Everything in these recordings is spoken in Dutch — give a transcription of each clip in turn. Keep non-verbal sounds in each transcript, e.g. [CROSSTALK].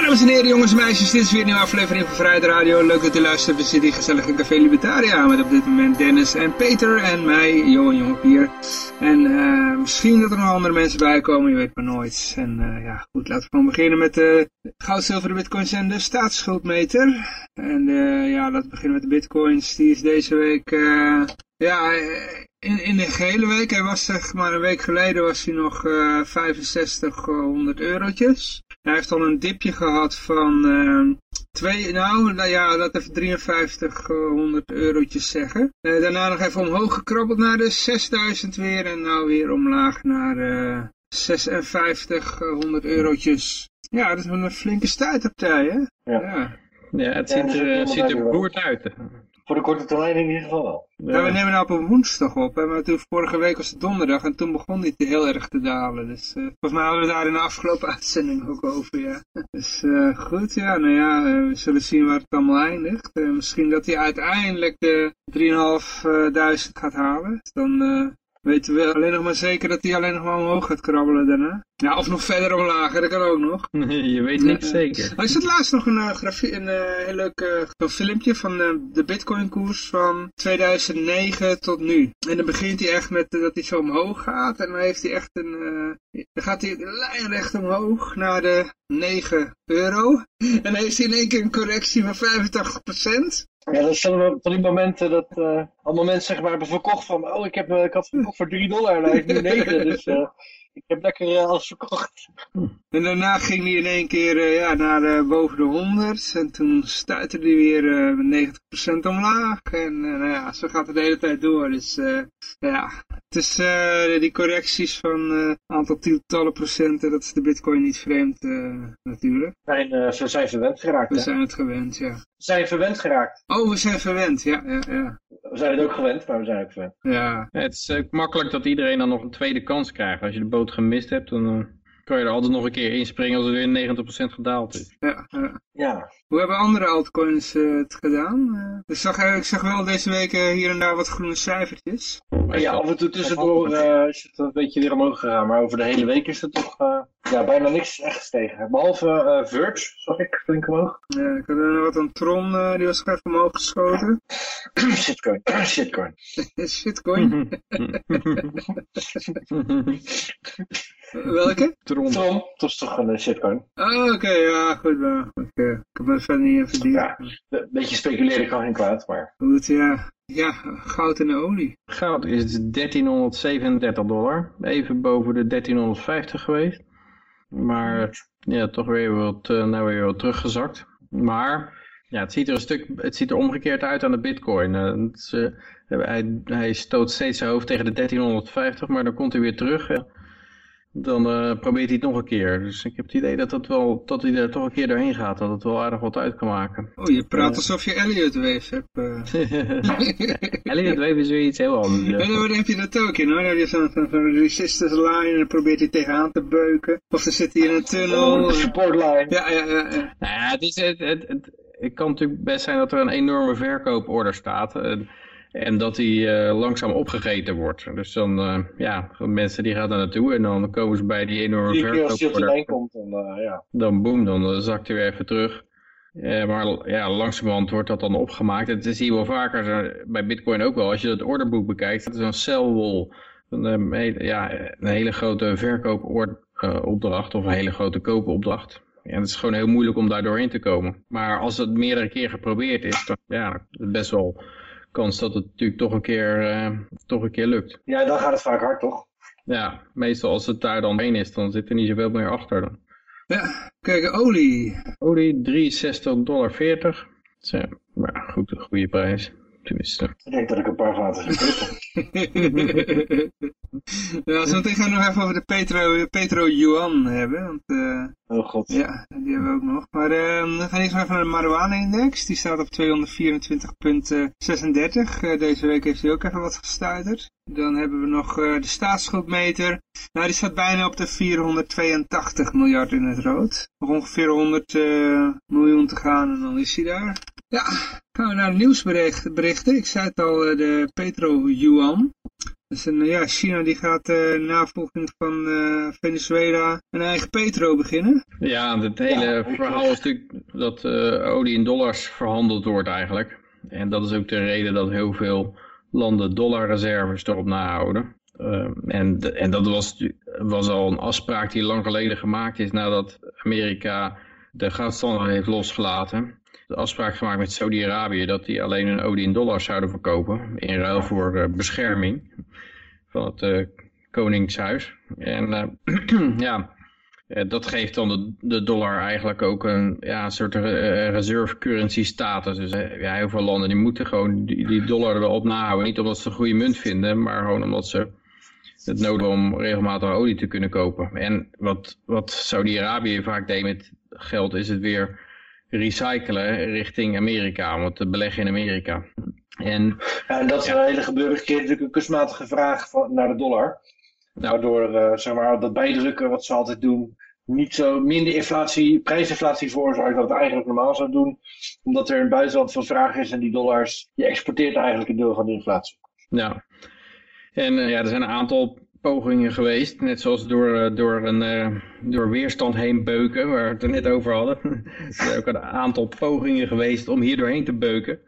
Dames en heren, jongens en meisjes, dit is weer een nieuwe aflevering van Vrijheid Radio. Leuk dat u luistert. We zitten hier gezellig Café Libertaria met op dit moment Dennis en Peter en mij, Johan Jongepier. En uh, misschien dat er nog andere mensen bij komen, je weet maar nooit. En uh, ja, goed, laten we gewoon beginnen met de goud, zilver, bitcoins en de staatsschuldmeter. En uh, ja, laten we beginnen met de bitcoins. Die is deze week, ja, in, in de gehele week, hij was zeg maar een week geleden was hij nog uh, 6500 eurotjes. Hij heeft al een dipje gehad van uh, twee, nou, nou ja, dat even 5300 eurotjes zeggen. Uh, daarna nog even omhoog gekrabbeld naar de 6000 weer en nou weer omlaag naar uh, 5600 eurotjes. Ja, dat is een flinke stuiterpartij, hè? Ja. ja. Ja, het ziet, er, ziet er beroerd uit. Voor de korte termijn in ieder geval wel. Ja. we nemen nou op een woensdag op. Maar toen, vorige week was het donderdag en toen begon die heel erg te dalen. Dus uh, volgens mij hadden we daar in de afgelopen [LAUGHS] uitzending ook over, ja. Dus uh, goed, ja, nou ja, uh, we zullen zien waar het allemaal eindigt. misschien dat hij uiteindelijk de 3.500 gaat halen. Dus dan weten we alleen nog maar zeker dat hij alleen nog maar omhoog gaat krabbelen daarna. Ja, of nog verder omlaag, dat kan ook nog. [LAUGHS] je weet niks uh, zeker. Maar is het laatst nog een, uh, grafie, een uh, heel leuk filmpje van de bitcoin koers van 2009 tot nu. En dan begint hij echt met dat hij zo omhoog gaat. En dan heeft hij echt een, dan gaat hij lijnrecht omhoog naar de 9 euro. En dan heeft hij in één keer een correctie van 85%. Ja, dat zijn van die momenten dat uh, allemaal mensen zeg maar hebben verkocht van, oh ik, heb, ik had verkocht voor 3 dollar en hij is nu [LAUGHS] 9, dus uh, ik heb lekker uh, alles verkocht. En daarna ging hij in één keer ja, naar boven de 100 en toen stuitte hij weer met 90% omlaag en nou ja, zo gaat het de hele tijd door. Dus ja, het is die correcties van een aantal tientallen procenten, dat is de bitcoin niet vreemd natuurlijk. Zijn, ze zijn verwend geraakt. We hè? zijn het gewend, ja. Zijn verwend geraakt. Oh, we zijn verwend, ja, ja, ja. We zijn het ook gewend, maar we zijn ook verwend. Ja. ja het is ook makkelijk dat iedereen dan nog een tweede kans krijgt. Als je de boot gemist hebt, dan uh, kan je er altijd nog een keer inspringen als het weer 90% gedaald is. Ja, ja. ja. Hoe hebben andere altcoins uh, het gedaan? Uh, ik, zag, ik zag wel deze week hier en daar wat groene cijfertjes. Ja, af en toe tussendoor is het een beetje weer omhoog gegaan. Maar over de hele week is het toch ja, bijna niks echt gestegen. Behalve Verge, zag ik flink omhoog. Ja, ik had er nog wat een Tron, die was even omhoog geschoten. [CLEARS THROAT] Shitcoin. [CLEARS THROAT] Shitcoin. [LAUGHS] Shitcoin? [LAUGHS] Welke? Tron. Tron, dat is toch een shitcoin. Oh, oké, okay, ja, goed. Maar, okay. Ik heb verder niet. Ja, een beetje speculeren kan geen kwaad, maar... Goed, ja. Ja, goud en olie. Goud is 1337 dollar. Even boven de 1350 geweest. Maar ja, toch weer wat, uh, nou weer wat teruggezakt. Maar ja, het ziet er een stuk, het ziet er omgekeerd uit aan de bitcoin. Uh, is, uh, hij, hij stoot steeds zijn hoofd tegen de 1350, maar dan komt hij weer terug. Dan uh, probeert hij het nog een keer. Dus ik heb het idee dat, dat, wel, dat hij er toch een keer doorheen gaat. Dat het wel aardig wat uit kan maken. Oh, je praat alsof je Elliot Wave hebt. [LAUGHS] Elliot Wave is weer iets heel anders. Ja, dan heb je dat ook in hoor. Dan heb je zo'n zo resistance line en dan probeert hij tegenaan te beuken. Of dan zit hij in een tunnel. Oh, support line. Ja, ja, ja. ja. Nou ja, het, is, het, het, het, het kan natuurlijk best zijn dat er een enorme verkooporder staat. En dat die uh, langzaam opgegeten wordt. Dus dan, uh, ja, mensen die gaan daar naartoe en dan komen ze bij die enorme verkoop. Als je komt, dan, uh, ja. Dan boem, dan zakt hij weer even terug. maar ja, langzamerhand wordt dat dan opgemaakt. Het zie je wel vaker, bij Bitcoin ook wel. Als je het orderboek bekijkt, dat is een sell wall. Een, ja, een hele grote verkoopopdracht of een hele grote koopopdracht. En het is gewoon heel moeilijk om daar doorheen te komen. Maar als het meerdere keer geprobeerd is, dan ja, is het best wel kans dat het natuurlijk toch een keer, uh, toch een keer lukt. Ja, dan gaat het vaak hard, toch? Ja, meestal als het daar dan heen is, dan zit er niet zoveel meer achter dan. Ja, kijk, olie. Olie 63,40 dollar. Ja, maar goed, een goede prijs. Tenminste. Ik denk dat ik een paar vaten kopen. [LAUGHS] ja, zo meteen gaan we nog even over de Petro, Petro Yuan hebben. Want, uh, oh god. Ja, die hebben we ook nog. Maar uh, we gaan eerst maar even naar de marijuana-index. Die staat op 224,36. Uh, deze week heeft hij ook even wat gestuiterd. Dan hebben we nog de staatsschuldmeter. Nou, die staat bijna op de 482 miljard in het rood. Nog ongeveer 100 miljoen te gaan en dan is hij daar. Ja, gaan we naar de nieuwsberichten. Ik zei het al, de Petro Yuan. Dus een, ja, China die gaat uh, navolging van uh, Venezuela een eigen petro beginnen. Ja, het hele verhaal is natuurlijk dat uh, olie in dollars verhandeld wordt eigenlijk. En dat is ook de reden dat heel veel landen dollarreserves erop nahouden. en, en dat was, was al een afspraak die lang geleden gemaakt is nadat Amerika de goudstandaard heeft losgelaten. De afspraak gemaakt met Saudi-Arabië dat die alleen hun olie in dollars zouden verkopen in ruil voor bescherming van het uh, Koningshuis. En uh, [CLEARS THROAT] ja, dat geeft dan de, de, dollar eigenlijk ook een, ja, een soort reserve currency status. Dus ja, heel veel landen die moeten gewoon die, die dollar er wel op nahouden. Niet omdat ze een goede munt vinden, maar gewoon omdat ze het nodig om regelmatig olie te kunnen kopen. En wat, wat Saudi-Arabië vaak deed met geld is het weer recyclen richting Amerika, om het te beleggen in Amerika. En, ja, en dat ja. hele gebeuren keer natuurlijk een kunstmatige vraag van, naar de dollar. Waardoor uh, zeg maar, dat bijdrukken wat ze altijd doen, niet zo minder inflatie, prijsinflatie veroorzaakt dan het eigenlijk normaal zou doen. Omdat er in het buitenland veel vraag is en die dollars, je exporteert eigenlijk een deel van de inflatie. Ja, en uh, ja, er zijn een aantal pogingen geweest, net zoals door, uh, door, een, uh, door weerstand heen beuken, waar we het er net over hadden. [LAUGHS] er zijn ook een aantal pogingen geweest om hier doorheen te beuken.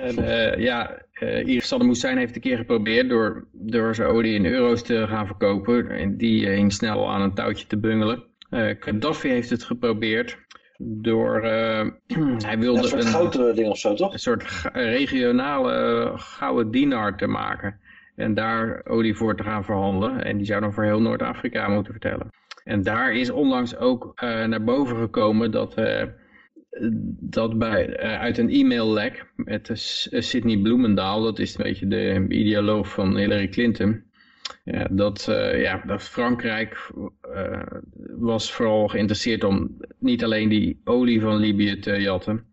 En, uh, ja, uh, Iris Saddam Hussein heeft een keer geprobeerd door, door zijn olie in euro's te gaan verkopen. En die hing snel aan een touwtje te bungelen. Uh, Gaddafi heeft het geprobeerd door, [CLEARS THROAT] hij wilde een soort een, ding of zo, toch? Een soort regionale gouden dienaar te maken. En daar olie voor te gaan verhandelen. En die zou dan voor heel Noord-Afrika moeten vertellen. En daar is onlangs ook naar boven gekomen dat dat bij, uh, uit een e-maillek met Sidney Bloemendaal, dat is een beetje de ideoloog van Hillary Clinton, ja, dat, ja, dat Frankrijk was vooral geïnteresseerd om niet alleen die olie van Libië te jatten,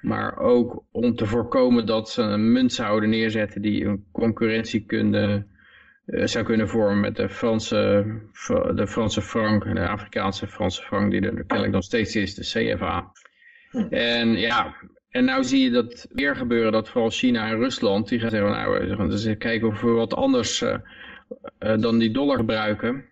maar ook om te voorkomen dat ze een munt zouden neerzetten die een concurrentie kunnen, zou kunnen vormen met de Franse, de Franse frank en de Afrikaanse Franse frank die er kennelijk nog steeds is, de CFA. En ja, en nou zie je dat weer gebeuren, dat vooral China en Rusland, die gaan zeggen, nou, we gaan dus kijken of we wat anders uh, uh, dan die dollar gebruiken.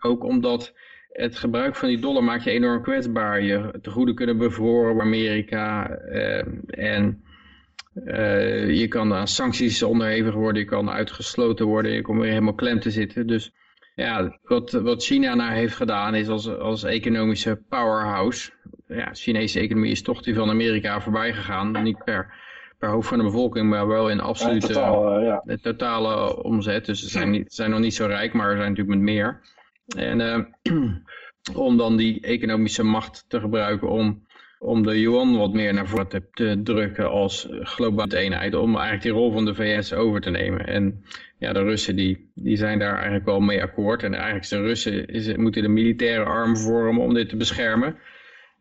Ook omdat het gebruik van die dollar maakt je enorm kwetsbaar. Je tegoeden kunnen bevroren bij Amerika uh, en je kan aan sancties onderhevig worden, je kan uitgesloten worden, je komt weer helemaal klem te zitten. Dus ja, wat, wat China nou heeft gedaan is als, als economische powerhouse. Ja, de Chinese economie is toch die van Amerika voorbij gegaan. Niet per, per hoofd van de bevolking, maar wel in absolute ja, totaal, uh, ja. de totale omzet. Dus ze zijn, niet, zijn nog niet zo rijk, maar zijn natuurlijk met meer. En uh, [CLEARS THROAT] om dan die economische macht te gebruiken om, om de yuan wat meer naar voren te, drukken als globale eenheid. Om eigenlijk die rol van de VS over te nemen. En ja, de Russen die, die zijn daar eigenlijk wel mee akkoord. En eigenlijk de Russen is, moeten de militaire arm vormen om dit te beschermen.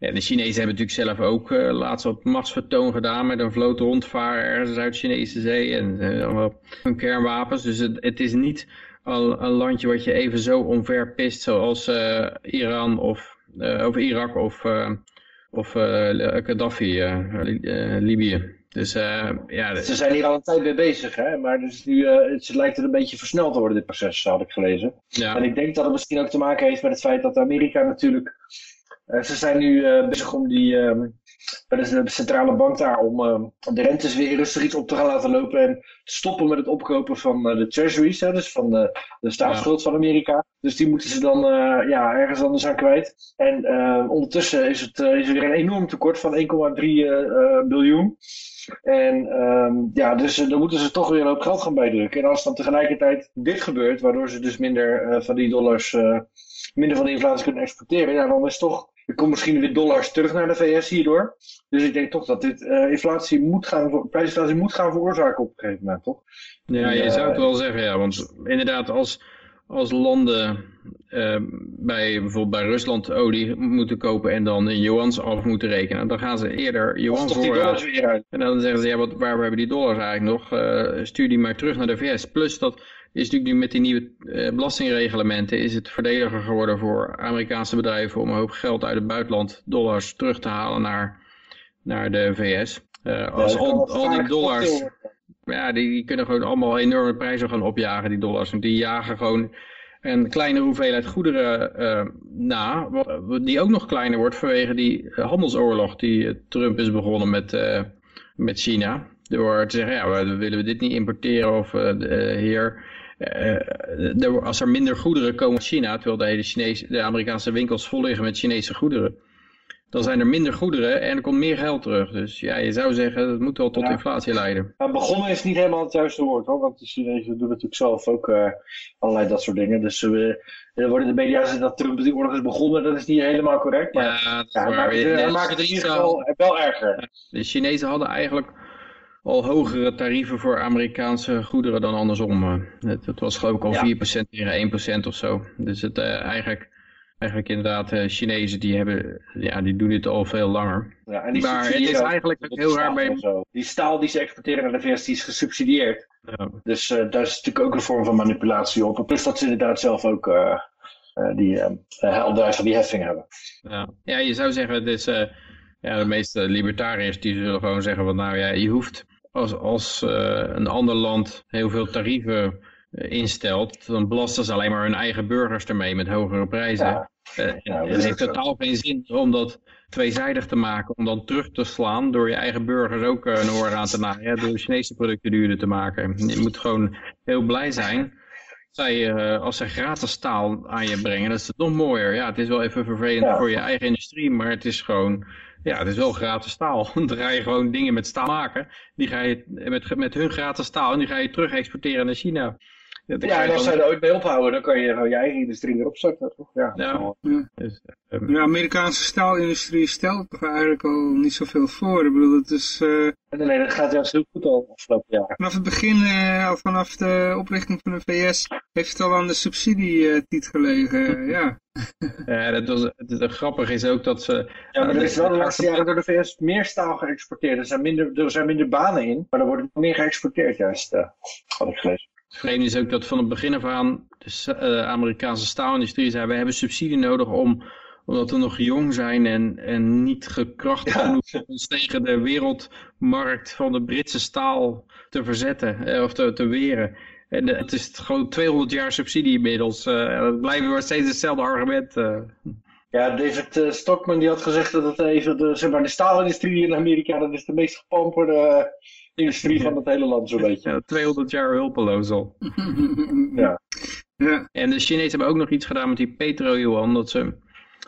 Ja, de Chinezen hebben natuurlijk zelf ook uh, laatst wat machtsvertoon gedaan met een vloot rondvaren ergens uit de Chinese zee en uh, hun kernwapens. Dus het, het, is niet een landje wat je even zo omver pist zoals uh, Iran of, of Irak of, of Gaddafi, Libië. Dus, uh, ja, Ze zijn hier al een tijd mee bezig, hè? maar dus nu, uh, het lijkt het een beetje versneld te worden, dit proces, had ik gelezen. Ja. En ik denk dat het misschien ook te maken heeft met het feit dat Amerika natuurlijk... Uh, ze zijn nu bezig om die, um, de centrale bank daar, om de rentes weer rustig iets op te gaan laten lopen en te stoppen met het opkopen van de treasuries, hè, dus van de, de staatsschuld ja. van Amerika. Dus die moeten ze dan ja, ergens anders aan kwijt. En ondertussen is, het, is er weer een enorm tekort van 1,3 biljoen. En um, ja, dus uh, dan moeten ze toch weer een hoop geld gaan bijdrukken. En als dan tegelijkertijd dit gebeurt, waardoor ze dus minder uh, van die dollars, uh, minder van die inflatie kunnen exporteren, ja, dan is toch er komt misschien weer dollars terug naar de VS hierdoor. Dus ik denk toch dat dit inflatie moet gaan, prijsinflatie moet gaan veroorzaken op een gegeven moment, toch? Ja, je zou het wel zeggen, ja. Want inderdaad, als, als landen uh, bij, bijvoorbeeld bij Rusland olie moeten kopen en dan in yuans af moeten rekenen, dan gaan ze eerder yuans voorraden. En dan zeggen ze, ja, wat, waar hebben die dollars eigenlijk nog? Uh, stuur die maar terug naar de VS. Plus dat is natuurlijk nu met die nieuwe uh, belastingreglementen is het verdediger geworden voor Amerikaanse bedrijven om een hoop geld uit het buitenland, dollars, terug te halen naar, naar de VS. als al, al die dollars ja, die, die, kunnen gewoon allemaal enorme prijzen gaan opjagen, die dollars. Want die jagen gewoon een kleine hoeveelheid goederen uh, na, die ook nog kleiner wordt vanwege die handelsoorlog die Trump is begonnen met, uh, met China. Door te zeggen, ja, we willen we dit niet importeren of uh, heer... als er minder goederen komen uit China, terwijl de hele Chinese, de Amerikaanse winkels vol liggen met Chinese goederen, dan zijn er minder goederen en er komt meer geld terug. Dus ja, je zou zeggen, dat moet wel tot inflatie leiden. Maar begonnen is niet helemaal het juiste woord hoor, want de Chinezen doen natuurlijk zelf ook uh, allerlei dat soort dingen. Dus uh, er worden de media zeggen dat Trump die oorlog is begonnen, dat is niet helemaal correct. Maar ja, dat ja, waar. Hij maakt het, in ieder geval wel erger. De Chinezen hadden eigenlijk al hogere tarieven voor Amerikaanse goederen dan andersom. Eh. Het, het was geloof ik al ja. 4% tegen 1% of zo. Dus het uh, eigenlijk eigenlijk inderdaad uh, Chinezen die hebben, ja, die doen dit al veel langer. Ja, en die maar het is eigenlijk heel raar bij... Die staal die ze exporteren naar de VS, die is gesubsidieerd. Ja. Dus uh, daar is natuurlijk ook een vorm van manipulatie op. Plus dat ze inderdaad zelf ook die uh, van die heffing hebben. Ja. ja, je zou zeggen, ja, de meeste libertariërs die zullen gewoon zeggen van nou ja, je hoeft als, als een ander land heel veel tarieven instelt, dan belasten ze alleen maar hun eigen burgers ermee met hogere prijzen. Uh, het heeft totaal geen zin om dat tweezijdig te maken, om dan terug te slaan door je eigen burgers ook een oor aan te naaien, door Chinese producten duurder te maken. Je moet gewoon heel blij zijn zij, uh, als ze gratis taal aan je brengen, dat is het nog mooier. Ja, het is wel even vervelend voor je eigen industrie, maar het is gewoon, ja, het is wel gratis taal. [LAUGHS] Dan ga je gewoon dingen met staal maken, die ga je met, met hun gratis taal en die ga je terug exporteren naar China. Ja, ja en als zij er ooit mee ophouden, dan kan je gewoon je eigen industrie erop zetten, toch? Ja. Ja. Dus, um... de Amerikaanse staalindustrie stelt toch eigenlijk al niet zoveel voor. Ik bedoel, het is... Uh... Nee, nee, dat gaat juist heel goed al afgelopen jaar. Vanaf het begin, uh, al vanaf de oprichting van de VS, heeft het al aan de subsidietiet gelegen, ja. [LAUGHS] Ja, dat was, het, grappig is ook dat ze... Ja, maar er is wel de laatste jaren door de VS meer staal geëxporteerd. Er zijn minder, er zijn minder banen in, maar er wordt meer geëxporteerd juist, uh, had ik gelezen. Het vreemde is ook dat van het begin af aan de uh, Amerikaanse staalindustrie zei, we hebben subsidie nodig om, omdat we nog jong zijn en, en niet gekracht genoeg ons tegen de wereldmarkt van de Britse staal te verzetten eh, of te, te weren. En uh, het is gewoon 200 jaar subsidie inmiddels. Uh, het blijft maar steeds hetzelfde argument. Ja, David Stockman die had gezegd dat het even de, zeg maar, de staalindustrie in Amerika, dat is de meest gepamperde industrie van het hele land zo'n beetje. Ja, 200 jaar hulpeloos al. [LAUGHS] ja. ja. En de Chinezen hebben ook nog iets gedaan met die petro-yuan, dat ze...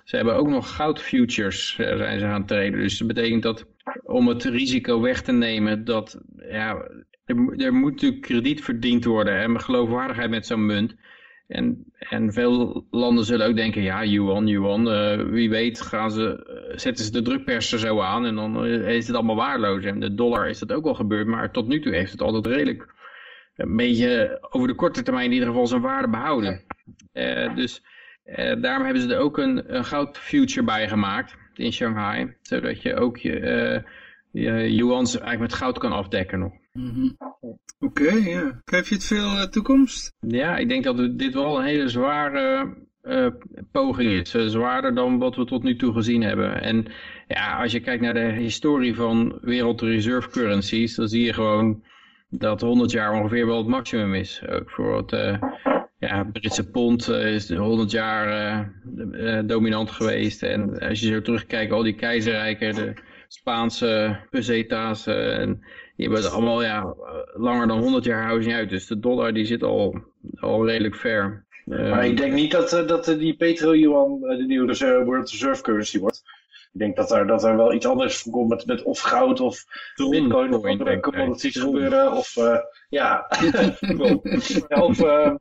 Ze hebben ook nog goudfutures eh, zijn ze gaan treden. Dus dat betekent dat om het risico weg te nemen dat ja, er, er moet natuurlijk krediet verdiend worden en geloofwaardigheid met zo'n munt. En, en veel landen zullen ook denken, ja, yuan, yuan, uh, wie weet gaan ze, uh, zetten ze de drukpers er zo aan en dan uh, is het allemaal waardeloos. En de dollar is dat ook wel gebeurd, maar tot nu toe heeft het altijd redelijk een beetje over de korte termijn in ieder geval zijn waarde behouden. dus daarom hebben ze er ook een, een goud future bij gemaakt in Shanghai, zodat je ook je, je yuans eigenlijk met goud kan afdekken nog. Mhm. Oké, ja. Geef je het veel uh, toekomst? Ja, ik denk dat dit wel een hele zware uh, poging is. Uh, zwaarder dan wat we tot nu toe gezien hebben. En ja, als je kijkt naar de historie van wereld reserve currencies, dan zie je gewoon dat 100 jaar ongeveer wel het maximum is. Ook voor het ja, Britse pond is 100 jaar dominant geweest. En als je zo terugkijkt, al die keizerrijken, de Spaanse peseta's en die hebben allemaal ja, langer dan 100 jaar houden niet uit. Dus de dollar die zit al, al redelijk ver. Maar ik denk niet dat, eh, dat die petro-yuan eh, de nieuwe reserve, world reserve currency wordt. Ik denk dat er, dat er wel iets anders komt met, met of goud of bitcoin of andere commodities gebeuren. Of uh, ja, [LAUGHS] of uh,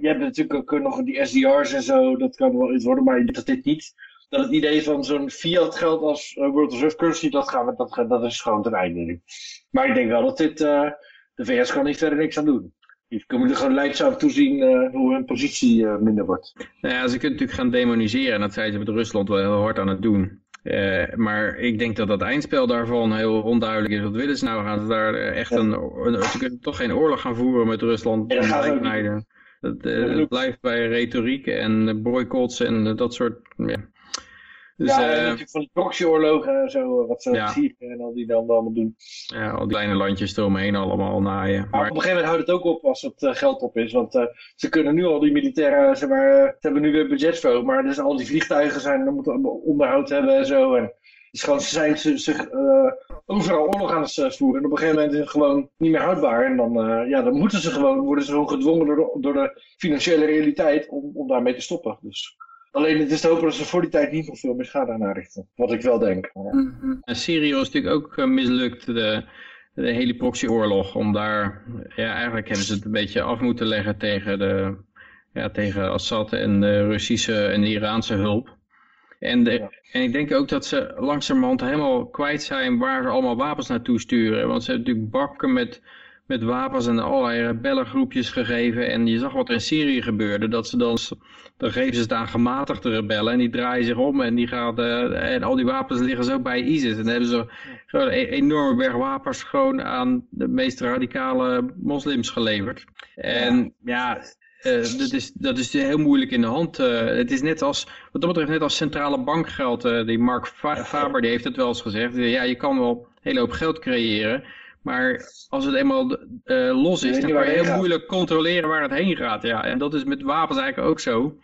je hebt natuurlijk ook nog die SDR's en zo. Dat kan wel iets worden, maar dat dit niet dat het idee van zo'n fiat geld als World Reserve Currency, dat, gaan we, dat, dat is gewoon ten einde nu. Maar ik denk wel dat dit, de VS kan niet verder niks aan doen. Die moeten gewoon leidzaam toezien uh, hoe hun positie uh, minder wordt. Nou ja, ze kunnen natuurlijk gaan demoniseren. En dat zijn ze met Rusland wel heel hard aan het doen. Uh, maar ik denk dat dat eindspel daarvan heel onduidelijk is. Wat willen ze nou? Gaan ze daar echt een, een, Ze kunnen toch geen oorlog gaan voeren met Rusland? Ja, dat het, blijft bij retoriek en boycotts en dat soort... Ja. Dus, ja, uh, natuurlijk van die proxyoorlogen en zo, wat ze ja. en al die dan allemaal doen. Ja, al die kleine landjes eromheen allemaal naaien. Maar, op een gegeven moment houdt het ook op als het uh, geld op is. Want uh, ze kunnen nu al die militairen, zeg maar, ze hebben nu weer budget voor, maar dus al die vliegtuigen zijn, dan moeten onderhoud hebben en zo. En, dus gewoon, ze zijn ze, zich overal oorlog aan het voeren. En op een gegeven moment is het gewoon niet meer houdbaar. En dan, ja, dan moeten ze gewoon, worden ze gewoon gedwongen door de, door de financiële realiteit om, om daarmee te stoppen. Dus Alleen het is te hopen dat ze voor die tijd niet nog veel meer schade aanrichten. Wat ik wel denk. Mm Syrië was natuurlijk ook uh, mislukt. De, de hele proxyoorlog. Om daar, ja, eigenlijk hebben ze het een beetje af moeten leggen tegen, de, ja, tegen Assad en de Russische en de Iraanse hulp. En, de, en ik denk ook dat ze langzamerhand helemaal kwijt zijn waar ze allemaal wapens naartoe sturen. Want ze hebben natuurlijk bakken met met wapens en allerlei rebellengroepjes gegeven. En je zag wat er in Syrië gebeurde. Dat ze dan, dan geven ze het aan gematigde rebellen. En die draaien zich om en, die gaan, uh, en al die wapens liggen zo bij ISIS. En dan hebben ze gewoon een enorme berg wapens gewoon aan de meest radicale moslims geleverd. En ja, uh, dat, is, dat is heel moeilijk in de hand. Uh, het is net als, wat dat betreft net als centrale bankgeld. Uh, die Mark Faber die heeft het wel eens gezegd. ja, je kan wel een hele hoop geld creëren. Maar als het eenmaal uh, los is, dan kan je heel moeilijk controleren waar het heen gaat. Ja. En dat is met wapens eigenlijk ook zo.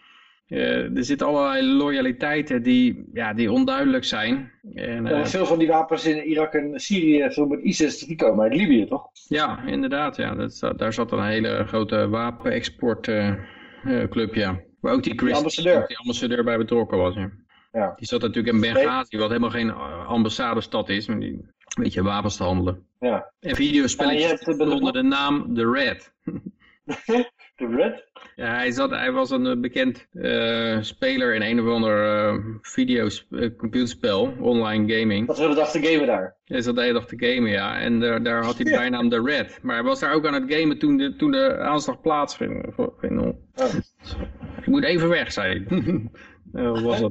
Uh, er zitten allerlei loyaliteiten die, ja, die onduidelijk zijn. En, uh, veel van die wapens in Irak en Syrië, veel met ISIS, die komen uit Libië, toch? Ja, inderdaad. Ja. Dat, daar zat een hele grote wapenexportclub, ja. Waar ook die, Chris, die, ambassadeur. die ambassadeur bij betrokken was. Ja. Ja. Die zat natuurlijk in Benghazi, wat helemaal geen ambassadestad is. Maar die een beetje wapens te handelen. Ja. En videospelletjes ja, onder de naam The Red. [LAUGHS] The Red? Ja, hij, zat, hij was een bekend uh, speler in een of ander uh, computerspel, online gaming. Dat hele dag te gamen daar? Hij zat de hele dag te gamen, ja. En daar had hij ja. bijnaam The Red. Maar hij was daar ook aan het gamen toen de, toen de aanslag plaatsvond. Oh. Ik moet even weg, zei hij. [LAUGHS] Uh, was. [LAUGHS]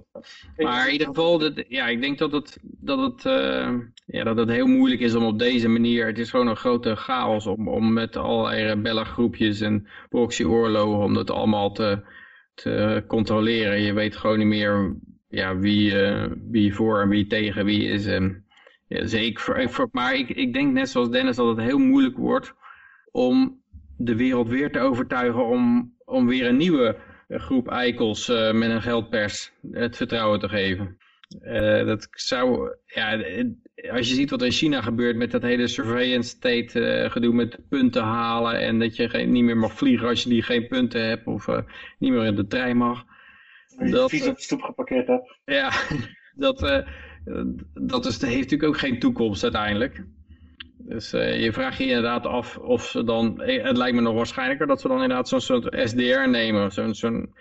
Maar in ieder geval, dat, ja, ik denk dat het, dat, het, uh, ja, dat het heel moeilijk is om op deze manier, het is gewoon een grote chaos om, om met allerlei rebellengroepjes en proxyoorlogen, om dat allemaal te, te controleren. Je weet gewoon niet meer ja, wie, uh, wie voor en wie tegen wie is. En, ja, dus ik, maar ik, ik denk net zoals Dennis dat het heel moeilijk wordt om de wereld weer te overtuigen om, om weer een nieuwe groep eikels uh, met een geldpers het vertrouwen te geven. Uh, dat zou, ja, als je ziet wat in China gebeurt met dat hele surveillance state uh, gedoe met punten halen en dat je geen, niet meer mag vliegen als je die geen punten hebt of niet meer in de trein mag. Dat je op de stoep geparkeerd hebt. Ja, [LAUGHS] dat, dat is, heeft natuurlijk ook geen toekomst uiteindelijk. Dus uh, je vraagt je inderdaad af of ze dan, eh, het lijkt me nog waarschijnlijker dat ze dan inderdaad zo'n soort SDR nemen, zo'n zo'n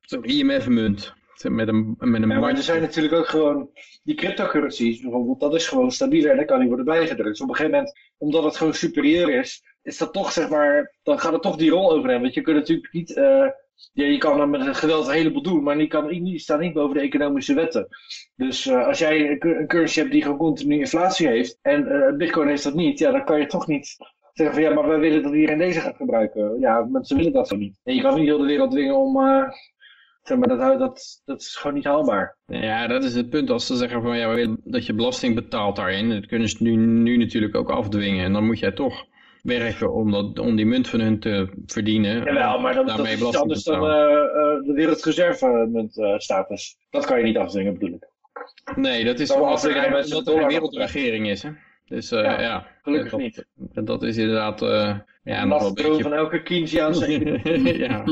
zo IMF-munt. Met een, met een ja, maar er zijn natuurlijk ook gewoon die cryptocurrencies bijvoorbeeld, dat is gewoon stabieler en dat kan niet worden bijgedrukt. Dus op een gegeven moment, omdat het gewoon superieur is, is dat toch zeg maar, dan gaat het toch die rol overnemen. Want je kunt natuurlijk niet, uh, ja, je kan dan met geweld een heleboel doen, maar die, kan, die staat niet boven de economische wetten. Dus uh, als jij een currency hebt die gewoon continu inflatie heeft en uh, Bitcoin heeft dat niet, ja, dan kan je toch niet zeggen van ja, maar wij willen dat iedereen deze gaat gebruiken. Ja, mensen willen dat zo niet. En je kan niet heel de wereld dwingen om, uh, zeg maar, dat, dat, dat is gewoon niet haalbaar. Ja, dat is het punt. Als ze zeggen van ja, we willen dat je belasting betaalt daarin, dat kunnen ze nu, nu natuurlijk ook afdwingen. En dan moet jij toch werken om, dat, om die munt van hun te verdienen. Jawel, maar dat, dat is anders dan de wereldreserve-muntstatus. dat kan je niet afdwingen, bedoel ik. Nee, dat is gewoon dat het een wereldregering is. Hè? Dus uh, ja, ja, gelukkig dat, niet. Dat is inderdaad uh, ja, nog wel een beetje... van elke Keynesiaanse [LAUGHS] Ja,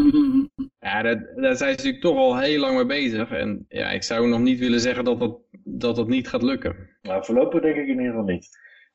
[LAUGHS] ja daar, daar zijn ze natuurlijk toch al heel lang mee bezig. En ja, ik zou nog niet willen zeggen dat dat, dat, dat niet gaat lukken. Nou, voorlopig denk ik in ieder geval niet.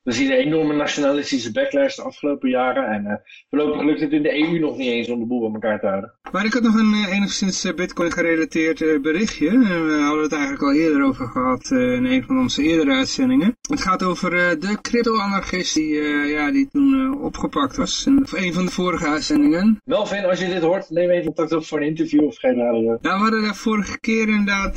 We zien een enorme nationalistische backlash de afgelopen jaren. En uh, voorlopig lukt het in de EU nog niet eens om de boel bij elkaar te houden. Maar ik had nog een uh, enigszins bitcoin gerelateerd berichtje. we hadden het eigenlijk al eerder over gehad in een van onze eerdere uitzendingen. Het gaat over de crypto-anarchist die, ja, die toen opgepakt was. In een van de vorige uitzendingen. Melvin, als je dit hoort, neem even contact op voor een interview of geen radio. Nou, we hadden daar vorige keer inderdaad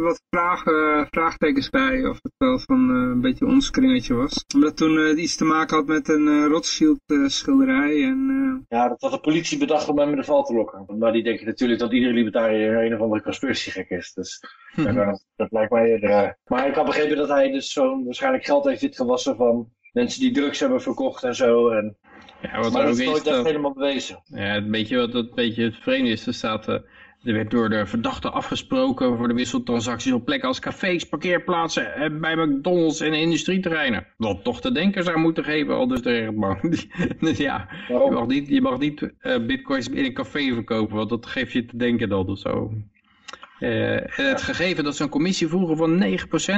wat vragen, vraagtekens bij. Of het wel van een beetje ons kringetje was omdat toen uh, iets te maken had met een uh, Rothschild uh, schilderij. En, Ja, dat had de politie bedacht om hem in de val te lokken. Maar die denken natuurlijk dat iedere libertariër een of andere conspiratiegek is. Dus [LAUGHS] dat, dat, lijkt mij eerder... Maar ik had begrepen dat hij dus zo'n waarschijnlijk geld heeft witgewassen van mensen die drugs hebben verkocht en zo. En... Ja, wat maar dat is nooit echt helemaal bewezen. Ja, het beetje wat het, beetje het vreemde is, er staat... Er werd door de verdachte afgesproken voor de wisseltransacties op plekken als cafés, parkeerplaatsen, en bij McDonald's en industrieterreinen. Wat toch te denken zou moeten geven, al dus de rechtbank. [LAUGHS] dus ja, je mag niet, je mag niet uh, bitcoins in een café verkopen, want dat geeft je te denken dan of zo. Uh, het gegeven dat zo'n commissie vroeger van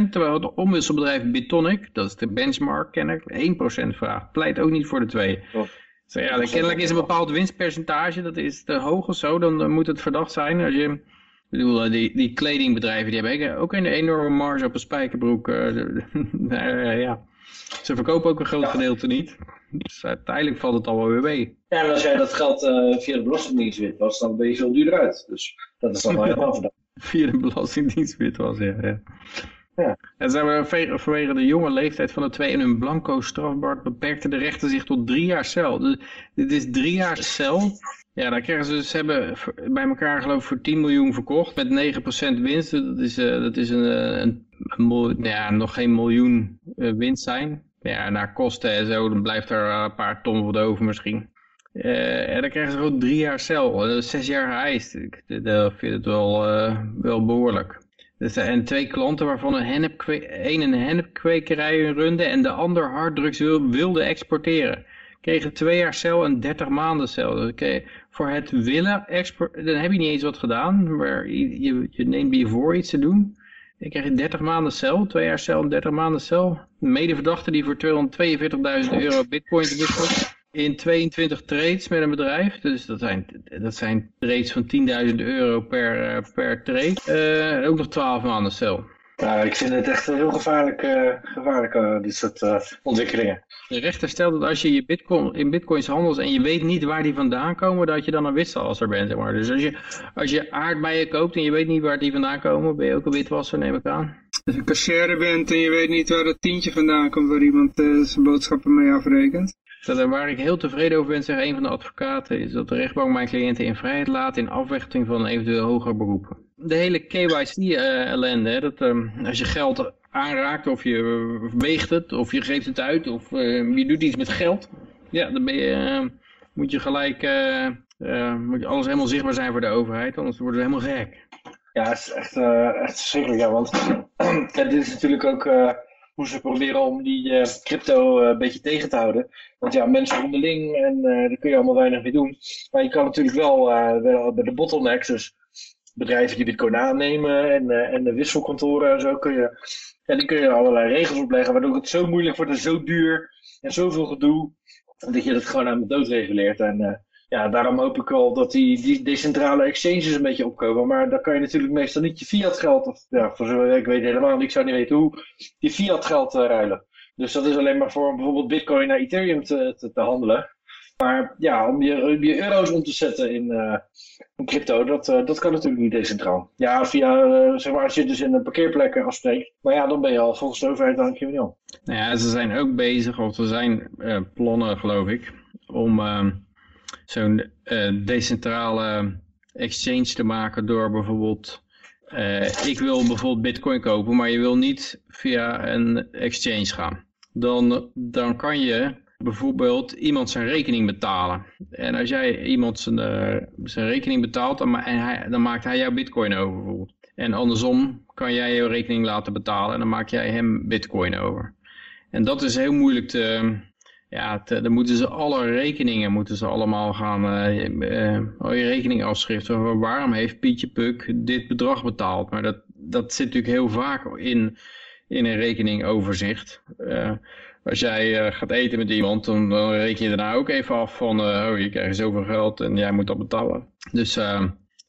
9%, terwijl het omwisselbedrijf Bitonic, dat is de benchmark kenner, 1% vraagt, pleit ook niet voor de twee. Zo, ja, kennelijk is een bepaald winstpercentage, dat is te hoog of zo, dan moet het verdacht zijn. Als je, ik bedoel, eh, die, die kledingbedrijven die hebben ook een enorme marge op een spijkerbroek. Uh, [LAUGHS] ja. Ze verkopen ook een groot gedeelte niet. Dus uiteindelijk valt het allemaal weer mee. Ja, en als jij dat geld uh, via de Belastingdienst wit was, dan ben je veel duurder uit. Dus dat is dan wel heel [LAUGHS] verdacht. Via de Belastingdienst wit was, ja. ja. En zijn vanwege de jonge leeftijd van de twee en hun blanco strafbaar beperkte de rechter zich tot drie jaar cel. Dus dit is drie jaar cel. Ja, daar krijgen ze, ze hebben bij elkaar geloof ik voor 10 miljoen verkocht met 9% winst. Dat is, uh, dat is een, eh, een, een, ja, nog geen miljoen uh, winst zijn. Ja, naar kosten en zo, dan blijft er een paar ton over misschien. En dan krijgen ze gewoon drie jaar cel, zes jaar geëist. Ik vind het wel, wel behoorlijk. Dus, en twee klanten waarvan een, hennepkwe een, een hennepkwekerij runde en de ander harddrugs wilde exporteren. Kregen twee jaar cel en 30 maanden cel. Dus voor het willen exporteren, dan heb je niet eens wat gedaan, maar je, je, neemt je voor iets te doen. Dan krijg je 30 maanden cel, twee jaar cel en 30 maanden cel. Een medeverdachte die voor 242.000 euro bitcoin wisselde in 22 trades met een bedrijf. Dus dat zijn, dat zijn trades van 10.000 euro per, eh, per trade. Uh, ook nog 12 maanden cel. Ja, ik vind het echt heel gevaarlijk, uh, gevaarlijk uh, dit soort uh, ontwikkelingen. De rechter stelt dat als je, je bitcoin, in bitcoins handelt en je weet niet waar die vandaan komen, dat je dan een witwasser bent. Zeg maar. Dus als je, als je aardbeien koopt en je weet niet waar die vandaan komen, ben je ook een witwasser, neem ik aan. Als je cashier bent en je weet niet waar dat tientje vandaan komt, waar iemand zijn boodschappen mee afrekent. Waar ik heel tevreden over ben, zegt een van de advocaten, is dat de rechtbank mijn cliënten in vrijheid laat in afwachting van eventueel hoger beroep. De hele KYC-ellende, dat um, als je geld aanraakt of je weegt het of je geeft het uit of uh, je doet iets met geld, ja, dan je, uh, moet je gelijk, moet je alles helemaal zichtbaar zijn voor de overheid, anders worden ze helemaal gek. Ja, het is echt, echt verschrikkelijk, ja, want [CLEARS THROAT] dit is natuurlijk ook hoe ze proberen om die uh, crypto uh, een beetje tegen te houden. Want ja, mensen onderling en uh, daar kun je allemaal weinig mee doen. Maar je kan natuurlijk wel, wel bij de bottlenecks, dus bedrijven die bitcoin aannemen en, en de wisselkantoren en zo, kun je, ja, die kun je allerlei regels opleggen, waardoor het zo moeilijk wordt en zo duur en zoveel gedoe, dat je dat gewoon aan de dood reguleert. En ja, daarom hoop ik wel dat die, die decentrale exchanges een beetje opkomen. Maar dan kan je natuurlijk meestal niet je fiat geld, of ja, voor zover ik weet helemaal ik zou niet weten hoe, je fiat geld uh, ruilen. Dus dat is alleen maar voor bijvoorbeeld bitcoin naar ethereum te, te, handelen. Maar ja, om je, je euro's om te zetten in, uh, in crypto, dat, uh, dat kan natuurlijk niet decentraal. Ja, via, zeg maar, als je dus in een parkeerplek afspreekt. Maar ja, dan ben je al volgens de overheid crimineel. Nou ja, ze zijn ook bezig, of er zijn plannen, geloof ik, om zo'n uh, decentrale exchange te maken door bijvoorbeeld... Uh, ik wil bijvoorbeeld bitcoin kopen, maar je wil niet via een exchange gaan. Dan, dan kan je bijvoorbeeld iemand zijn rekening betalen. En als jij iemand zijn, uh, zijn rekening betaalt, dan, dan maakt hij jouw bitcoin over bijvoorbeeld. En andersom kan jij je rekening laten betalen en dan maak jij hem bitcoin over. En dat is heel moeilijk te, ja, dan moeten ze alle rekeningen moeten ze allemaal gaan, uh, al je rekeningafschriften. Waarom heeft Pietje Puk dit bedrag betaald? Maar dat, dat zit natuurlijk heel vaak in, in een rekeningoverzicht. Als jij gaat eten met iemand, dan, reken je daarna ook even af van, oh, je krijgt zoveel geld en jij moet dat betalen. Dus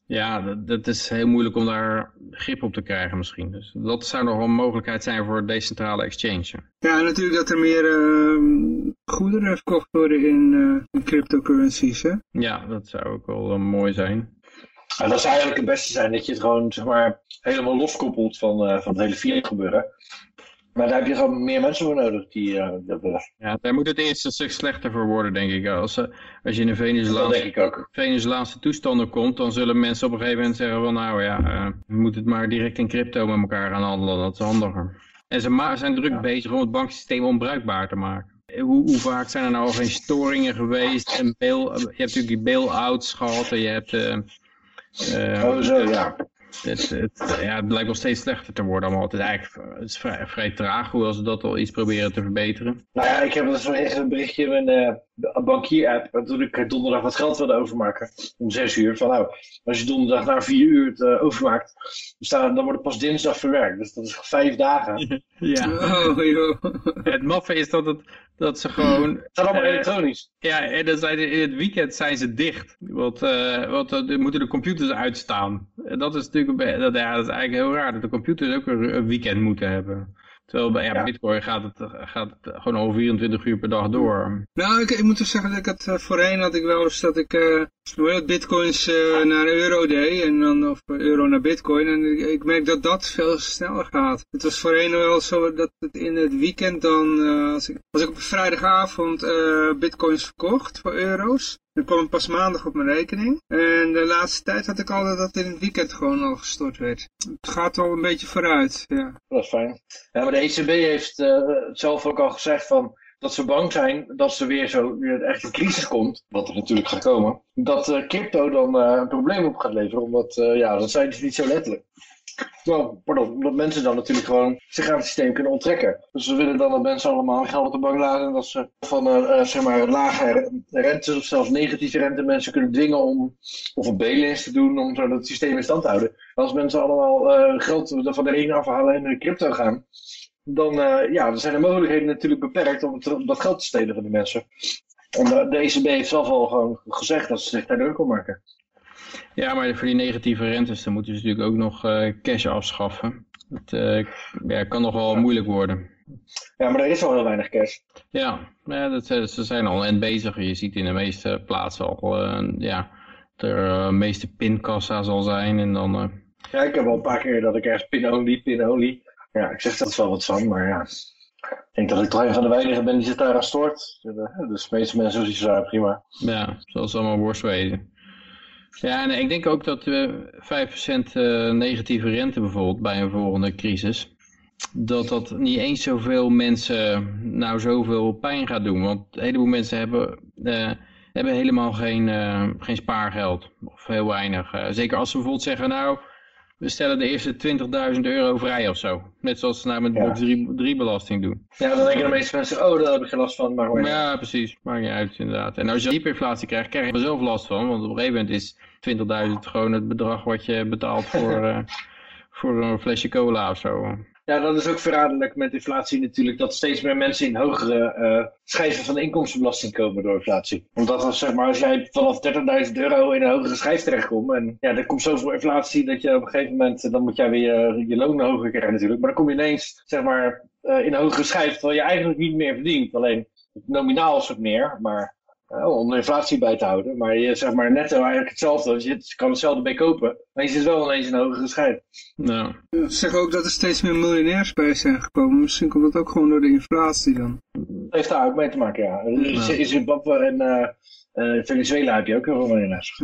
ja, dat, dat, is heel moeilijk om daar grip op te krijgen misschien. Dus dat zou nog een mogelijkheid zijn voor decentrale exchange. Ja, natuurlijk dat er meer uh, goederen verkocht worden in, uh, in cryptocurrencies, hè? Ja, dat zou ook wel uh, mooi zijn. En dat zou eigenlijk het beste zijn, dat je het gewoon zeg maar, helemaal loskoppelt van, uh, van het hele fiat gebeuren. Maar daar heb je gewoon meer mensen voor nodig die uh, dat willen. Ja, daar moet het eerst een stuk slechter voor worden, denk ik. Als, eh, als je in een Venezolaanse, Venezolaanse toestanden komt, dan zullen mensen op een gegeven moment zeggen van nou ja, uh, we moeten het maar direct in crypto met elkaar gaan handelen. Dat is handiger. En ze zijn druk bezig om het banksysteem onbruikbaar te maken. Hoe, hoe, vaak zijn er nou al geen storingen geweest? En bail, je hebt natuurlijk die bail-outs gehad en je hebt... oh zo, ja. Het, het, ja, het lijkt wel steeds slechter te worden allemaal. Het is eigenlijk het is vrij, vrij traag, hoewel ze dat al iets proberen te verbeteren. Nou ja, ik heb dus echt een berichtje in mijn uh, bankier-app. Toen ik donderdag wat geld wilde overmaken. Om zes uur. Van nou, als je donderdag na vier uur het uh, overmaakt. Dan, dan wordt het pas dinsdag verwerkt. Dus dat is vijf dagen. [LAUGHS] ja. Oh, joh. Het maffe is dat het dat ze gewoon... Het gaat allemaal uh, elektronisch. Ja, en dan zijn in het weekend zijn ze dicht. Want, uh, want uh, moeten de computers uitstaan. En dat is natuurlijk dat, ja, dat is eigenlijk heel raar. Dat de computers ook een weekend moeten hebben. Terwijl bij ja, Bitcoin gaat het, gaat het gewoon al 24 uur per dag door. Nou, ik, ik moet toch zeggen dat ik het uh, voorheen had ik wel eens dat ik uh, bitcoins uh, naar euro deed. En dan, of euro naar bitcoin. En ik, ik, merk dat dat veel sneller gaat. Het was voorheen wel zo dat het in het weekend dan, als, ik, als ik op vrijdagavond bitcoins verkocht voor euro's. Dan kwam het pas maandag op mijn rekening. En de laatste tijd had ik altijd dat in het weekend gewoon al gestort werd. Het gaat al een beetje vooruit, ja. Dat is fijn. Ja, maar de ECB heeft uh, zelf ook al gezegd van dat ze bang zijn dat ze weer zo echt een crisis komt, wat er natuurlijk gaat komen, dat uh, crypto dan uh, een probleem op gaat leveren, omdat ja, dat zijn ze niet zo letterlijk. Pardon, omdat mensen dan natuurlijk gewoon zich aan het systeem kunnen onttrekken. Dus we willen dan dat mensen allemaal geld op de bank laten. En dat ze van uh, zeg maar lage rentes of zelfs negatieve rente mensen kunnen dwingen om of een bail-ins te doen om het systeem in stand te houden. Als mensen allemaal uh, geld van de ene afhalen en de crypto gaan, dan, ja, zijn de mogelijkheden natuurlijk beperkt om, om dat geld te stelen van die mensen. En de, de ECB heeft zelf al gewoon gezegd dat ze zich daar druk om maken. Ja, maar voor die negatieve rentes, dan moeten ze natuurlijk ook nog uh, cash afschaffen. Dat uh, ja, kan nog wel moeilijk worden. Ja, maar er is al heel weinig cash. Ja, ja dat, eh, ze zijn al en bezig. Je ziet in de meeste plaatsen al uh, ja, de meeste pinkassa zal zijn. En dan, Ja, ik heb al een paar keer dat ik ergens pin-only, pin-only. Ja, ik zeg dat wel wat van, maar ja. Ik denk dat ik toch een van de weinigen ben die zich daar aan stoort. Dus de meeste mensen zien ze prima. Ja, zoals allemaal worst weten. Ja, en ik denk ook dat we 5% uh, negatieve rente bijvoorbeeld bij een volgende crisis, dat dat niet eens zoveel mensen nou zoveel pijn gaat doen. Want een heleboel mensen hebben, uh, hebben helemaal geen, geen spaargeld, of heel weinig. Zeker als ze bijvoorbeeld zeggen, nou, we stellen de eerste 20.000 euro vrij of zo. Net zoals ze nou met box 3 belasting doen. Ja, dan denken de meeste mensen, oh, daar heb ik geen last van. Maar ja, precies. Maakt niet uit, inderdaad. En als je hyperinflatie krijgt, krijg je er zelf last van. Want op een gegeven moment is 20.000 gewoon het bedrag wat je betaalt voor, uh, [LAUGHS] voor een flesje cola of zo. Ja, dat is ook verraderlijk met inflatie natuurlijk, dat steeds meer mensen in hogere uh, schijven van inkomstenbelasting komen door inflatie. Omdat als, zeg maar, als jij vanaf 30.000 euro in een hogere schijf terechtkomt, en ja, er komt zoveel inflatie dat je op een gegeven moment, dan moet jij weer je loon hoger krijgen natuurlijk. Maar dan kom je ineens, zeg maar, uh, in een hogere schijf, terwijl je eigenlijk niet meer verdient. Alleen nominaal is het meer, maar om de inflatie bij te houden. Maar je zeg maar netto eigenlijk hetzelfde. Dus je kan hetzelfde bij kopen. Maar je zit wel ineens in een hogere schijf. Nou. Ze zeggen ook dat er steeds meer miljonairs bij zijn gekomen. Misschien komt dat ook gewoon door de inflatie dan. Dat heeft daar ook mee te maken, ja. Nou. In Zimbabwe en uh, uh, Venezuela heb je ook heel veel miljonairs. [LAUGHS]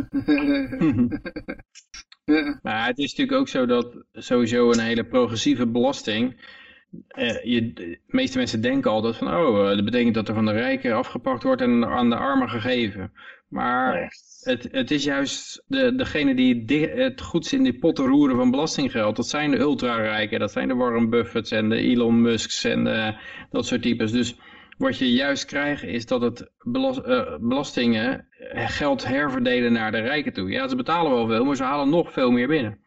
[LAUGHS] ja. Maar het is natuurlijk ook zo dat sowieso een hele progressieve belasting uh, je, de meeste mensen denken altijd van, oh, dat betekent dat er van de rijken afgepakt wordt en aan de armen gegeven. Maar het, het is juist de, degene die het goedst in die potten roeren van belastinggeld. Dat zijn de ultra-rijken, dat zijn de Warren Buffets en de Elon Musks en uh, dat soort types. Dus wat je juist krijgt is dat het belast, uh, belastingen geld herverdelen naar de rijken toe. Ja, ze betalen wel veel, maar ze halen nog veel meer binnen.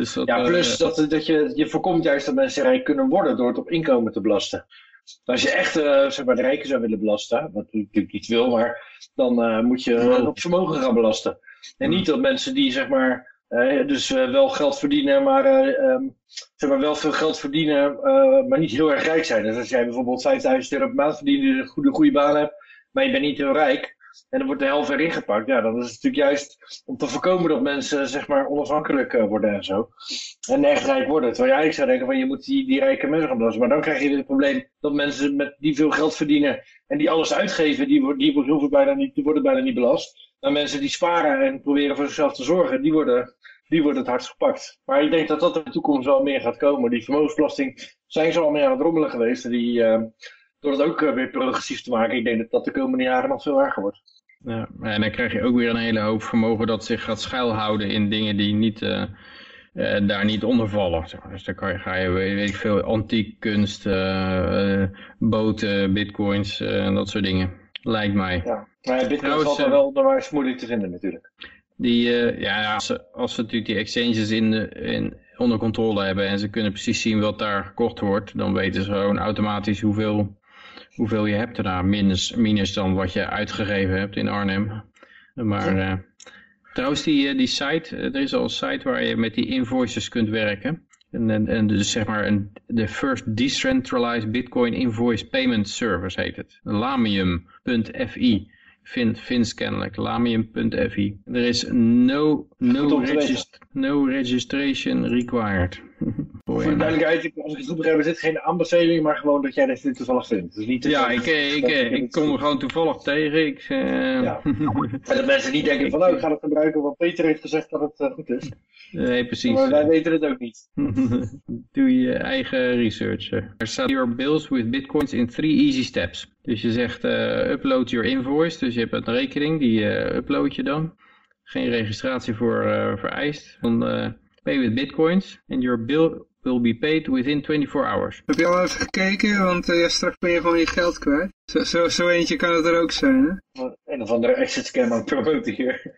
Dus dat, ja, plus uh, dat, dat je, je voorkomt juist dat mensen rijk kunnen worden door het op inkomen te belasten. Als je echt zeg maar, de rijken zou willen belasten, wat ik natuurlijk niet wil, maar dan moet je op vermogen gaan belasten. En niet dat mensen die zeg maar dus wel geld verdienen, maar, um, zeg maar wel veel geld verdienen, maar niet heel erg rijk zijn. Dus als jij bijvoorbeeld 5000 euro per maand verdient, dus een goede, goede baan hebt, maar je bent niet heel rijk, en dan wordt de helft erin gepakt, ja, dan is natuurlijk juist om te voorkomen dat mensen zeg maar onafhankelijk worden en zo. En echt rijk worden. Terwijl je eigenlijk zou denken van je moet die, die rijke mensen gaan belasten. Maar dan krijg je het probleem dat mensen met die veel geld verdienen en die alles uitgeven, die, die, die, bijna niet, die worden bijna niet belast. En mensen die sparen en proberen voor zichzelf te zorgen, die worden, die worden het hardst gepakt. Maar ik denk dat dat in de toekomst wel meer gaat komen. Die vermogensbelasting zijn ze al meer aan het rommelen geweest. Die, uh, door het ook eh, weer progressief te maken, ik denk dat dat de komende jaren nog veel erger wordt. Ja, en dan krijg je ook weer een hele hoop vermogen dat zich gaat schuilhouden in dingen die niet, uh, uh, daar niet onder vallen. Dus dan kan je, ga je, weet ik veel, antiek kunst, boten, bitcoins en dat soort dingen. Lijkt mij. Ja, maar bitcoin valt er wel maar is moeilijk te vinden natuurlijk. Die, ja, als ze, als ze natuurlijk die exchanges in, in, onder controle hebben en ze kunnen precies zien wat daar gekocht wordt, dan weten ze gewoon automatisch hoeveel, hoeveel je hebt daarna. Minus, minus dan wat je uitgegeven hebt in Arnhem. Maar uh, trouwens, die, eh, die site, er is al een site waar je met die invoices kunt werken. En, en, en dus zeg maar een, de First Decentralized Bitcoin Invoice Payment Service heet het. Lamium.fi. Fins kennelijk, lamium.fi. Er is no, no, regist no registration required. [LAUGHS] Voor de duidelijkheid, als ik het goed begrijp, is dit geen aanbeveling, maar gewoon dat jij dit toevallig vindt. Dus niet ja, ik, ik, ik, kom er gewoon toevallig tegen. Ik, uh... ja. [LAUGHS] En dat mensen niet denken van, nou, ik ga het gebruiken, want Peter heeft gezegd dat het uh, goed is. Nee, precies. Maar wij weten het ook niet. [LAUGHS] Doe je eigen research. Er staat your bills with bitcoins in three easy steps. Dus je zegt uh, upload your invoice, dus je hebt een rekening, die upload je dan. Geen registratie voor uh, vereist. Dan pay with bitcoins and your bill will be paid within 24 hours. Heb je al even gekeken? Want ja, straks ben je gewoon je geld kwijt. Zo, zo, zo eentje kan het er ook zijn, hè? Een of andere exit scam aan promoten hier.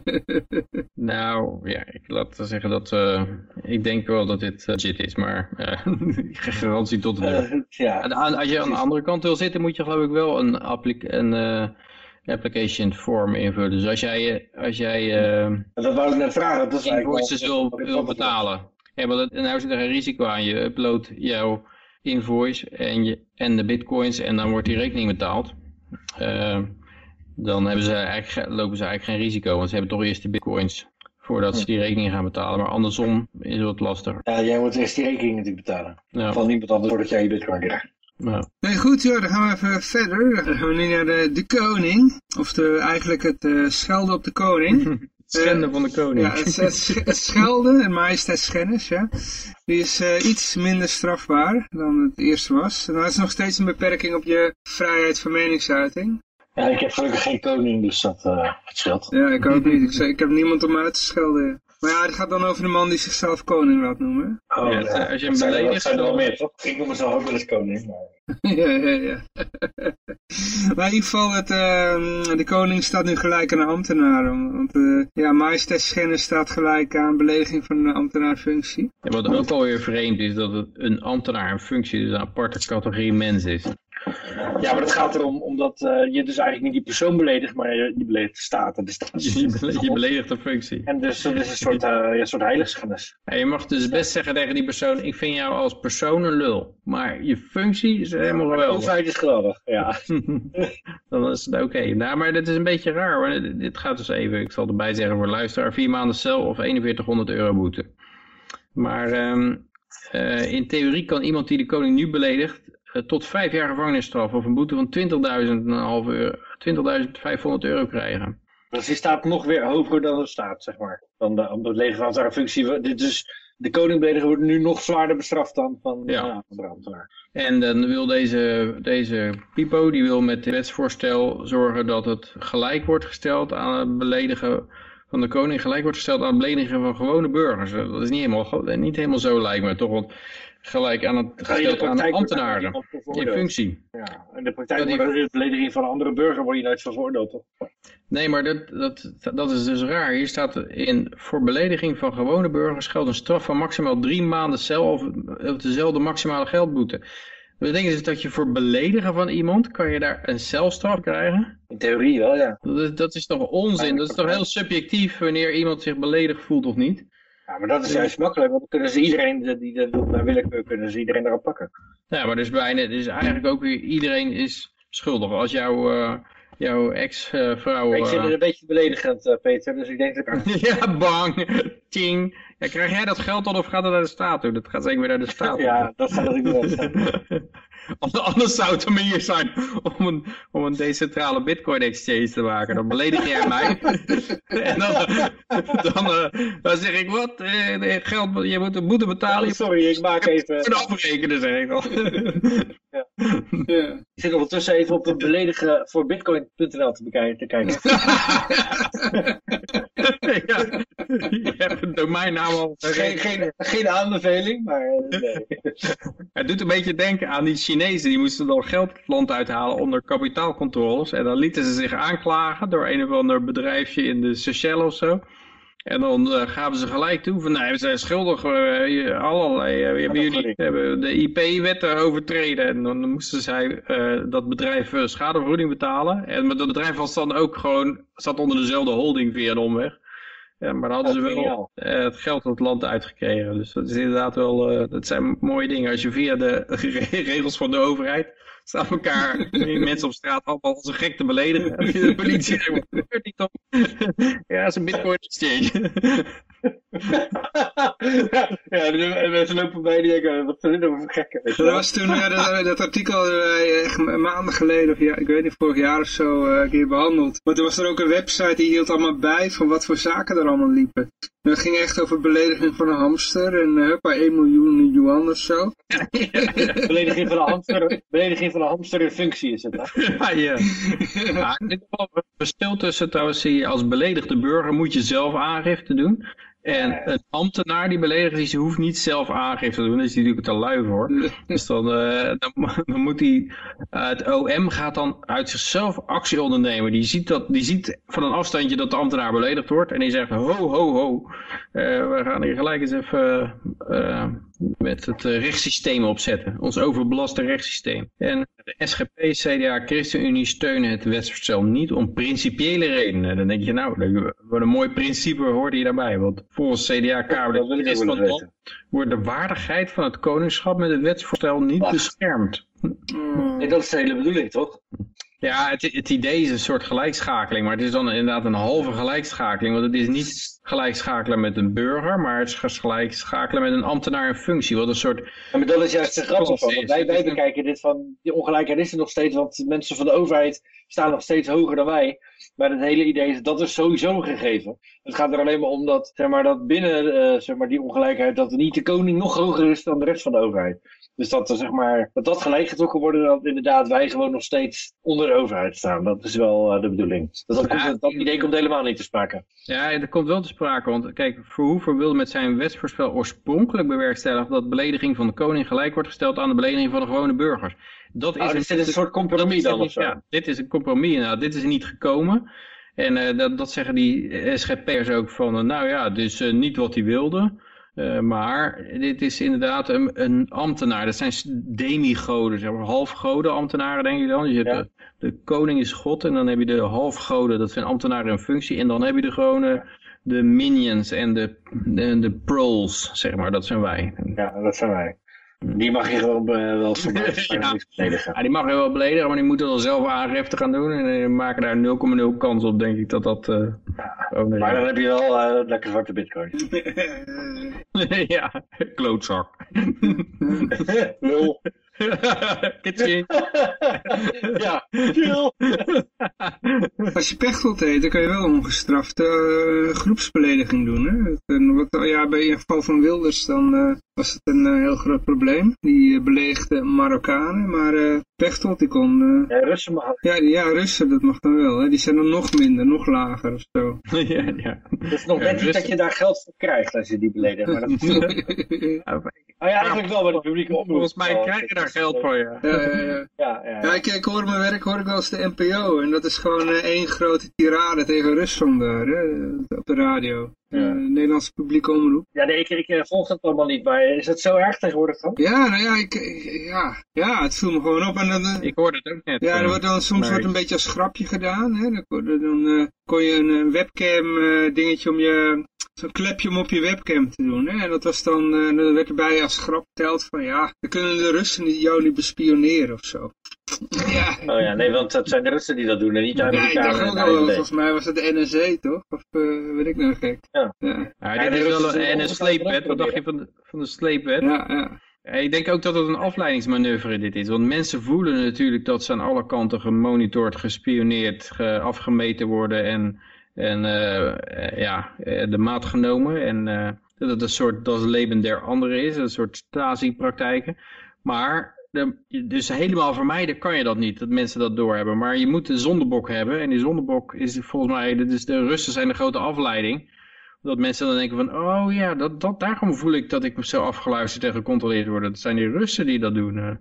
[LAUGHS] nou, ja, ik laat zeggen dat, uh, ik denk wel dat dit legit is, maar uh, [LAUGHS] geen garantie tot uh, ja. Als je aan de andere kant wil zitten, moet je geloof ik wel een, applic een application form invullen. Dus als jij, als jij dat wou ik net vragen, dat is invoices wil, wil betalen. Ja, maar dat, nou zit er geen risico aan. Je upload jouw invoice en, je, en de bitcoins en dan wordt die rekening betaald. Uh, dan hebben ze eigenlijk, lopen ze eigenlijk geen risico, want ze hebben toch eerst de bitcoins voordat ze die rekening gaan betalen. Maar andersom is het wat lastiger. Ja, jij moet eerst die rekening natuurlijk betalen. Ja. Van niemand anders voordat jij je bitcoin krijgt. Ja. Nee, goed, joh, dan gaan we even verder. Dan gaan we nu naar de, de koning. Of de, eigenlijk het uh, schelden op de koning. [LAUGHS] Schenden van de koning. Ja, het, het, schelden en majesteitsschennis, ja. Die is uh, iets minder strafbaar dan het eerste was. En dan is nog steeds een beperking op je vrijheid van meningsuiting. Ja, ik heb gelukkig geen koning, dus dat uh, scheelt. Ja, ik ook [LAUGHS] niet. Ik, ik heb niemand om uit te schelden. Maar ja, het gaat dan over de man die zichzelf koning laat noemen. Oh, ja, ja. Als je hem beledigt... zijn er wel meer, toch? Ik noem mezelf ook wel eens koning, maar... [LAUGHS] ja, ja, ja. [LAUGHS] maar in ieder geval, het, uh, de koning staat nu gelijk aan een ambtenaar. Want uh, ja, majesteitsschennis staat gelijk aan belediging van een ambtenaarfunctie. Ja, wat ook alweer vreemd is, dat het een ambtenaar een functie, dus een aparte categorie mens is. Ja, maar het gaat erom omdat uh, je dus eigenlijk niet die persoon beledigt, maar je, je beledigt de staat. De staat [LAUGHS] je, je beledigt de functie. En dus dat is een soort, uh, ja, soort heiligschennis. Ja, je mag dus best zeggen tegen die persoon, ik vind jou als persoon een lul. Maar je functie is helemaal geweldig. Ja, is geweldig, ja. [LAUGHS] Dan is het oké. Okay. Nou, maar dit is een beetje raar. Dit gaat dus even, ik zal erbij zeggen voor luisteraar, vier maanden cel of 4100 euro boete. Maar um, uh, in theorie kan iemand die de koning nu beledigt eh, tot vijf jaar gevangenisstraf of een boete van 20.500 euro krijgen. Dus die staat nog weer hoger dan de staat, zeg maar. Dan de, om de een functie. Dit is, de koningbelediger wordt nu nog zwaarder bestraft dan van, ja. de ambtenaar. En dan wil deze, deze Pipo, die wil met het wetsvoorstel zorgen dat het gelijk wordt gesteld aan het beledigen van de koning, gelijk wordt gesteld aan het beledigen van gewone burgers. Dat is niet helemaal, niet helemaal zo lijkt me toch, want gelijk aan het gesteld aan de ambtenaren in functie. Ja, in de praktijk wordt de belediging van een andere burger word je nooit veroordeeld, toch? Nee, maar dat, dat, dat is dus raar. Hier staat in, voor belediging van gewone burgers geldt een straf van maximaal drie maanden cel of, of dezelfde maximale geldboete. Het ding is dat je voor beledigen van iemand, kan je daar een celstraf krijgen? In theorie wel, ja. Dat, dat is toch onzin? Dat is toch heel subjectief wanneer iemand zich beledigd voelt of niet? Ja, maar dat is juist makkelijk, want dan kunnen ze iedereen die dat doet naar willekeur, kunnen ze iedereen erop pakken. Ja, maar dus bijna, dus eigenlijk ook weer iedereen is schuldig. Als jouw, uh, jouw ex-vrouw... ik vind het een beetje beledigend, Peter, dus ik denk dat ik... [LAUGHS] ja, bang, Ja, krijg jij dat geld dan of gaat het naar de staat toe? Dat gaat zeker weer naar de staat [LAUGHS] Ja, dat gaat de staat. [LAUGHS] Anders zou het een manier zijn om een, om een decentrale bitcoin exchange te maken. Dan beledig jij mij. [LAUGHS] en dan, dan, uh, dan zeg ik, wat? Eh, geld, je moet moeten betalen. Oh, sorry, ik maak even... Ik afrekenen, zeg ik al. ja. ja. Ik zit ondertussen even op het beledigen voor bitcoin.nl te, bekijken, te kijken. [LAUGHS] ja, je hebt een domeinnaam al. Geen, geen, geen aanbeveling, maar eh, nee. [LAUGHS] Het doet een beetje denken aan die Chinezen. Die moesten dan geld het land uithalen onder kapitaalcontroles. En dan lieten ze zich aanklagen door een of ander bedrijfje in de Seychelles of zo. En dan uh, gaven ze gelijk toe van, nee, we zijn schuldig, uh, allerlei, uh, hebben jullie hebben de IP-wetten overtreden. En dan moesten zij dat bedrijf schadevergoeding betalen. En dat bedrijf was dan ook gewoon, zat onder dezelfde holding via een omweg. Ja, maar dan hadden ze wel het geld het land uitgekregen. Dus dat is inderdaad wel, dat zijn mooie dingen. Als je via de [LAUGHS] regels van de overheid [LAUGHS] staan elkaar mensen op straat allemaal als een gek te beledigen. [LAUGHS] De politie zegt, wat gebeurt niet toch? [LAUGHS] Ja, het is een bitcoin exchange. [LAUGHS] ja, de mensen lopen bij die denken, wat zijn dit voor gekken? Dat was toen, ja, dat, dat, artikel uh, echt maanden geleden, of ja, ik weet niet, vorig jaar of zo, uh, een keer behandeld. Maar toen was er ook een website die hield allemaal bij van wat voor zaken er allemaal liepen. Dat ging echt over belediging van een hamster en uh, bij 1 miljoen yuan of zo. [LAUGHS] belediging van een hamster, belediging van een hamster in functie is het. Hè? [LAUGHS] ja, ja. ja dit verschil tussen trouwens, als beledigde burger moet je zelf aangifte doen. En een ambtenaar die beledigd is, hoeft niet zelf aangifte te doen. Daar is hij natuurlijk te lui voor. [LAUGHS] Dus dan, uh, dan, dan, moet hij... Uh, het OM gaat dan uit zichzelf actie ondernemen. Die ziet, dat, die ziet van een afstandje dat de ambtenaar beledigd wordt. En die zegt, ho, ho, ho. Uh, we gaan hier gelijk eens even met het rechtssysteem opzetten. Ons overbelaste rechtssysteem. En de SGP, CDA, ChristenUnie steunen het wetsvoorstel niet om principiële redenen. Dan denk je, nou, wat een mooi principe hoorde je daarbij. Want volgens CDA-Kamer is van land wordt de waardigheid van het koningschap met het wetsvoorstel niet beschermd. Nee, dat is de hele bedoeling, toch? Ja, het, het, idee is een soort gelijkschakeling, maar het is dan inderdaad een halve gelijkschakeling. Want het is niet gelijkschakelen met een burger, maar het is gelijkschakelen met een ambtenaar in functie. Wat een soort... Ja, maar dat is juist de grappig van. Wij, wij bekijken dit van, die ongelijkheid is er nog steeds, want mensen van de overheid staan nog steeds hoger dan wij. Maar het hele idee is, dat is sowieso gegeven. Het gaat er alleen maar om dat, zeg maar, dat binnen uh, zeg maar, die ongelijkheid, dat niet de koning nog hoger is dan de rest van de overheid. Dus dat, zeg maar, dat dat gelijk getrokken wordt, dat inderdaad wij gewoon nog steeds onder de overheid staan. Dat is wel uh, de bedoeling. Dat, dat, ja, komt, dat idee komt helemaal niet te sprake. Ja, dat komt wel te sprake. Want kijk, Verhoeven wilde met zijn wetsvoorspel oorspronkelijk bewerkstelligen dat belediging van de koning gelijk wordt gesteld aan de belediging van de gewone burgers. Dat is, oh, dus een, is een soort compromis dan? Ja, dit is een compromis. Nou, dit is niet gekomen. En uh, dat, dat zeggen die SGP'ers ook van, uh, nou ja, dus niet wat hij wilde. Uh, maar dit is inderdaad een, een, ambtenaar. Dat zijn demigoden, zeg maar, halfgoden ambtenaren denk je dan. Je hebt de, de, koning is god en dan heb je de halfgoden, dat zijn ambtenaren in functie. En dan heb je de gewone, de minions en de, de, de proles, zeg maar, dat zijn wij. Ja, dat zijn wij. Die mag je gewoon uh, wel [LAUGHS] ja. beledigen. Ja, die mag je wel beledigen, maar die moeten dan zelf aangifte gaan doen. En die maken daar 0,0 kans op, denk ik, dat dat... Uh, ja, maar dan heb je wel uh, lekker zwarte bitcoin. [LAUGHS] [LAUGHS] ja, klootzak. Nul. [LAUGHS] [LAUGHS] Ja, chill. [LAUGHS] Als je pechtold heet, dan kan je wel ongestraft uh, groepsbelediging doen. Hè? En wat, ja, bij een geval van Wilders dan uh, was het een uh, heel groot probleem. Die beledigde Marokkanen, maar Pechtold die kon... ja, Russen mag Ja, ja, Russen, dat mag dan wel. Hè? Die zijn dan nog minder, nog lager of zo. ja, ja. Het is nog net niet dat je daar geld voor krijgt als je die beledigt. Maar dat is... oh ja, eigenlijk wel bij de publieke omroep. Volgens mij krijg je daar geld voor, ja. Ja, ja, ja. ja, ja, ja. ik, ik hoor mijn werk hoor ik wel eens de NPO. En dat is gewoon uh, één grote tirade tegen Rusland daar, hè, op de radio. Ja. Nederlandse publieke omroep. Ja, nee, ik, ik volg dat allemaal niet, maar is het zo erg tegenwoordig dan? Ja, nou ja, ik, ja, ja het viel me gewoon op. En dan, ik hoorde het ook net. Ja, er wordt dan, soms wordt een beetje als grapje gedaan. Hè? Dan, dan kon je een webcam dingetje om je zo'n klepje om op je webcam te doen. Hè? En dat was dan, uh, dan werd erbij als grap verteld van ja, dan kunnen de Russen jou niet bespioneren of zo. [LAUGHS] ja. Oh ja, nee, want dat zijn de Russen die dat doen en niet de Amerikanen. Ja, ik dacht ook volgens mij was het de NSA toch? Of uh, weet ik nou gek? Ja. ja. ja dit is wel een, een sleepwet, wat dacht je van de, van de sleepwet? Ja, ja. Ik denk ook dat het een afleidingsmanoeuvre dit is. Want mensen voelen natuurlijk dat ze aan alle kanten gemonitord, gespioneerd, ge afgemeten worden en en uh, ja, eh, de maat genomen. En uh, dat het een soort das leven der anderen is, een soort stasi-praktijken. Maar de, dus helemaal vermijden kan je dat niet, dat mensen dat doorhebben. Maar je moet de zondebok hebben. En die zondebok is volgens mij, dus de Russen zijn de grote afleiding. Dat mensen dan denken van, oh ja, dat, dat, daarom voel ik dat ik zo afgeluisterd en gecontroleerd word. Dat zijn die Russen die dat doen.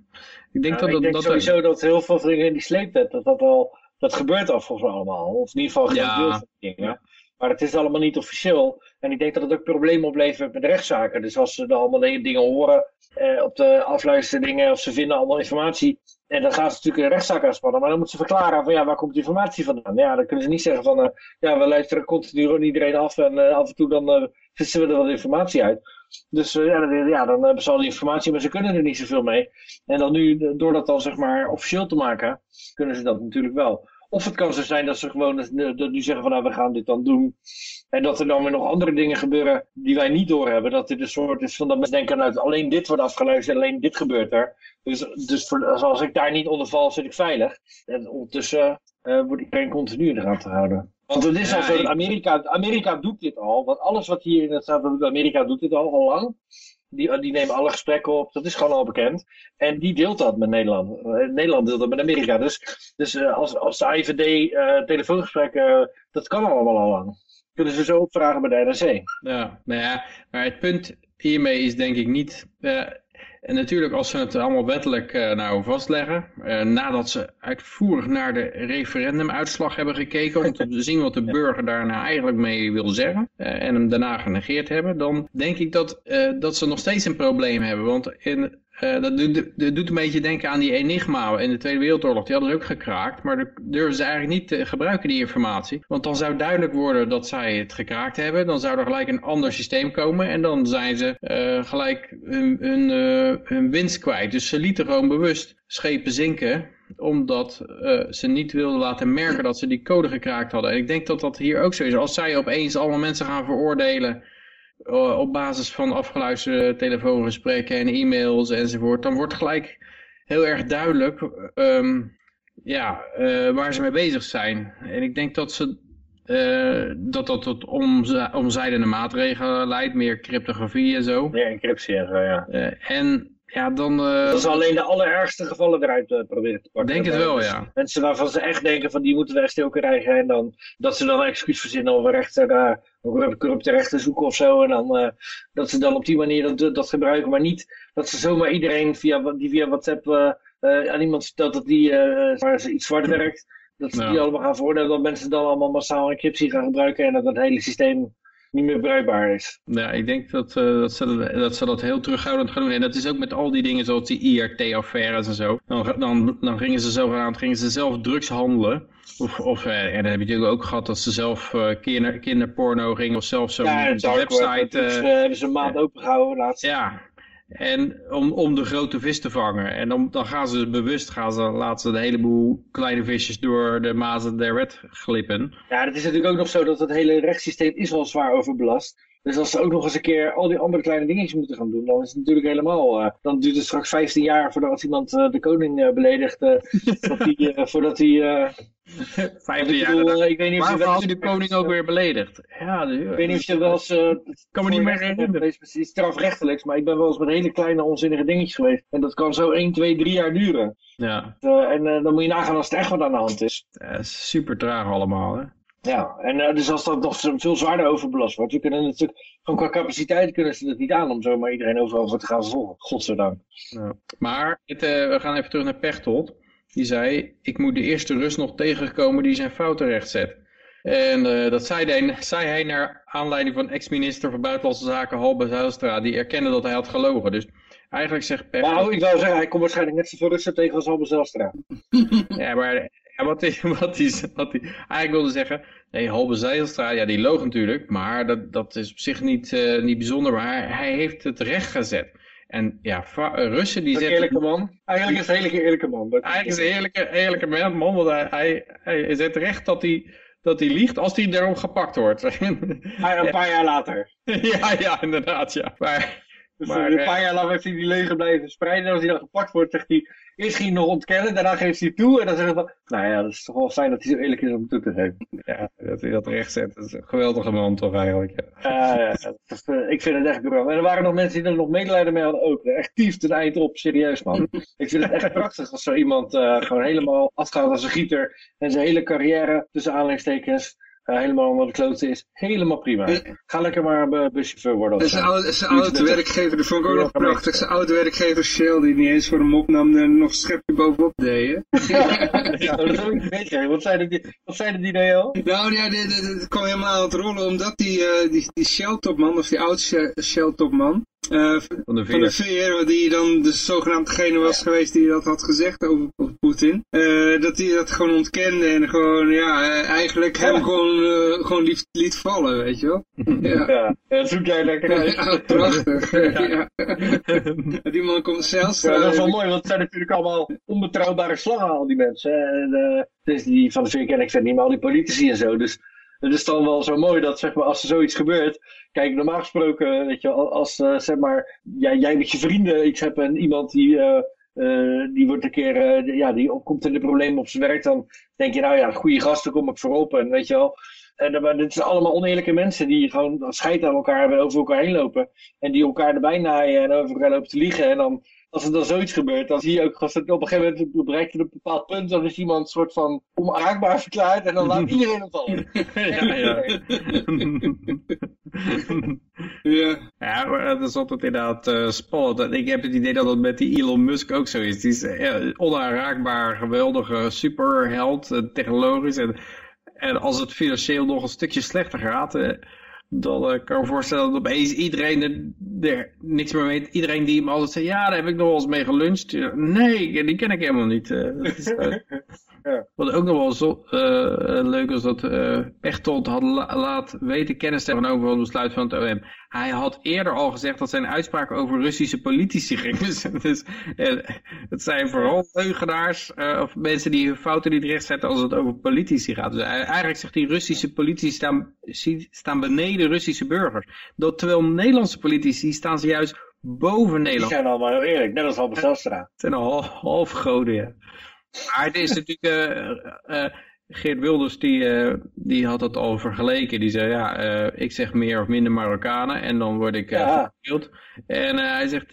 Ik denk, dat, ik dat, denk dat sowieso dat heel veel dingen in die sleepwet, dat dat al dat gebeurt al volgens mij allemaal. Of in ieder geval ja. van dingen. Maar het is allemaal niet officieel. En ik denk dat het ook problemen oplevert met de rechtszaken. Dus als ze dan allemaal dingen horen eh, op de afluisterdingen of ze vinden allemaal informatie. En dan gaan ze natuurlijk een rechtszaak aanspannen. Maar dan moeten ze verklaren van ja, waar komt die informatie vandaan? Ja, dan kunnen ze niet zeggen van uh, ja, we luisteren continu iedereen af en uh, af en toe dan uh, vissen we er wat informatie uit. Dus ja, dan, ja, dan hebben ze al die informatie, maar ze kunnen er niet zoveel mee. En dan nu, door dat dan zeg maar officieel te maken, kunnen ze dat natuurlijk wel. Of het kan zo zijn dat ze gewoon dat nu zeggen van nou we gaan dit dan doen. En dat er dan weer nog andere dingen gebeuren die wij niet doorhebben. Dat dit een soort is van dat mensen denken nou alleen dit wordt afgeluisterd, alleen dit gebeurt er. Dus, dus als ik daar niet onder val zit ik veilig. En ondertussen uh, wordt iedereen continu in de gaten houden. Want het is al zo, Amerika, Amerika doet dit al. Want alles wat hier in het staat, Amerika doet dit al, al lang. Die, die nemen alle gesprekken op, dat is gewoon al bekend. En die deelt dat met Nederland. Eh, Nederland deelt dat met Amerika. Dus, dus uh, als, als de IVD uh, telefoongesprekken, dat kan allemaal al lang. Kunnen ze zo opvragen bij de NRC. Ja, nou ja, maar het punt hiermee is denk ik niet... En natuurlijk als ze het allemaal wettelijk uh, nou vastleggen, uh, nadat ze uitvoerig naar de referendumuitslag hebben gekeken om te [LAUGHS] zien wat de burger daarna nou eigenlijk mee wil zeggen uh, en hem daarna genegeerd hebben, dan denk ik dat, dat ze nog steeds een probleem hebben. Want in uh, dat, doet, doet, een beetje denken aan die Enigma in de Tweede Wereldoorlog. Die hadden ze ook gekraakt, maar durven ze eigenlijk niet te gebruiken, die informatie. Want dan zou duidelijk worden dat zij het gekraakt hebben. Dan zou er gelijk een ander systeem komen en dan zijn ze uh, gelijk hun, uh, hun winst kwijt. Dus ze lieten gewoon bewust schepen zinken omdat ze niet wilden laten merken dat ze die code gekraakt hadden. En ik denk dat dat hier ook zo is. Als zij opeens allemaal mensen gaan veroordelen eh, op basis van afgeluisterde telefoongesprekken en e-mails enzovoort, dan wordt gelijk heel erg duidelijk um, ja, uh, waar ze mee bezig zijn. En ik denk dat ze uh, dat dat tot omzijdende maatregelen leidt, meer cryptografie en zo. Meer encryptie en zo, ja. en ja, dan... Uh... Dat is alleen de allerergste gevallen eruit uh, proberen te pakken. Denk het wel, ja. Mensen waarvan ze echt denken van die moeten we echt stil krijgen. En dan dat ze dan een excuus verzinnen een rechter, uh, corrupte rechter zoeken of zo. En dan dat ze dan op die manier dat, dat gebruiken. Maar niet dat ze zomaar iedereen via, die via WhatsApp aan iemand stelt dat die waar ze iets zwart werkt. Dat ze die allemaal gaan veroordelen. Dat mensen dan allemaal massaal encryptie gaan gebruiken. En dat het hele systeem niet meer bruikbaar is. Ja, ik denk dat, uh, dat, ze, dat ze dat heel terughoudend gaan doen. En dat is ook met al die dingen zoals die IRT-affaires en zo. Dan, dan, dan gingen ze zogenaamd gingen ze zelf drugs handelen. Of, of en dan heb je natuurlijk ook gehad dat ze zelf uh, kinder, kinderporno gingen of zelf zo'n ja, website... Ja, hebben ze een maand opengehouden laatst. Ja, en om, om de grote vis te vangen. En dan, dan gaan ze bewust, gaan ze, laten ze een heleboel kleine visjes door de mazen der wet glippen. Ja, het is natuurlijk ook nog zo dat het hele rechtssysteem is al zwaar overbelast. Dus als ze ook nog eens een keer al die andere kleine dingetjes moeten gaan doen, dan is het natuurlijk helemaal... Uh, dan duurt het straks 15 jaar voordat iemand uh, de koning uh, beledigt, [LAUGHS] die, voordat hij... 15 jaar. Bedoel, ik weet niet of Waarom je de koning ook weer beledigd? Ja, de, ik weet niet of je wel eens... kan me niet meer herinneren. Precies strafrechtelijks, maar ik ben wel eens met hele kleine onzinnige dingetjes geweest. En dat kan zo 1, 2, 3 jaar duren. Ja. en dan moet je nagaan als het echt wat aan de hand is. Ja, super traag allemaal, hè? Ja, en uh, dus als dat nog veel zwaarder overbelast wordt, we kunnen natuurlijk, gewoon qua capaciteit kunnen ze het niet aan om zomaar iedereen overal voor te gaan volgen. Godzijdank. Ja. Maar het, uh, we gaan even terug naar Pechtold. Die zei, ik moet de eerste Rus nog tegenkomen die zijn fouten recht zet. En dat zei hij, zei hij naar aanleiding van ex-minister van Buitenlandse Zaken Halbe Zijlstra, die erkende dat hij had gelogen. Dus eigenlijk zegt Pechtold... Nou, ik zou zeggen, hij komt waarschijnlijk net zoveel Russen tegen als Halbe Zijlstra. ja, maar ja, wat [LAUGHS] hij, wat, hij, wat hij eigenlijk wilde zeggen, nee, Halbe Zijlstra, ja, die loog natuurlijk, maar dat, dat is op zich niet, uh, niet bijzonder, maar hij, heeft het recht gezet. En ja, eh, Russen die zetten... Een eerlijke man. Eigenlijk is een hele eerlijke man. Eigenlijk is een eerlijke, eerlijke man, want hij, hij, hij zet recht dat hij, dat hij liegt als hij daarom gepakt wordt. [LAUGHS] Maar een paar jaar later. ja, ja, inderdaad, ja. Maar, dus maar, een paar jaar lang heeft hij die leugen blijven spreiden. En als hij dan gepakt wordt, zegt hij... Eerst ging hij nog ontkennen, daarna geeft hij toe. En dan zegt hij van... Nou ja, dat is toch wel fijn dat hij zo eerlijk is om toe te geven. Ja, dat hij dat recht zet. Dat is een geweldige man toch eigenlijk. Ja, ja, uh, ik vind het echt briljant. En er waren nog mensen die er nog medelijden mee hadden ook. Echt tief ten eind op, serieus man. [LAUGHS] ik vind het echt prachtig als zo iemand uh, gewoon helemaal afgaat als een gieter. En zijn hele carrière, tussen aanleidingstekens helemaal onder de kloten is. Helemaal prima. Ga lekker maar uh, buschauffeur worden. Zijn oude, zijn oude werkgever, dat vond ik ook nog prachtig. Zijn oude werkgever Shell, die niet eens voor hem opnam en nog een schepje bovenop deed. [LAUGHS] ja, dat heb ik niet Wat zeiden die, wat zeiden die nou al? Nou ja, dit, kwam helemaal aan het rollen omdat die, uh, die, die Shell-topman, of die oud Shell-topman, uh, van de veer. Van de die dan de zogenaamd degene was geweest die dat had gezegd over, over Poetin. Uh, dat hij dat gewoon ontkende en gewoon, ja, uh, eigenlijk hem gewoon, gewoon liet, liet vallen, weet je wel. [LAUGHS] Ja, zoek jij lekker uit. Ja, prachtig. [LAUGHS] ja. die man komt zelfs... Ja, dat is wel mooi, want het zijn natuurlijk allemaal onbetrouwbare slangen, al die mensen. En, dus die van de veer ken ik verder niet, maar al die politici en zo, dus... Het is dan wel zo mooi dat zeg maar, als er zoiets gebeurt, Kijk, normaal gesproken, weet je, als uh, zeg maar, jij, jij met je vrienden iets hebt en iemand die, uh, die wordt een keer, ja, die komt in de problemen op zijn werk, dan denk je, nou ja, goede gasten kom ik voorop en weet je wel. En, maar dit zijn allemaal oneerlijke mensen die gewoon scheid aan elkaar hebben en over elkaar heen lopen. En die elkaar erbij naaien en over elkaar lopen te liegen. En dan als er dan zoiets gebeurt, dan zie je ook, als het op een gegeven moment bereikt een bepaald punt, dan is iemand een soort van onaanraakbaar verklaard en dan laat [LAUGHS] iedereen hem vallen. ja, ja. ja. ja, maar dat is altijd inderdaad uh, spannend. Ik heb het idee dat het met die Elon Musk ook zo is. Die is uh, onaanraakbaar, geweldige superheld, uh, technologisch. En, en als het financieel nog een stukje slechter gaat uh, kan ik me voorstellen dat opeens iedereen er, niks meer weet. Iedereen die hem altijd zegt, ja, daar heb ik nog wel eens mee geluncht. Nee, die ken ik helemaal niet. Uh, is, uh, [LAUGHS] ja. Wat ook nog wel zo, leuk was dat Pechtold had laat weten kennis te hebben over het besluit van het OM. Hij had eerder al gezegd dat zijn uitspraken over Russische politici [LAUGHS] gingen. dus het zijn vooral leugenaars of mensen die hun fouten niet rechtzetten als het over politici gaat. Dus eigenlijk zegt die Russische politici staan, staan beneden de Russische burgers. Dat, terwijl Nederlandse politici staan ze juist boven Nederland. Die zijn allemaal heel eerlijk, net als Albert Zijlstra. Het zijn al half, goden, ja. Maar het is natuurlijk... Uh, uh, Geert Wilders die, die had het al vergeleken. Die zei, ja, ik zeg meer of minder Marokkanen en dan word ik ja. En hij zegt,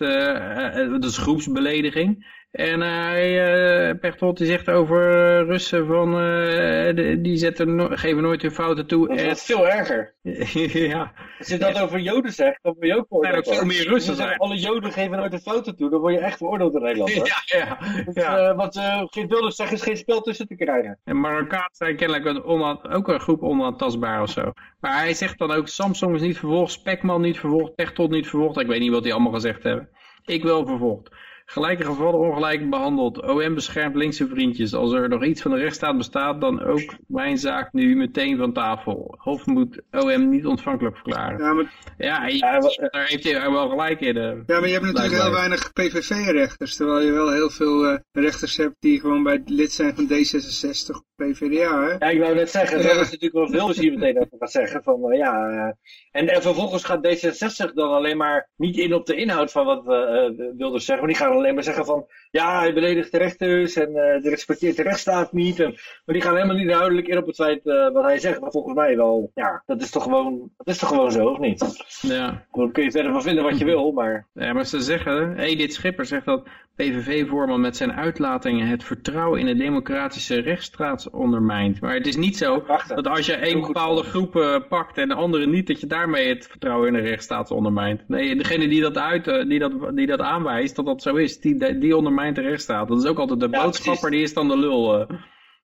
dat is groepsbelediging. En hij, uh, Pechtold, die zegt over Russen van, uh, die zetten no geven nooit hun fouten toe. Dat is veel erger. [LAUGHS] ja. Als je dat over Joden zegt, dan word je ook veroordeeld. Nee, veel meer Russen zijn. Alle Joden geven nooit hun fouten toe, dan word je echt veroordeeld in Nederland. [LAUGHS] Hoor. Ja, ja. Dus, ja. Uh, wat uh, Geert Wilders zegt, is geen spel tussen te krijgen. En Marokkaan zijn kennelijk ook een groep onaantastbaar of zo. Maar hij zegt dan ook, Samsung is niet vervolgd, Spekman niet vervolgd, Pechtold niet vervolgd. Ik weet niet wat die allemaal gezegd hebben. Ik wel vervolgd. Gelijke gevallen ongelijk behandeld. OM beschermt linkse vriendjes. Als er nog iets van de rechtsstaat bestaat, dan ook mijn zaak nu meteen van tafel. Hof moet OM niet ontvankelijk verklaren. Ja, maar... ja, daar heeft hij wel gelijk in. Uh, ja, maar je hebt natuurlijk heel weinig PVV-rechters. Terwijl je wel heel veel uh, rechters hebt die gewoon bij lid zijn van D66 of PVDA. Hè? Ja, ik wou net zeggen, dat is natuurlijk wel veel dus hier meteen over gaat zeggen. Van, uh, ja, en, en vervolgens gaat D66 dan alleen maar niet in op de inhoud van wat we wilden zeggen. Maar die gaan alleen maar zeggen van, ja, hij beledigt de rechters en uh, de respecteert de rechtsstaat niet. En, maar die gaan helemaal niet duidelijk in op het feit uh, wat hij zegt. Maar volgens mij wel, ja, dat is toch gewoon, dat is toch gewoon zo, of niet? Ja. Dan kun je verder van vinden wat je wil, maar... Ja, maar ze zeggen, Edith Schipper zegt dat PVV-voorman met zijn uitlatingen het vertrouwen in de democratische rechtsstaat ondermijnt. Maar het is niet zo dat als je een bepaalde groep uh, pakt en de andere niet, dat je daarmee het vertrouwen in de rechtsstaat ondermijnt. Nee, degene die dat, uit, die dat, die dat aanwijst, dat dat zo is, die, die ondermijnt de rechtsstaat. Dat is ook altijd de boodschapper, die is dan de lul. Uh.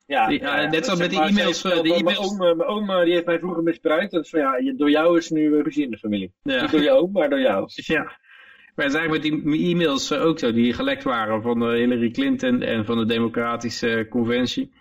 Ja, net zoals met die e-mails. Uh, die Mijn oom, mijn oom die heeft mij vroeger misbruikt. Dat is van ja, door jou is nu ruzie in de familie. Niet door je oom, maar door jou. [LAUGHS] Ja. Wij zijn met die e-mails ook zo, die gelekt waren van Hillary Clinton en van de Democratische Conventie.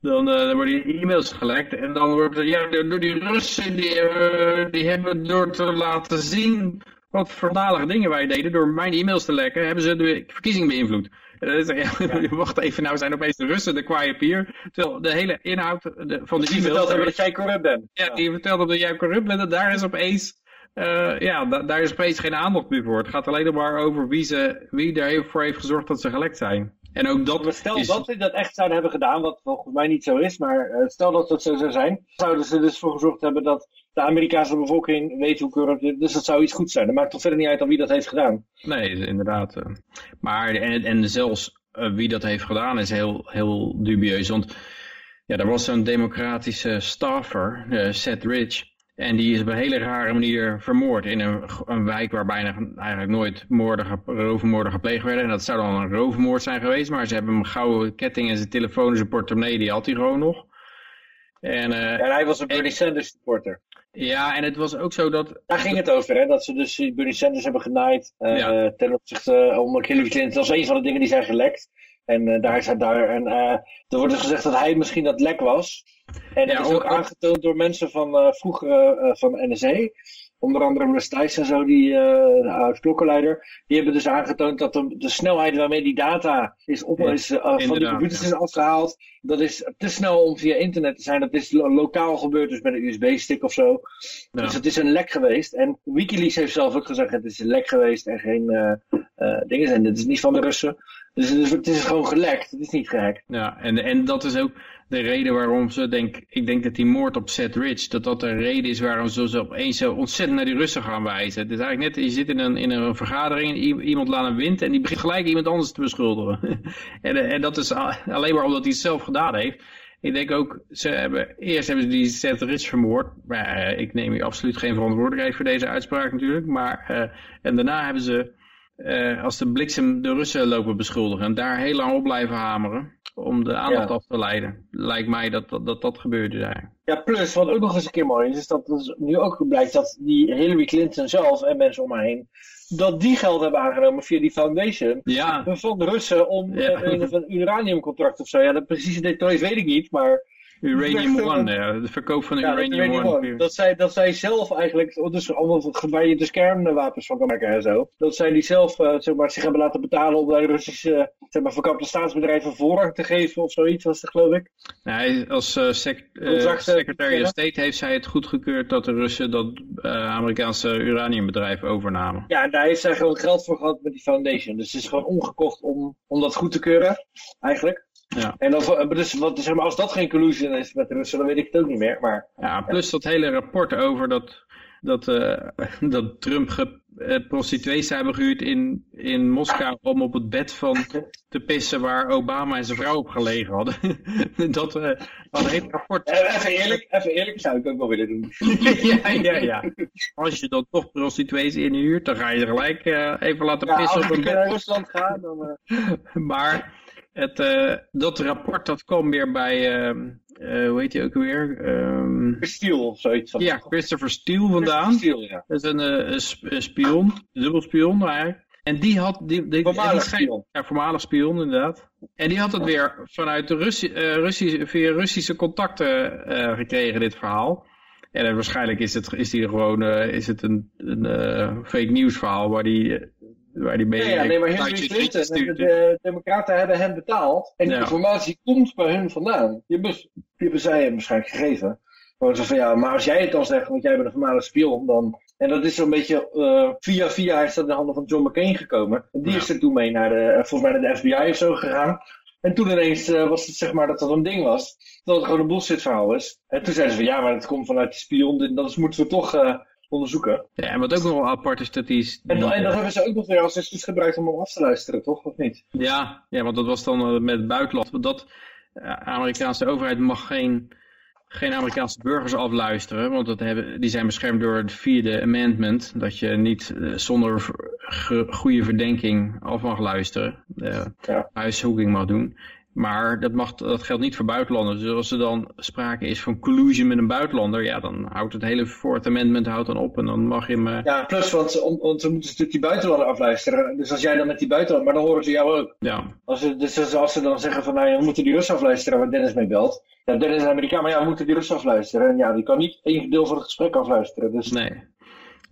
Dan, uh, dan worden die e-mails gelekt en dan wordt er, ja, door die Russen, die, uh, die hebben door te laten zien wat verdalige dingen wij deden, door mijn e-mails te lekken, hebben ze de verkiezingen beïnvloed. Ja, [LAUGHS] Wacht even, nou zijn opeens de Russen de quiet peer. Terwijl de hele inhoud de, van de e-mails... Die vertelt dat jij corrupt bent. Ja, die vertelt dat jij corrupt bent en daar is opeens... Uh, ja, da daar is opeens geen aandacht meer voor. Het gaat alleen maar over wie, ze, wie ervoor heeft gezorgd dat ze gelekt zijn. En ook dat stel dat ze dat echt zouden hebben gedaan, wat volgens mij niet zo is, maar uh, stel dat dat zo zou zijn, zouden ze dus voor gezorgd hebben dat de Amerikaanse bevolking weet hoe corrupt is. Dus dat zou iets goed zijn. Dat maakt toch verder niet uit al wie dat heeft gedaan. Nee, inderdaad. Uh. Maar en, en zelfs uh, wie dat heeft gedaan is heel, heel dubieus. Want ja, er was zo'n democratische staffer, Seth Rich. En die is op een hele rare manier vermoord in een, een wijk waar bijna eigenlijk nooit moorden, roofmoorden gepleegd werden. En dat zou dan een roofmoord zijn geweest, maar ze hebben hem gouden ketting en zijn telefoon en zijn portemonnee, die had hij gewoon nog. En, uh, en hij was een Bernie Sanders supporter. Ja, en het was ook zo dat... Daar ging het over, hè? dat ze dus Bernie Sanders hebben genaaid uh, ja. ten opzichte, om Hillary Clinton. Dat was een van de dingen die zijn gelekt. En uh, daar is hij daar. En uh, er wordt dus gezegd dat hij misschien dat lek was. En dat is ook, aangetoond door mensen van uh, vroeger van NSA. Onder andere Thijs en zo, die oud-klokkenleider. Die hebben dus aangetoond dat de, de snelheid waarmee die data is op, is, van die computers is afgehaald. Dat is te snel om via internet te zijn. Dat is lo lokaal gebeurd, dus met een USB-stick of zo. Dus het is een lek geweest. En Wikileaks heeft zelf ook gezegd: het is een lek geweest en geen dingen. En dit is niet van de Russen. Dus, het is gewoon gelekt, het is niet gehackt. Ja, en, en dat is ook de reden waarom ze, denk, ik denk dat die moord op Seth Rich, dat dat de reden is waarom ze, ze opeens zo ontzettend naar die Russen gaan wijzen. Het is eigenlijk net, je zit in een, in een vergadering iemand laat een wind en die begint gelijk iemand anders te beschuldigen. [LAUGHS] en, en dat is alleen maar omdat hij het zelf gedaan heeft. Ik denk ook, ze hebben, eerst hebben ze die Seth Rich vermoord. Maar, uh, ik neem hier absoluut geen verantwoordelijkheid voor deze uitspraak natuurlijk. Maar, uh, en daarna hebben ze uh, als de bliksem de Russen lopen beschuldigen en daar heel lang op blijven hameren om de aandacht af te leiden. Lijkt mij dat dat, dat, dat gebeurde daar. Ja, plus wat ook nog eens een keer mooi is, is dat dus nu ook blijkt dat die Hillary Clinton zelf en mensen om haar heen, dat die geld hebben aangenomen via die foundation ja. van de Russen om ja. een, een uraniumcontract of zo. Ja, de precieze details weet ik niet, maar Uranium One, de verkoop van de Uranium, One. Dat zij, dat zij zelf eigenlijk, dus allemaal waar je de kernwapens van kan maken en zo. Dat zij die zelf uh, zeg maar, zich hebben laten betalen om de Russische zeg maar, verkapte staatsbedrijven voorrang te geven of zoiets was dat geloof ik. Nee, als uh, sec uh, Secretary of State heeft zij het goedgekeurd dat de Russen dat Amerikaanse uraniumbedrijf overnamen. Ja, en daar heeft zij gewoon geld voor gehad met die foundation. Dus het is gewoon omgekocht om, om dat goed te keuren, eigenlijk. Ja. En dan, dus, wat, zeg maar, als dat geen collusion is met de Russen, dan weet ik het ook niet meer. Maar, ja, plus dat hele rapport over dat, dat, uh, [LAUGHS] dat Trump ge, uh, prostituees hebben gehuurd in, in Moskou om op het bed van [LAUGHS] te pissen waar Obama en zijn vrouw op gelegen hadden. [LAUGHS] dat uh, een hele rapport. Even eerlijk, even eerlijk zou ik ook wel willen doen. ja, ja, ja. Als je dan toch prostituees inhuurt, dan ga je gelijk even laten ja, pissen op een bed. Als ik Rusland ga, dan... maar... Het, uh, dat rapport dat kwam weer bij, uh, uh, hoe heet hij ook weer? Um, Steele of zoiets. Ja, Christopher Steele vandaan. Steele, ja. Dat is een, een spion, dubbelspion eigenlijk. En die had... Die, die, voormalig spion. Ja, voormalig spion inderdaad. En die had het weer vanuit de Russi Russi via Russische contacten gekregen, dit verhaal. En waarschijnlijk is het, is die gewoon, is het een, een fake news verhaal waar die waar die mee... Ja, nee, maar Hillary Clinton de, de, democraten hebben hem betaald. En de informatie komt bij hun vandaan. Die hebben, die hebben zij hem waarschijnlijk gegeven. Maar van ja, maar als jij het dan zegt, want jij bent een voormalig spion, dan... En dat is zo'n beetje, uh, via via is dat in de handen van John McCain gekomen. En die ja. is er toen mee naar de, volgens mij naar de FBI of zo gegaan. En toen ineens uh, was het zeg maar dat dat een ding was. Dat het gewoon een bullshit verhaal is. En toen zeiden ze van ja, maar het komt vanuit de spion. Dan moeten we toch... Uh, onderzoeken. Ja, en wat ook nog wel apart is dat die... En, en dat hebben ze ook nog weer als excuus gebruikt om hem af te luisteren, toch? Of niet? Ja, ja want dat was dan uh, met buitenland. Dat uh, Amerikaanse overheid mag geen, geen Amerikaanse burgers afluisteren, want dat hebben, die zijn beschermd door het vierde amendment, dat je niet zonder goede verdenking af mag luisteren, ja. huiszoeking mag doen. Maar dat, mag, dat geldt niet voor buitenlanders. Dus als er dan sprake is van collusion met een buitenlander, ja, dan houdt het hele Fourth Amendment houdt dan op en dan mag je hem... Uh... Ja, plus, want, want ze moeten natuurlijk die buitenlander afluisteren. Dus als jij dan met die buitenlander, maar dan horen ze jou ook. Ja. Als ze, dus als ze dan zeggen van, nou, we moeten die Russen afluisteren waar Dennis mee belt. Ja, Dennis is Amerikaan, maar ja, we moeten die Russen afluisteren. En ja, die kan niet één deel van het gesprek afluisteren. Dus... Nee.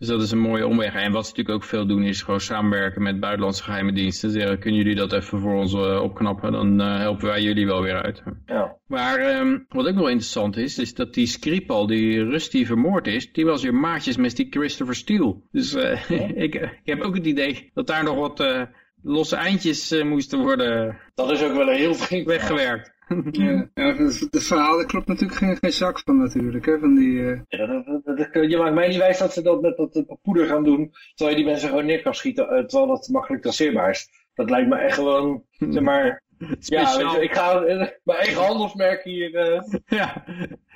Dus dat is een mooie omweg. En wat ze natuurlijk ook veel doen is gewoon samenwerken met buitenlandse geheime diensten. Zeggen, kunnen jullie dat even voor ons uh, opknappen? Dan uh, helpen wij jullie wel weer uit. Ja. Maar um, wat ook wel interessant is, is dat die Skripal, die Rus die vermoord is, die was weer maatjes met die Christopher Steele. Dus uh, [LAUGHS] ik, ik, heb ook het idee dat daar nog wat losse eindjes moesten worden Dat is ook wel een heel vreemd [LAUGHS] weggewerkt. Ja, ja het, verhaal daar klopt natuurlijk geen, geen zak van natuurlijk. Hè, van die, uh... ja, dat, dat, dat, je maakt mij niet wijs dat ze dat met dat poeder gaan doen, terwijl je die mensen gewoon neer kan schieten, uh, terwijl dat makkelijk traceerbaar is. Dat lijkt me echt gewoon, zeg maar, ja, ik ga mijn eigen handelsmerk hier... Uh... [LAUGHS] Ja,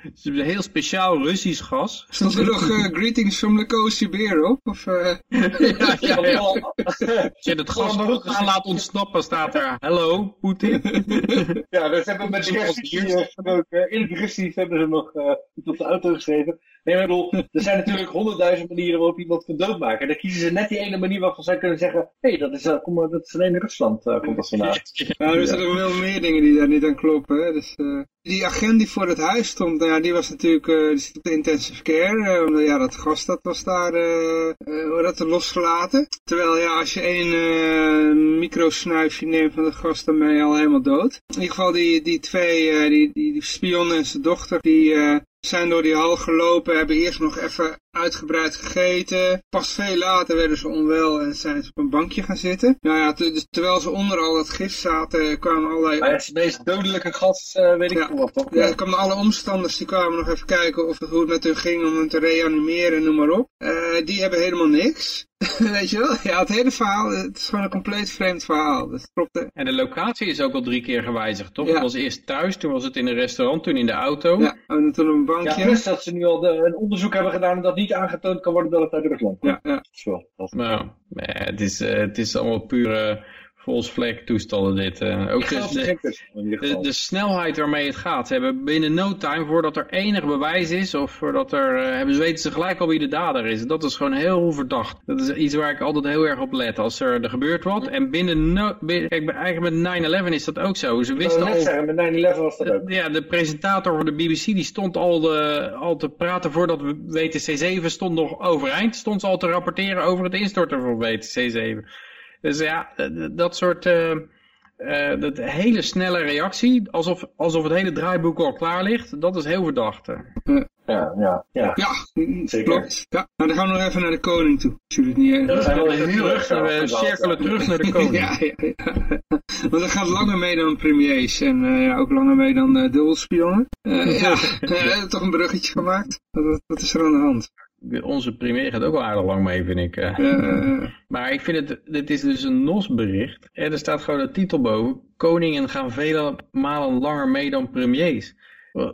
ze hebben een heel speciaal Russisch gas. Stond er nog uh, greetings from the Cozy Beer op? Of, uh... [LAUGHS] ja, ja, ja. Als je het gas aan laat ontsnappen, staat er Hello, Poetin. [LAUGHS] ja, dat hebben we met de gesproken. In het Russisch hebben ze nog iets op de auto geschreven. Nee, maar bedoel, er zijn natuurlijk honderdduizend manieren waarop iemand kan doodmaken. En dan kiezen ze net die ene manier waarvan zij kunnen zeggen... Hé, hey, dat, is, uh, kom, dat is alleen in Rusland, uh, komt dat vandaan. [LAUGHS] Nou, er zijn nog wel meer dingen die daar niet aan kloppen. Hè. Dus, uh, die agent die voor het huis stond, nou, ja, die was natuurlijk uh, die zit op de intensive care. omdat ja, dat gas dat was daar uh, dat losgelaten. Terwijl ja, als je één microsnuifje neemt van het gas, dan ben je al helemaal dood. In ieder geval die, die twee, die, die, die spion en zijn dochter, die zijn door die hal gelopen, hebben eerst nog even uitgebreid gegeten. Pas veel later werden ze onwel en zijn ze op een bankje gaan zitten. Nou ja, dus terwijl ze onder al dat gif zaten, kwamen allerlei... Maar het meest dodelijke gas, uh, weet ik ja, toch? Ja, kwamen alle omstanders, die kwamen nog even kijken of het, hoe het met hun ging om hem te reanimeren, noem maar op. Uh, die hebben helemaal niks. [LAUGHS] Weet je wel? Ja, het hele verhaal, het is gewoon een compleet vreemd verhaal. Dat klopt, En de locatie is ook al drie keer gewijzigd, toch? Ja. Het was eerst thuis, toen was het in een restaurant, toen in de auto. Ja, en toen een bankje. Ja, plus dat ze nu al de, een onderzoek hebben gedaan dat niet aangetoond kan worden dat het uit Rusland komt. Ja, ja. Zo, dat nou, nee, het, is, uh, het is allemaal pure vlek toestanden dit. Uh, ook de, de, de, snelheid waarmee het gaat. Ze hebben binnen no time, voordat er enig bewijs is, of voordat er, uh, hebben ze weten ze gelijk al wie de dader is. Dat is gewoon heel verdacht. Dat is iets waar ik altijd heel erg op let. Als er, er gebeurt wat, en binnen no, binnen, kijk, eigenlijk met 9-11 is dat ook zo. Ze wisten al, zeggen, met 9-11 was dat ook. Ja, de presentator van de BBC, die stond al, de, al te praten voordat WTC 7 stond nog overeind. Stond ze al te rapporteren over het instorten van WTC 7. Dus ja, dat soort... Uh, uh, dat hele snelle reactie, alsof, alsof het hele draaiboek al klaar ligt, dat is heel verdacht. Ja, ja, ja. Ja, Zeker. klopt. Ja. Nou, dan gaan we nog even naar de koning toe. Jullie het niet Dat zijn wel heel terug, we cirkelen terug naar de koning. [LAUGHS] ja, ja, ja. Want dat gaat langer mee dan premiers en uh, ja, ook langer mee dan uh, dubbelspionnen. Uh, ja, [LAUGHS] toch een bruggetje gemaakt. Wat, wat is er aan de hand? Onze premier gaat ook wel aardig lang mee, vind ik. Uh, [LAUGHS] maar ik vind het, dit is dus een NOS-bericht. En er staat gewoon de titel boven. Koningen gaan vele malen langer mee dan premiers.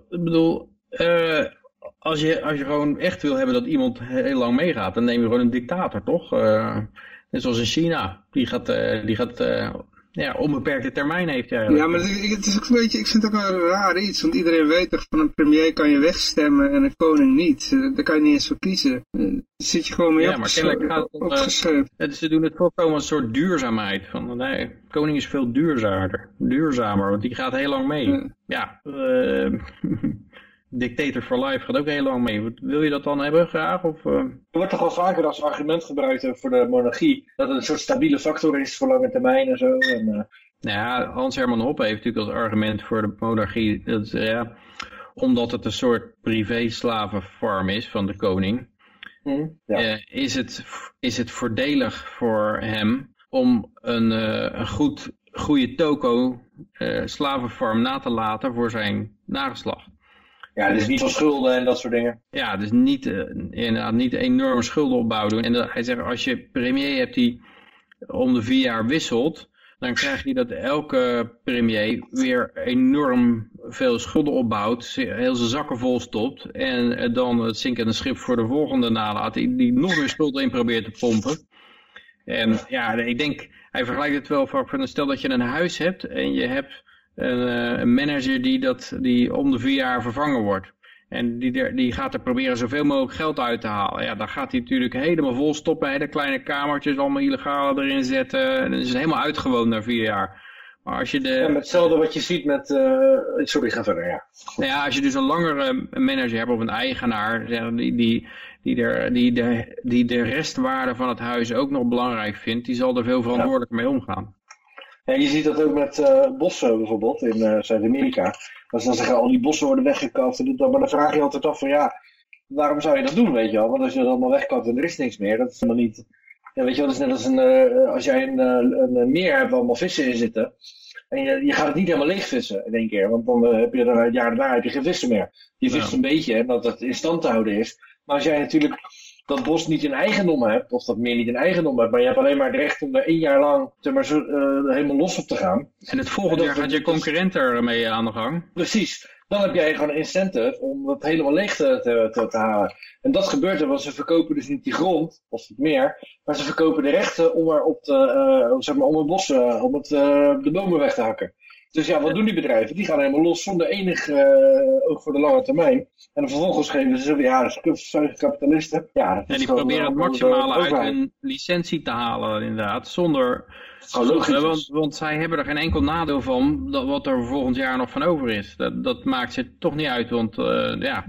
Ik bedoel, uh, als, je, als je gewoon echt wil hebben dat iemand heel lang meegaat, dan neem je gewoon een dictator, toch? Uh, net zoals in China. Die gaat, die gaat ja, onbeperkte termijn heeft hij Ja, maar het is ook een beetje, ik vind het ook wel een raar iets, want iedereen weet toch van een premier kan je wegstemmen en een koning niet. Eh, daar kan je niet eens voor kiezen. Eh, dan zit je gewoon mee ja, maar kennelijk gaat het. Uh, ze doen het voorkomen als een soort duurzaamheid. Van, nee, koning is veel duurzamer, duurzamer, want die gaat heel lang mee. Ja, ja uh, [LAUGHS] Dictator for Life gaat ook heel lang mee. Wil je dat dan hebben graag? Of, uh... Er wordt toch wel vaker als argument gebruikt voor de monarchie. Dat het een soort stabiele factor is voor lange termijn en zo. En, uh... Ja, Hans Herman Hoppe heeft natuurlijk als argument voor de monarchie. Dat, ja, omdat het een soort privé-slavenfarm is van de koning. Mm, ja. uh, is, het, is het voordelig voor hem om een, een goed, goede toko slavenfarm na te laten voor zijn nageslacht. Ja, dus niet van schulden en dat soort dingen. Ja, dus niet, uh, inderdaad niet enorme schuldenopbouw doen. En hij zegt, als je premier hebt die om de vier jaar wisselt, dan krijg je dat elke premier weer enorm veel schulden opbouwt, heel zijn zakken vol stopt en dan het zinkende schip voor de volgende nalaat, die, die nog meer schulden in probeert te pompen. En ja, ik denk, hij vergelijkt het wel van, stel dat je een huis hebt en je hebt een, een manager die, dat, die om de vier jaar vervangen wordt. En die, die gaat er proberen zoveel mogelijk geld uit te halen. Ja, dan gaat hij natuurlijk helemaal vol stoppen. Hele kleine kamertjes, allemaal illegale erin zetten. En dan is het helemaal uitgewoond na vier jaar. Maar als je de... Ja, met hetzelfde wat je ziet met... Uh... Sorry, ga verder, ja. Nou ja, als je dus een langere manager hebt of een eigenaar... Die, die, die, er, die, de, die de restwaarde van het huis ook nog belangrijk vindt... die zal er veel verantwoordelijker mee omgaan. Ja, je ziet dat ook met uh, bossen bijvoorbeeld in uh, Zuid-Amerika. Als dan zeggen al die bossen worden weggekapt. Maar dan vraag je altijd af van ja, waarom zou je dat doen, weet je wel? Want als je dat allemaal wegkapt en er is niks meer, dat is helemaal niet... Ja, weet je wel, dat is net als een, uh, als jij een, een, meer hebt waar allemaal vissen in zitten. En je, je gaat het niet helemaal leeg vissen in één keer. Want dan heb je er een jaar daarna heb je geen vissen meer. Je vist een beetje en dat het in stand te houden is. Maar als jij natuurlijk dat bos niet in eigendom hebt, of dat meer niet in eigendom hebt, maar je hebt alleen maar het recht om er één jaar lang zeg maar, zo, uh, helemaal los op te gaan. En het volgende jaar gaat je concurrent ermee aan de gang. Precies. Dan heb jij gewoon een incentive om dat helemaal leeg te, te, te, halen. En dat gebeurt er, want ze verkopen dus niet die grond, of het meer, maar ze verkopen de rechten om er op de, uh, zeg maar, om het bos, uh, om het, de bomen weg te hakken. Dus ja, wat doen die bedrijven? Die gaan helemaal los zonder enig uh, oog voor de lange termijn. En vervolgens geven ze, ja, dat is kapitalisten. Ja, ja die proberen het maximale uit hun licentie te halen, inderdaad. Zonder, oh, logisch. want, want zij hebben er geen enkel nadeel van, dat, wat er volgend jaar nog van over is. Dat, dat maakt ze toch niet uit, want uh, ja...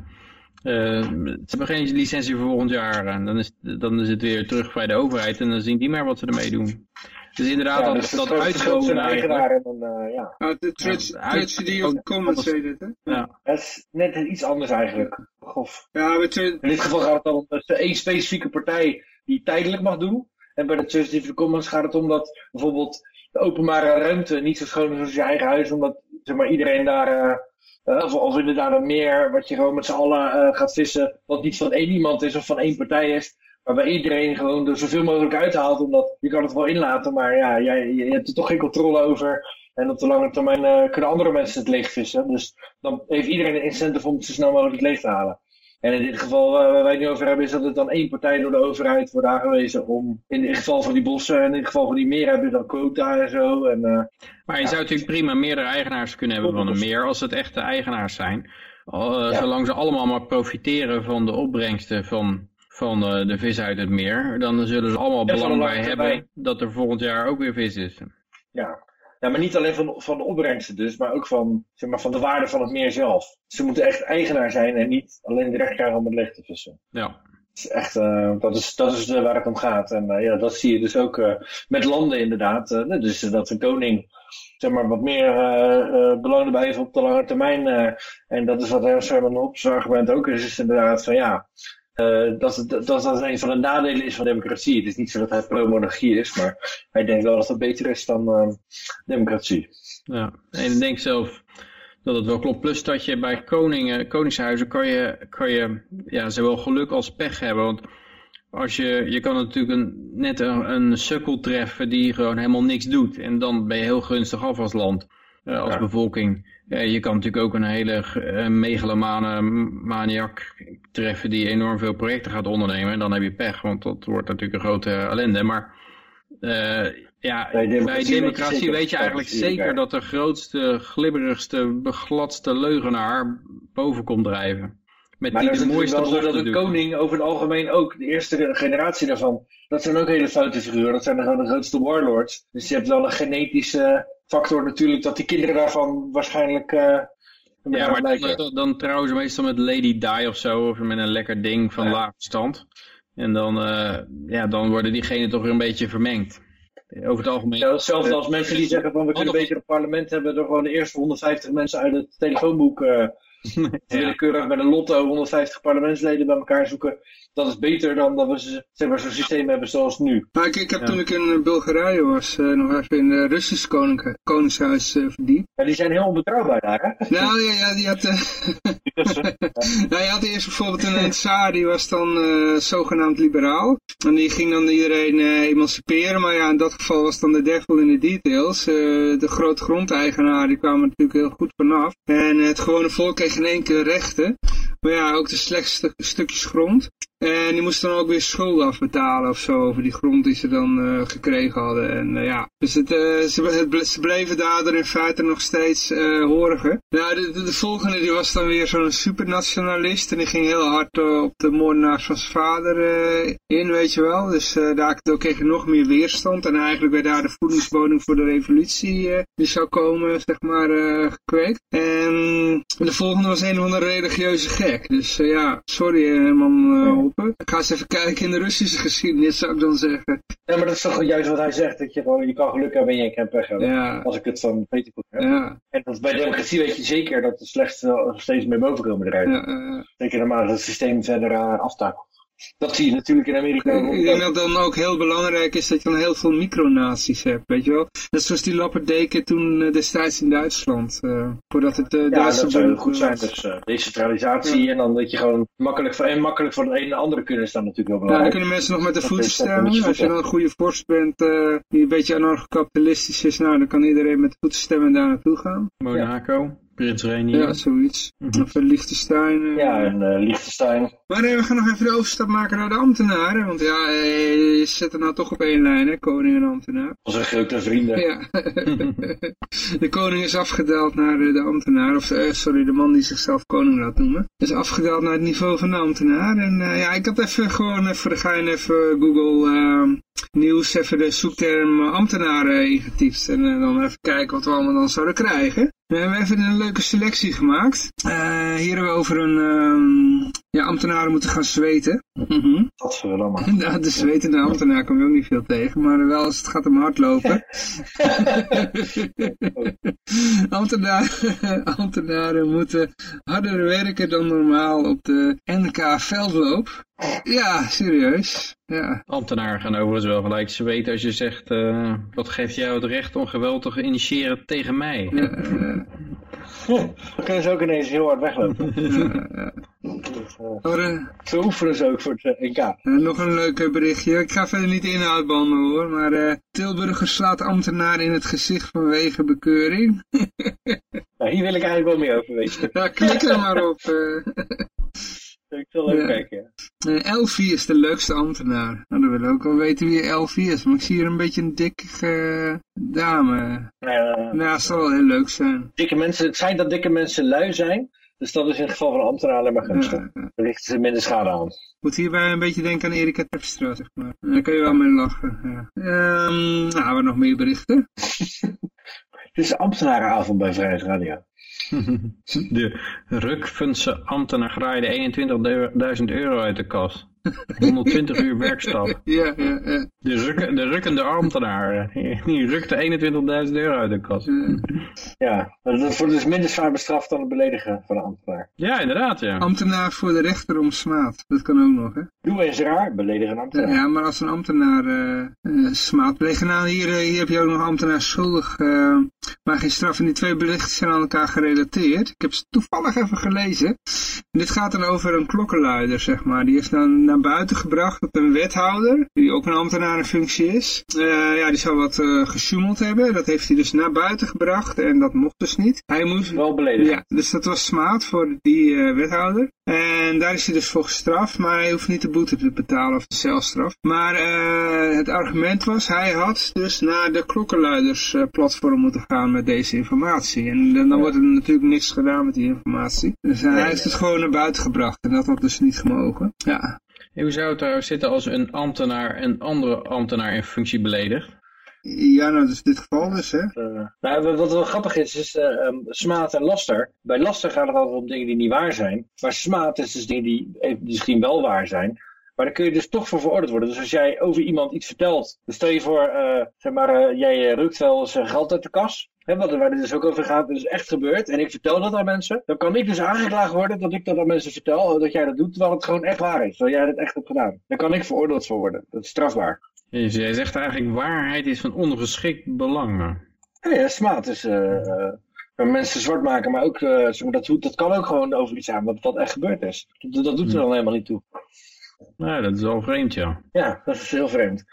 Uh, ze hebben geen licentie voor volgend jaar. En dan is, dan is het weer terug bij de overheid en dan zien die maar wat ze ermee doen. Dus inderdaad, ja, dat, dus dat uitgewoon eigenaar en dan, uh, ja. Oh, de tragedy of commons heet het, hè? Ja. Het is net iets anders eigenlijk. Gof. Ja, In dit geval gaat het dan om één specifieke partij die tijdelijk mag doen. En bij de the commons gaat het om dat bijvoorbeeld de openbare ruimte niet zo schoon is als je eigen huis, omdat zeg maar, iedereen daar... Uh, of, of inderdaad een meer wat je gewoon met z'n allen uh, gaat vissen, wat niet van één iemand is of van één partij is, Waarbij iedereen gewoon er zoveel mogelijk uithaalt. Omdat je kan het wel inlaten, maar ja, jij, je, hebt er toch geen controle over. En op de lange termijn uh, kunnen andere mensen het leegvissen. Dus dan heeft iedereen een incentive om het zo snel mogelijk leeg te halen. En in dit geval uh, waar wij het nu over hebben, is dat het dan één partij door de overheid wordt aangewezen om, in het geval van die bossen en in het geval van die meer hebben dan quota en zo. En, uh, maar je zou natuurlijk prima meerdere eigenaars kunnen hebben van een meer, als het echte eigenaars zijn. Zolang ze allemaal maar profiteren van de opbrengsten van van uh, de vis uit het meer, dan zullen ze allemaal belang bij hebben dat er volgend jaar ook weer vis is. Ja, ja maar niet alleen van, van de opbrengsten dus, maar ook van, zeg maar, van de waarde van het meer zelf. Ze moeten echt eigenaar zijn en niet alleen de recht krijgen om het leeg te vissen. Ja. Dat is echt, uh, dat is, dat is waar het om gaat. En uh, ja, dat zie je dus ook met landen inderdaad. dus dat een koning zeg maar, wat meer belang erbij heeft op de lange termijn. en dat is wat Herman Hobbes argument ook is, is inderdaad van ja, uh, dat, dat, dat dat een van de nadelen is van democratie. Het is niet zo dat hij pro-monarchie is, maar hij denkt wel dat het beter is dan uh, democratie. Ja, en ik denk zelf dat het wel klopt. Plus dat je bij koningen, koningshuizen kan je, kan je ja, zowel geluk als pech hebben. Want als je, je kan natuurlijk een, net een, een sukkel treffen die gewoon helemaal niks doet. En dan ben je heel gunstig af als land, uh, als bevolking. Ja, je kan natuurlijk ook een hele uh, megalomane maniak treffen die enorm veel projecten gaat ondernemen. En dan heb je pech, want dat wordt natuurlijk een grote ellende. Maar uh, ja, bij democratie, weet je, eigenlijk zeker dat de grootste, glibberigste, begladste leugenaar boven komt drijven. Met maar die de mooiste wel zo dat de koning over het algemeen ook, de eerste generatie daarvan, dat zijn ook hele foute figuren. Dat zijn gewoon de grootste warlords. Dus je hebt wel een genetische factor natuurlijk dat die kinderen daarvan waarschijnlijk... Uh, ja, maar dan, dan, trouwen ze meestal met Lady Di of zo, of met een lekker ding van ja. laag stand. En dan, uh, ja, dan worden diegenen toch weer een beetje vermengd. Over het algemeen. Ja, hetzelfde als mensen die zeggen van we kunnen beter een parlement hebben door gewoon de eerste 150 mensen uit het telefoonboek [LAUGHS] uh, willekeurig met een lotto 150 parlementsleden bij elkaar zoeken dat is beter dan dat we zeg maar, zo'n systeem hebben zoals nu. Maar ik, ik heb toen ik in eh, Bulgarije was, uh, nog even in het Russische koning, koningshuis uh, verdiept. Ja, die zijn heel onbetrouwbaar daar, hè? [LAUGHS] Nou ja, ja die had... Uh, [LAUGHS] nou, je had eerst bijvoorbeeld een, tsaar, die was dan zogenaamd liberaal. En die ging dan iedereen emanciperen, maar ja, in dat geval was dan de devil in de details. de grote grondeigenaar, die kwamen natuurlijk heel goed vanaf. En het gewone volk kreeg in één keer rechten. Maar ja, ook de slechtste stukjes grond. En die moesten dan ook weer schulden afbetalen of zo over die grond die ze dan gekregen hadden. En ja, dus het, ze, ze, bleven daardoor in feite nog steeds horigen. Nou, de, de, volgende die was dan weer zo'n supernationalist en die ging heel hard op de moordenaars van zijn vader in, weet je wel. Dus daar kreeg je nog meer weerstand en eigenlijk werd daar de voedingsbodem voor de revolutie die zou komen, zeg maar, gekweekt. En de volgende was een of andere religieuze gek. Dus ja, sorry man uh. Ik ga eens even kijken in de Russische geschiedenis, zou ik dan zeggen. Ja, maar dat is toch juist wat hij zegt. Dat je gewoon, je kan geluk hebben en je kan pech hebben. Ja. Als ik het dan weet ik heb. Ja. En dat bij democratie weet je zeker dat de slechtste steeds meer boven komen eruit. Ja, Zeker naarmate het systeem verder aftakelt. Dat zie je natuurlijk in Amerika. Ik denk dat dan ook heel belangrijk is dat je dan heel veel micronaties hebt, weet je wel. Net zoals die lapperdeken toen uh, destijds in Duitsland. Uh, voordat het uh, ja, dat zou heel goed zijn. Dus decentralisatie en dan dat je gewoon makkelijk, en makkelijk van de een naar de andere kunnen staan natuurlijk wel belangrijk. Ja, dan kunnen mensen nog met de voeten stemmen. Als je dan een goede vorst bent die een beetje anarcho-kapitalistisch is, nou dan kan iedereen met de voeten stemmen daar naartoe gaan. Monaco. Prins Ja, zoiets. Mhm. Of Liechtenstein. Uh, ja, en uh, Liechtenstein. Maar we gaan nog even de overstap maken naar de ambtenaren. Want ja, je zet er nou toch op één lijn, hè, koning en ambtenaar. Als een grote vrienden. Ja. [LAUGHS] de koning is afgedaald naar de ambtenaar. Of uh, sorry, de man die zichzelf koning laat noemen. Is afgedaald naar het niveau van de ambtenaar. En ja, ik had even gewoon even voor de gein even Google ehm, nieuws even de zoekterm ambtenaren ingetypt. En dan even kijken wat we allemaal dan zouden krijgen. We hebben even een leuke selectie gemaakt. Uh, hier hebben we over een... Um, ja, ambtenaren moeten gaan zweten. Mm Dat we allemaal. Ja, de zwetende ambtenaar kom je ook niet veel tegen. Maar wel als het gaat om hardlopen. [LAUGHS] ambtenaren, ambtenaren moeten harder werken dan normaal op de NK veldloop. Ja, serieus. Ja. Ambtenaren gaan overigens wel gelijk ze weten als je zegt, uh, wat geeft jou het recht om geweld te initiëren tegen mij? Ja, dan kunnen ze ook ineens heel hard weglopen. Ja, dus, uh, zo oefenen ze ook voor het NK. Uh, nog een leuk berichtje. Ik ga verder niet de inhoud behandelen hoor. Maar uh, Tilburger slaat ambtenaar in het gezicht vanwege bekeuring. [LAUGHS] nou, hier wil ik eigenlijk wel meer over weten. ja, klik er maar op. Ik wil ook kijken, ja. Elfie is de leukste ambtenaar. Nou, dan willen we ook wel weten wie Elfie is. Maar ik zie hier een beetje een dikke dame. Ja, nou, dat zal wel heel leuk zijn. Dikke mensen, het feit dat dikke mensen lui zijn, dus dat is in het geval van een ambtenaar alleen maar gunstig. Ja, ja. Dan richten ze minder schade aan. Moet hierbij een beetje denken aan Erika Terpstra, zeg maar. Daar kun je wel mee lachen. Ja. Um, nou, we nog meer berichten. [LAUGHS] Het is ambtenarenavond bij Vrijheid Radio. [LAUGHS] De Rukfundse ambtenaar graaide 21.000 euro uit de kas. 120 uur werkstap. Ja, ja, ja. De, rukken, de rukkende ambtenaar. Die rukte 21.000 euro uit de kas. Ja, dat wordt dus minder zwaar bestraft dan het beledigen van een ambtenaar. Ja, inderdaad, ja. Ambtenaar voor de rechter om smaad. Dat kan ook nog, hè? Doe eens raar, beledigen een ambtenaar. Ja, maar als een ambtenaar uh, uh, smaad beledigen... Nou, hier, uh, hier heb je ook nog ambtenaar schuldig... maar geen straf. En die twee berichten zijn aan elkaar gerelateerd. Ik heb ze toevallig even gelezen. En dit gaat dan over een klokkenluider, zeg maar. Die is dan naar buiten gebracht op een wethouder, die ook een ambtenarenfunctie is. Uh, ja, die zou wat uh, gesjoemeld hebben. Dat heeft hij dus naar buiten gebracht en dat mocht dus niet. Hij moest... Wel beledigd. Ja, dus dat was smaad voor die uh, wethouder. En daar is hij dus voor gestraft, maar hij hoeft niet de boete te betalen of de celstraf. Maar het argument was, hij had dus naar de klokkenluidersplatform moeten gaan met deze informatie. En dan, wordt er natuurlijk niks gedaan met die informatie. Dus hij is het gewoon naar buiten gebracht en dat had dus niet gemogen. Ja. Hoe zou het er zitten als een ambtenaar een andere ambtenaar in functie beledigt? Ja, nou, dat is dit geval dus, hè? Uh, nou, wat wel grappig is, is uh, um, smaad en laster. Bij laster gaat het altijd om dingen die niet waar zijn. Maar smaad is dus dingen die misschien wel waar zijn. Maar dan kun je dus toch voor veroordeeld worden. Dus als jij over iemand iets vertelt, dan stel je voor, uh, zeg maar, jij rukt wel eens geld uit de kas. Hè, waar het dus ook over gaat, dat is echt gebeurd. En ik vertel dat aan mensen. Dan kan ik dus aangeklaagd worden dat ik dat aan mensen vertel. Dat jij dat doet, terwijl het gewoon echt waar is. Terwijl jij het echt hebt gedaan. Dan kan ik veroordeeld voor worden. Dat is strafbaar. Jij zegt eigenlijk waarheid is van ondergeschikt belang. Ja, ja smaad is... Uh, mensen zwart maken, maar ook, uh, dat, dat kan ook gewoon over iets aan wat, wat echt gebeurd is. Dat, dat doet er dan helemaal niet toe. Nou, dat is wel vreemd, ja. Ja, dat is heel vreemd.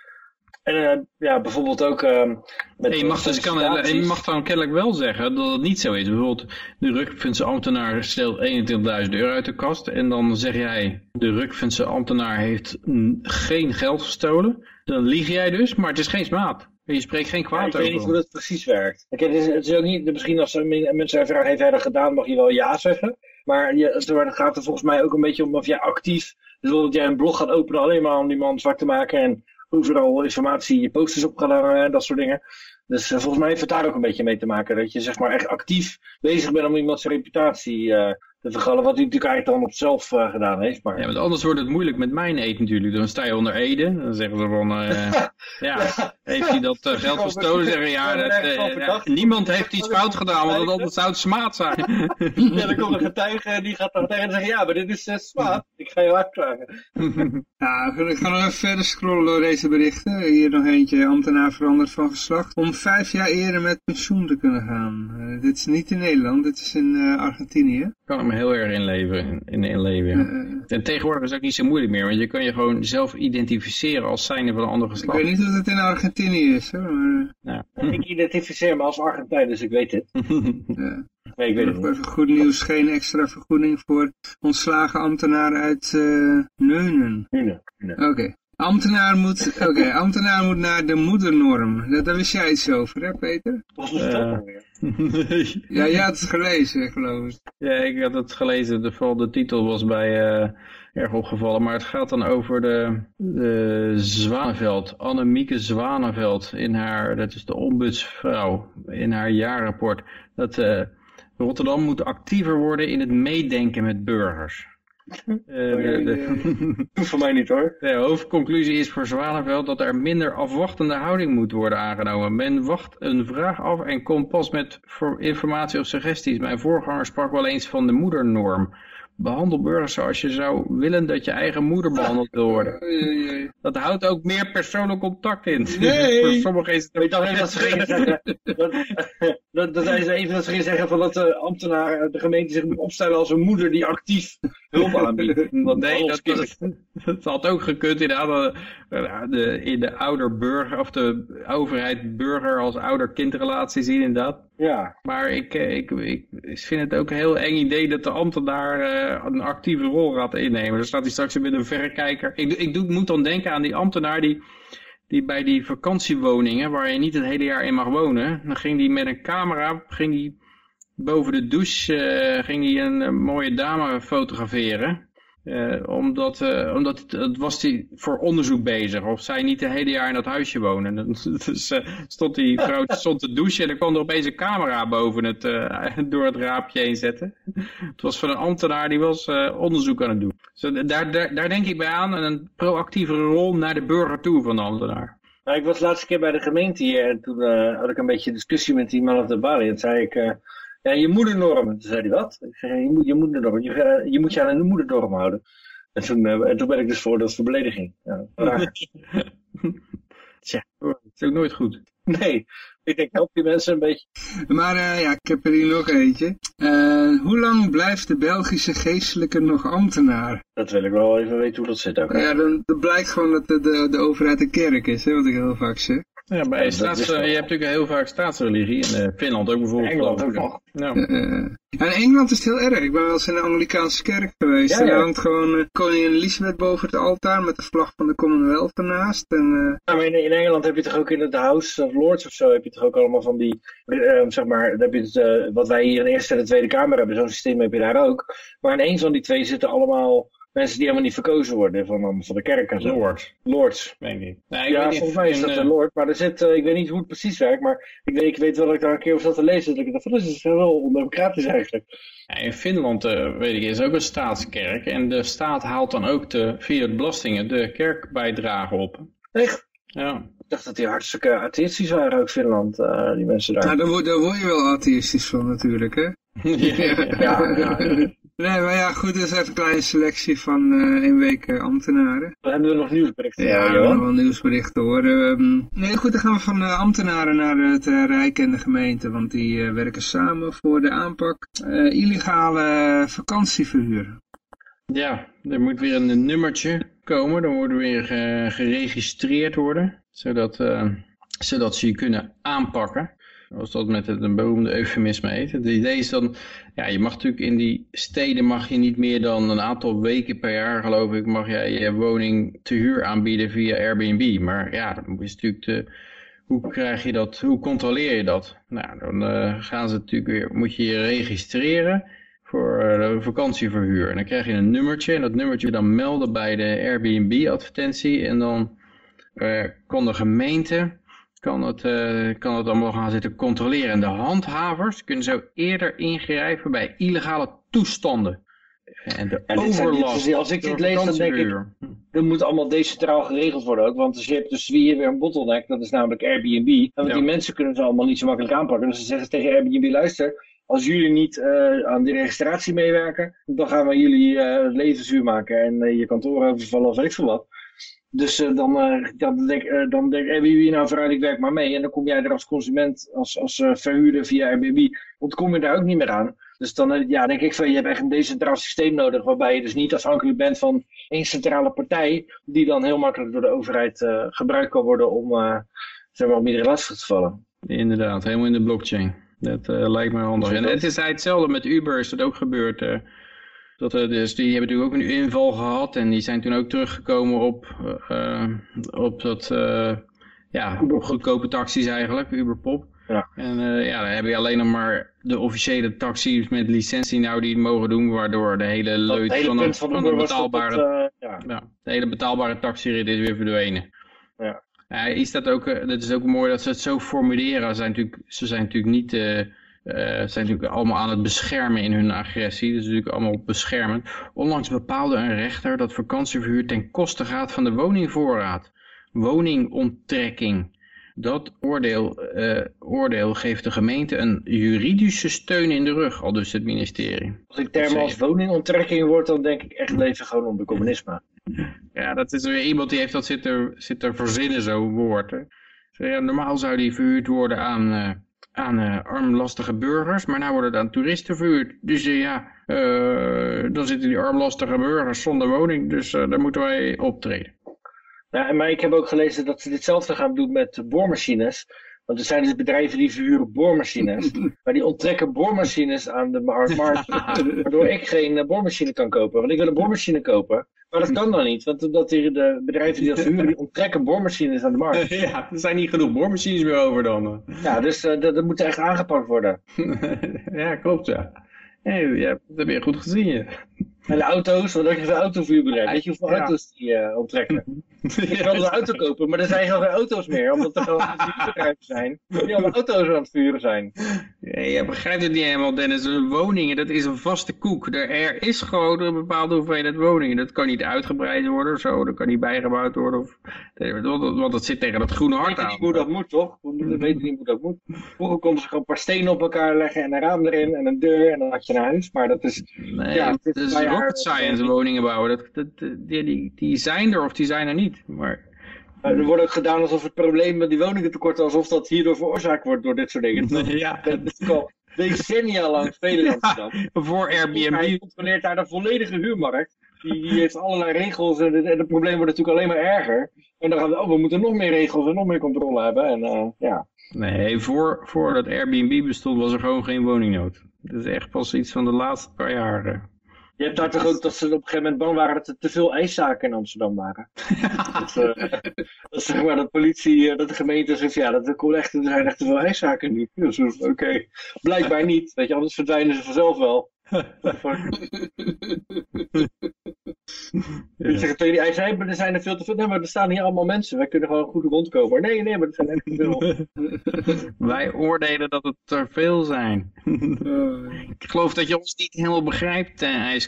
En uh, ja, bijvoorbeeld ook, uh, je, mag dus kan, je mag dan kennelijk wel zeggen dat het niet zo is. Bijvoorbeeld, de Rukfundse ambtenaar stelt 21.000 euro uit de kast. En dan zeg jij, de Rukfundse ambtenaar heeft geen geld gestolen. Dan lieg jij dus, maar het is geen smaad. Je spreekt geen kwaad over. Ik weet niet hoe dat precies werkt. het, is, het is ook niet, misschien als mensen vragen, heeft hij dat gedaan, mag je wel ja zeggen. Maar je, het gaat er volgens mij ook een beetje om of jij actief, bijvoorbeeld jij een blog gaat openen alleen maar om die man zwart te maken en overal informatie, je posters op gaan hangen en dat soort dingen. Dus eh, volgens mij heeft het daar ook een beetje mee te maken. Dat je zeg maar echt actief bezig bent om iemands reputatie uh, te vergallen. Wat hij natuurlijk eigenlijk dan op zelf uh, gedaan heeft. Maar... Ja, want anders wordt het moeilijk met mijn eet natuurlijk. Dan sta je onder Ede. Dan zeggen ze van, [LAUGHS] ja, heeft hij dat geld gestolen? Zeggen ja, dat, niemand heeft iets fout gedaan, want anders zou het smaad zijn. [LAUGHS] ja, dan komt een getuige die gaat dan tegen en zegt, ja, maar dit is smaad. Ik ga je aanklagen. [LAUGHS] ja, ik ga nog even verder scrollen door deze berichten. Hier nog eentje, ambtenaar veranderd van geslacht. Om vijf jaar eerder met pensioen te kunnen gaan. Uh, dit is niet in Nederland, dit is in uh, Argentinië. Ik kan me heel erg inleven. In, inleven ja. uh, en tegenwoordig is het ook niet zo moeilijk meer, want je kan je gewoon zelf identificeren als zijnde van een ander geslacht. Ik weet niet of het in Argentinië is, hoor. Maar... Ja. Ik identificeer me als Argentijn, dus ik weet het. [LAUGHS] ja. Nee, ik weet het Even goed nieuws, geen extra vergoeding voor ontslagen ambtenaren uit Neunen. Neunen. Oké. Ambtenaar moet, oké, ambtenaar moet naar de moedernorm. Daar, wist jij iets over, hè Peter? Wat is dat nou weer? ja, jij had het gelezen, geloof ik. Ja, ik had het gelezen. De, vooral de titel was bij uh, erg opgevallen. Maar het gaat dan over de, de Zwaneveld. Annemieke Zwaneveld. In haar, dat is de ombudsvrouw. In haar jaarrapport. Dat uh, Rotterdam moet actiever worden in het meedenken met burgers. Uh, [LAUGHS] voor mij niet hoor. De hoofdconclusie is voor Zwanenveld dat er minder afwachtende houding moet worden aangenomen. Men wacht een vraag af en komt pas met informatie of suggesties. Mijn voorganger sprak wel eens van de moedernorm. Behandel burgers zoals je zou willen dat je eigen moeder behandeld wil worden. Dat houdt ook meer persoonlijk contact in. Nee. [LAUGHS] Voor sommigen is het... Ik dacht even dat ze gingen [LAUGHS] zeggen... dat, dat, dat ze even dat ze gingen zeggen van dat de ambtenaar, de gemeente zich moet opstellen als een moeder die actief hulp aanbiedt. [LAUGHS] nee, dat, dat, dat, had ook gekund inderdaad. De, de, in de ouder-burger, of de overheid burger als ouder-kindrelatie zien inderdaad. Ja. Maar ik, ik, ik, vind het ook een heel eng idee dat de ambtenaar uh, een actieve rol gaat innemen. Dan staat hij straks met een verrekijker. Ik, ik moet dan denken aan die ambtenaar die, die bij die vakantiewoningen, waar je niet het hele jaar in mag wonen, dan ging die met een camera, ging die boven de douche, uh, ging die een mooie dame fotograferen. Uh, omdat, uh, omdat het, was hij voor onderzoek bezig. Of zij niet het hele jaar in dat huisje wonen. [LAUGHS] Dus uh, stond die vrouw stond te douchen en er kwam er opeens een camera boven het, [LAUGHS] door het raapje heen zetten. Het was van een ambtenaar die was onderzoek aan het doen. Dus daar, daar, daar denk ik bij aan. Een proactieve rol naar de burger toe van de ambtenaar. Nou, ik was de laatste keer bij de gemeente hier en toen had ik een beetje discussie met die man op de balie. En zei ik... Ja, je moedernorm. Toen zei hij, wat? Ik je, moet, je moedernorm. Je, je moet je aan een moedernorm houden. En toen, uh, en toen ben ik dus voor dat belediging. Ja, [LAUGHS] Tja, dat is ook nooit goed. Nee, ik denk, help die mensen een beetje. Maar uh, ja, ik heb er hier nog eentje. Uh, hoe lang blijft de Belgische geestelijke nog ambtenaar? Dat wil ik wel even weten hoe dat zit ook. Ja, dan, dan blijkt gewoon dat de, de, de overheid een kerk is, hè, wat ik heel vaak zeg. Ja, bij staats, je hebt natuurlijk heel vaak staatsreligie. In uh, Finland ook bijvoorbeeld. Engeland ook nog. Ja. Uh, in Engeland is het heel erg. Ik ben wel eens in de Anglikaanse kerk geweest. Ja, ja. En hangt gewoon uh, koningin Elizabeth boven het altaar met de vlag van de Commonwealth ernaast. En, ja, maar in, in, Engeland heb je toch ook in het House of Lords of zo, heb je toch ook allemaal van die, zeg maar, heb je het, wat wij hier in de Eerste en de Tweede Kamer hebben, zo'n systeem heb je daar ook. Maar in één van die twee zitten allemaal mensen die helemaal niet verkozen worden van, van de kerk en zo. Lords. Lords. Weet ik ja, volgens mij is dat een lord, maar er zit, uh, ik weet niet hoe het precies werkt, maar ik weet, ik weet wel dat ik daar een keer over zat te lezen, dat ik dacht, dat is wel ondemocratisch eigenlijk. Ja, in Finland, uh, weet ik, is ook een staatskerk en de staat haalt dan ook de, via de belastingen de kerkbijdrage op. Echt? Ja. Ik dacht dat die hartstikke atheïstisch waren, ook Finland, uh, die mensen daar. Nou, daar word, daar word je wel atheïstisch van natuurlijk, hè? [LAUGHS] ja, ja, ja. Nee, maar ja, goed, dat is even een kleine selectie van uh, een week uh, ambtenaren. Dan hebben we nog nieuwsberichten. Ja, we hebben wel nieuwsberichten hoor. Um, nee, goed, dan gaan we van uh, ambtenaren naar het Rijk en de gemeente, want die werken samen voor de aanpak illegale vakantieverhuur. Ja, er moet weer een nummertje komen, dan worden we weer geregistreerd worden, zodat zodat ze je kunnen aanpakken. Zoals dat met het een beroemde eufemisme heet. Het idee is dan, ja, je mag natuurlijk in die steden mag je niet meer dan een aantal weken per jaar, geloof ik, mag jij je woning te huur aanbieden via Airbnb. Maar ja, dan is natuurlijk de, hoe krijg je dat, hoe controleer je dat? Nou, dan uh, gaan ze natuurlijk weer, moet je je registreren voor uh, vakantieverhuur. En dan krijg je een nummertje en dat nummertje dan melden bij de Airbnb advertentie en dan uh, kan de gemeente kan het, uh, kan het allemaal gaan zitten controleren. En de handhavers kunnen zo eerder ingrijpen bij illegale toestanden. En de en overlast. als ik dit lees, dan denk ik, dat moet allemaal decentraal geregeld worden ook. Want als je hebt dus hier weer een bottleneck, dat is namelijk Airbnb. En want die mensen kunnen ze allemaal niet zo makkelijk aanpakken. Dus ze zeggen tegen Airbnb, luister, als jullie niet uh, aan die registratie meewerken, dan gaan we jullie uh, het leven zuur maken en uh, je kantoor overvallen of weet ik veel wat. Dus uh, dan, uh, dan denk, uh, dan denk Airbnb nou vooruit, ik werk maar mee. En dan kom jij er als consument, als, als verhuurder via Airbnb, ontkom je daar ook niet meer aan. Dus dan ja, denk ik van, je hebt echt een decentraal systeem nodig, waarbij je dus niet afhankelijk bent van één centrale partij, die dan heel makkelijk door de overheid gebruikt kan worden om, zeg maar, om iedereen lastig te vallen. Inderdaad, helemaal in de blockchain. Dat lijkt me handig. En het is hetzelfde met Uber, is dat ook gebeurd. Dat, uh, dus die hebben natuurlijk ook een inval gehad en die zijn toen ook teruggekomen op, uh, op dat, uh, ja, op goedkope taxis eigenlijk, Uberpop. Ja. En ja, dan heb je alleen nog maar de officiële taxis met licentie nou die het mogen doen, waardoor de hele leut van, een, van, de betaalbare, ja. ja. de hele betaalbare taxirit is weer verdwenen. Ja. Ja, is dat ook, dat is ook mooi dat ze het zo formuleren. Ze zijn natuurlijk, ze zijn natuurlijk niet uh, zijn natuurlijk allemaal aan het beschermen in hun agressie. Dus natuurlijk allemaal beschermen. Onlangs bepaalde een rechter dat vakantieverhuur ten koste gaat van de woningvoorraad. Woningonttrekking. Dat oordeel, uh, oordeel geeft de gemeente een juridische steun in de rug, al dus het ministerie. Als ik termen als woningonttrekking word, dan denk ik echt leven gewoon onder communisme. Ja, dat is weer iemand die heeft dat zitten, zitten verzinnen, zo'n woord. Ja, normaal zou die verhuurd worden aan... Uh, aan uh, armlastige burgers, maar nou worden het aan toeristen verhuurd. Dus uh, ja, uh, dan zitten die armlastige burgers zonder woning, dus daar moeten wij optreden. Ja, maar ik heb ook gelezen dat ze ditzelfde gaan doen met boormachines. Want er zijn dus bedrijven die verhuren boormachines. [LAUGHS] maar die onttrekken boormachines aan de markt. waardoor ik geen boormachine kan kopen. Want ik wil een boormachine kopen. Maar dat kan dan niet, want omdat de bedrijven die dat verhuren, die onttrekken boormachines aan de markt. [LAUGHS] Ja, er zijn niet genoeg boormachines meer over dan. Ja, dus uh, dat, dat moet echt aangepakt worden. [LAUGHS] ja, klopt ja. Hey, ja, dat heb je goed gezien. Ja. En de auto's, wat heb je voor autovuurbedrijf? Weet je hoeveel auto's die uh, onttrekken? Je kan een auto kopen, maar er zijn geen auto's meer, omdat er gewoon bedrijven zijn [LAUGHS] die allemaal auto's aan het vuren zijn. Ja, je begrijpt het niet helemaal, Dennis. Woningen, dat is een vaste koek. Er is gewoon een bepaalde hoeveelheid woningen. Dat kan niet uitgebreid worden of zo, dat kan niet bijgebouwd worden. Of, want dat zit tegen dat groene hart aan. Weet niet hoe dat moet, toch? We weten niet hoe dat moet. Vroeger konden ze gewoon een paar stenen op elkaar leggen en een raam erin en een deur en dan had je een huis. Maar dat is... Nee, ja, het is rocket science woningen bouwen. Dat, dat, die, die, die zijn er of die zijn er niet. Maar... Er wordt ook gedaan alsof het probleem met die woningentekort, alsof dat hierdoor veroorzaakt wordt door dit soort dingen. [LAUGHS] ja. Dat is al decennia lang spelen in Amsterdam. voor Airbnb. Hij controleert daar de volledige huurmarkt. Die, die heeft allerlei regels en het, en het, probleem wordt natuurlijk alleen maar erger. En dan gaan we, oh, we moeten nog meer regels en nog meer controle hebben. En, uh, ja. Nee, voor, voordat Airbnb bestond was er gewoon geen woningnood. Dat is echt pas iets van de laatste paar jaren. Je hebt daar toch ook dat ze op een gegeven moment bang waren dat er te veel ijszaken in Amsterdam waren. [LAUGHS] dat, uh, dat, zeg maar, dat politie, uh, dat de gemeente zegt, ja, dat er, echt, er zijn echt te veel ijszaken nu. Dus oké, okay. blijkbaar niet. Weet je, anders verdwijnen ze vanzelf wel. [LAUGHS] Zeg tegen die ijs, er zijn er veel te veel. Nee, maar er staan hier allemaal mensen. Wij kunnen gewoon goed rondkomen. Nee, nee, maar er zijn echt te veel. [LAUGHS] Wij oordelen dat het te veel zijn. Ik geloof dat je ons niet helemaal begrijpt, eh. [LAUGHS]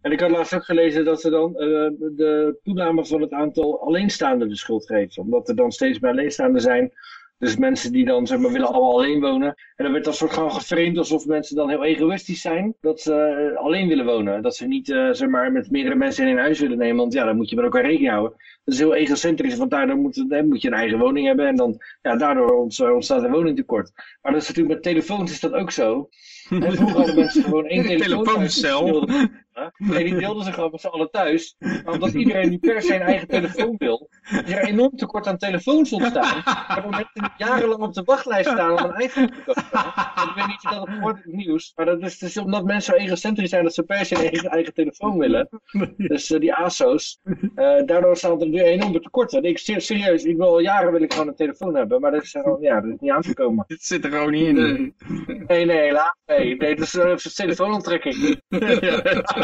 En ik had laatst ook gelezen dat ze dan uh, de toename van het aantal alleenstaanden de schuld geeft. Omdat er dan steeds meer alleenstaanden zijn dus mensen die dan zeg maar, willen allemaal alleen wonen. En dan werd dat soort gewoon geframed alsof mensen dan heel egoïstisch zijn. Dat ze uh, alleen willen wonen. Dat ze niet uh, zeg maar, met meerdere mensen in een huis willen nemen. Want ja, dan moet je met elkaar rekening houden. Dat is heel egocentrisch. Want daardoor moet, dan moet je een eigen woning hebben. En dan, ja, daardoor ontstaat een woningtekort. Maar dat is natuurlijk met telefoons is dat ook zo. [LAUGHS] En vroeger hadden mensen gewoon één telefooncel. Nee, die deelden ze gewoon met z'n allen thuis. Maar omdat [LAUGHS] iedereen nu per se een eigen telefoon wil, is er enorm tekort aan telefoons ontstaan. [LAUGHS] Waardoor mensen jarenlang op de wachtlijst staan om een iPhone te kopen. Ik weet niet of dat het nieuws, maar dat is dus omdat mensen zo egocentrisch zijn dat ze per se een eigen, eigen telefoon willen. Dus uh, die ASO's. Uh, daardoor staan er nu enorm tekort. En ik serieus, ik wil al jaren wil ik gewoon een telefoon hebben, maar dat is gewoon, ja, dat is niet aangekomen. Dit zit er gewoon niet in. Nee, nee, helaas. Nee, nee, dat is een telefoonontrekking. [LAUGHS] ja,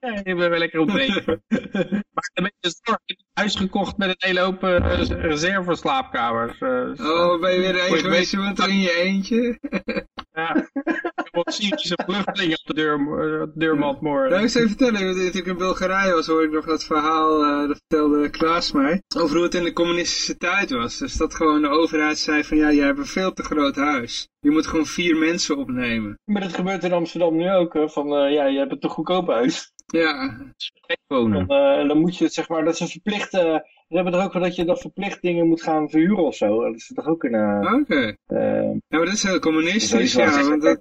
ik ben wel lekker op leven. [LAUGHS] Maar een beetje zorg. Ik heb huis gekocht met een hele hoop uh, reserveslaapkamers. Uh, oh, ben je weer een geweest met er in je eentje? ja, ik heb wat Syrische vluchtelingen op de, deur, uh, deurmat morgen. Nou, ik zou je vertellen, toen ik in Bulgarije was, hoorde ik nog dat verhaal, uh, dat vertelde Klaas mij, over hoe het in de communistische tijd was. Dus dat gewoon de overheid zei van, ja, jij hebt een veel te groot huis. Je moet gewoon vier mensen opnemen. Maar dat gebeurt in Amsterdam nu ook, hè? van uh, ja, je hebt een te goedkoop huis. Ja. Wonen. Dan, uh, dan moet je, zeg maar, dat is een verplichte... We hebben er ook wel dat je dan verplicht dingen moet gaan verhuren of zo. Dat is toch ook een... Uh, Oké. Okay. Uh, ja, maar dat is heel communistisch, ja. Want dat,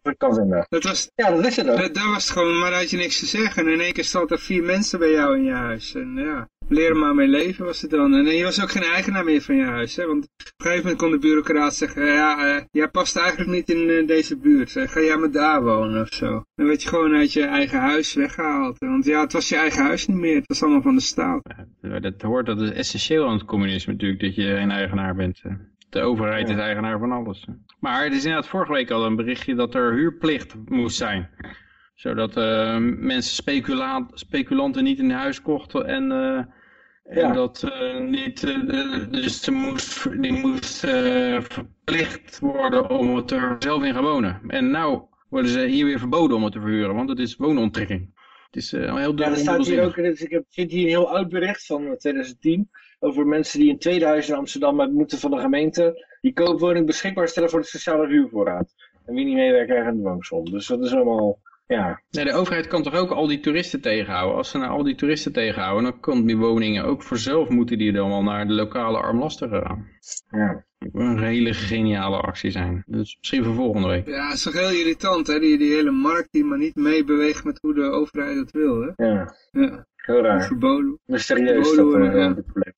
dat was, ja, dat is het ook. Dat, dat was het gewoon, maar daar had je niks te zeggen. En in één keer stond er vier mensen bij jou in je huis. En ja, leren maar mee leven was het dan. En je was ook geen eigenaar meer van je huis. Hè? Want op een gegeven moment kon de bureaucraat zeggen, ja, uh, jij past eigenlijk niet in uh, deze buurt. Ga jij maar daar wonen of zo. Dan werd je gewoon uit je eigen huis weggehaald. Want ja, het was je eigen huis niet meer. Het was allemaal van de staat. Ja, dat hoort, dat is essentieel aan het communisme natuurlijk, dat je geen eigenaar bent. De overheid ja. is eigenaar van alles. Maar het is inderdaad vorige week al een berichtje dat er huurplicht moest zijn zodat uh, mensen speculanten niet in huis kochten en, uh, en dat uh, niet, dus ze moest, die moest verplicht worden om het er zelf in gaan wonen. En nou worden ze hier weer verboden om het te verhuren, want het is woononttrekking. Het is heel Ja, er staat hier ook, ik heb, vind hier een heel oud bericht van 2010 over mensen die een tweede huis in Amsterdam moeten van de gemeente die koopwoning beschikbaar stellen voor de sociale huurvoorraad. En wie niet meewerkt krijgt een dwangsom. Dus dat is allemaal ja. Nee, de overheid kan toch ook al die toeristen tegenhouden. Als ze nou al die toeristen tegenhouden, dan komt die woningen ook vanzelf moeten die dan wel naar de lokale armlastigen gaan. Ja. Dat moet een hele geniale actie zijn. Dus misschien voor volgende week. Ja, het is toch heel irritant, hè? Die, die hele markt die maar niet meebeweegt met hoe de overheid dat wil, hè? Ja. ja. Heel raar. Verboden. Mysterieus verboden dat probleem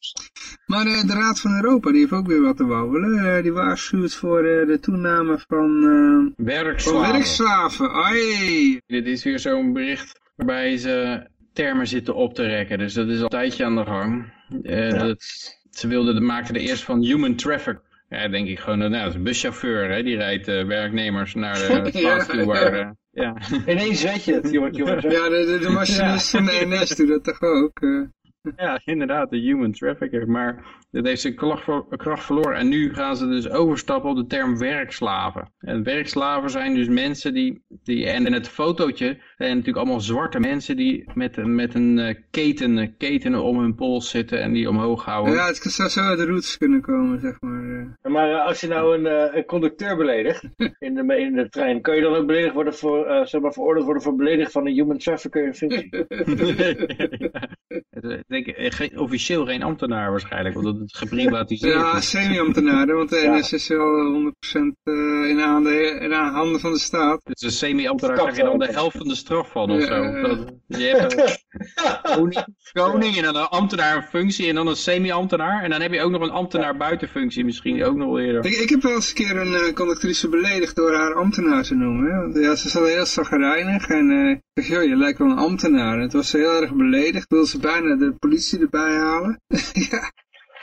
Maar uh, de Raad van Europa, die heeft ook weer wat te wouwelen. Uh, die waarschuwt voor de toename van, werkslaven. van werkslaven. Ai. Dit is weer zo'n bericht waarbij ze termen zitten op te rekken. Dus dat is al een tijdje aan de gang. Ja. dat, ze wilden, maakten er eerst van human traffic. Ja, denk ik gewoon, nou, dat is een buschauffeur, hè, die rijdt werknemers naar de [LAUGHS] plaats toe waar... Ja. [LAUGHS] Ineens weet je het, jongen. [LAUGHS] Ja, de, de, de machinist van de NS doet dat toch ook? Uh. Ja, inderdaad, de human trafficker. Maar dat heeft zijn kracht verloren. En nu gaan ze dus overstappen op de term werkslaven. En werkslaven zijn dus mensen die... die en in het fotootje zijn natuurlijk allemaal zwarte mensen die met, met een uh, keten, ketenen om hun pols zitten en die omhoog houden. Ja, het zou zo uit de roots kunnen komen, zeg maar. Maar uh, als je nou een, een conducteur beledigt [LAUGHS] in de, in de trein, kan je dan ook beledigd worden voor, zeg maar, veroordeeld worden voor beledigd van een human trafficker in functie? [LAUGHS] [LAUGHS] denk ik, officieel geen ambtenaar waarschijnlijk, want dat is geprivatiseerd. Ja, semi-ambtenaren, want de ja. NS is wel 100% uh, in, handen, in handen van de staat. Dus een semi-ambtenaar krijg je dan de helft van de straf van of zo. Dat, je hebt koning, [LAUGHS] koning en dan een ambtenaar een functie en dan een semi-ambtenaar. En dan heb je ook nog een ambtenaar buitenfunctie misschien ook nog eerder. Ik, ik heb wel eens een keer een uh, conductrice beledigd door haar ambtenaar te noemen. Hè? Want ja, ze zat heel zagrijnig en uh, ik dacht, joh, je lijkt wel een ambtenaar. En het was heel erg beledigd, wilde ze bijna de politie erbij halen. [LAUGHS] ja.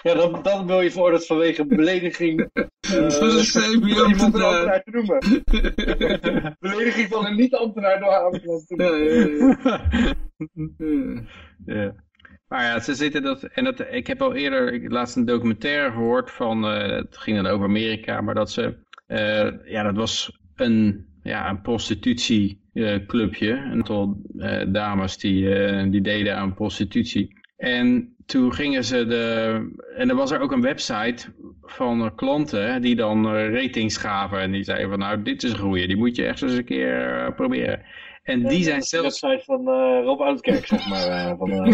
Ja, dan, dan wil je veroordeeld vanwege belediging. [LAUGHS] Uh, van een semi-ambtenaar. te noemen. [LAUGHS] belediging van een niet-ambtenaar door haar ambtenaar te noemen. Ja, ja, ja. ja. [LAUGHS] Maar ja, ze zitten dat, en dat, ik heb al eerder, ik laatst een documentaire gehoord van, uh, het ging dan over Amerika, maar dat ze, uh, ja, dat was een, ja, een prostitutieclubje, een aantal uh, dames die, die deden aan prostitutie. En toen gingen ze de... En er was er ook een website van klanten die dan ratings gaven. En die zeiden van nou, dit is een goeie. Die moet je echt eens een keer proberen. En die zijn zelfs... De website van uh, Rob Oudkerk, zeg maar. Uh, van, uh... [LAUGHS]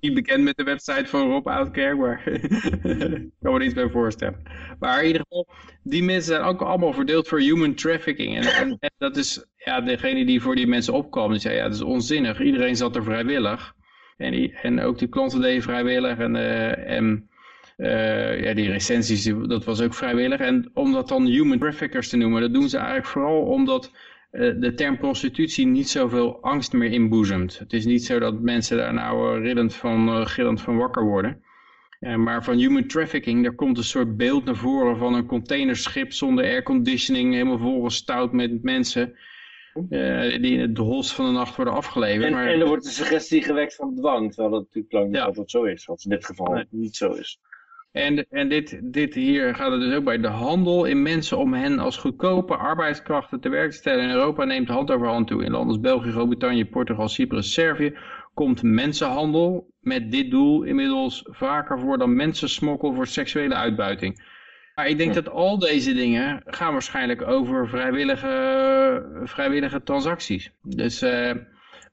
Niet bekend met de website van Rob Oudkerk, maar [LAUGHS] ik kan me er iets bij voorstellen. Maar in ieder geval, die mensen zijn ook allemaal verdeeld voor human trafficking. En, en, en dat is, ja, degene die voor die mensen opkwam, die zei, ja, dat is onzinnig. Iedereen zat er vrijwillig. En, die, en ook de klanten deden vrijwillig. En, en uh, ja, die recensies, dat was ook vrijwillig. En om dat dan human traffickers te noemen, dat doen ze eigenlijk vooral omdat uh, de term prostitutie niet zoveel angst meer inboezemt. Het is niet zo dat mensen daar nou rillend, van, gillend van wakker worden. maar van human trafficking, daar komt een soort beeld naar voren van een containerschip zonder airconditioning, helemaal volgestouwd met mensen. Die in het hols van de nacht worden afgeleverd. En, maar... en er wordt de suggestie gewekt van dwang, terwijl dat natuurlijk lang niet ja. altijd zo is. Wat in dit geval nee. niet zo is. En, en dit, dit hier gaat het dus ook bij de handel in mensen om hen als goedkope arbeidskrachten te werk te stellen. In Europa neemt hand over hand toe. In landen als België, Groot-Brittannië, Portugal, Cyprus, Servië komt mensenhandel met dit doel inmiddels vaker voor dan mensensmokkel voor seksuele uitbuiting. Maar ik denk dat al deze dingen gaan waarschijnlijk over vrijwillige, vrijwillige transacties. Dus... Uh,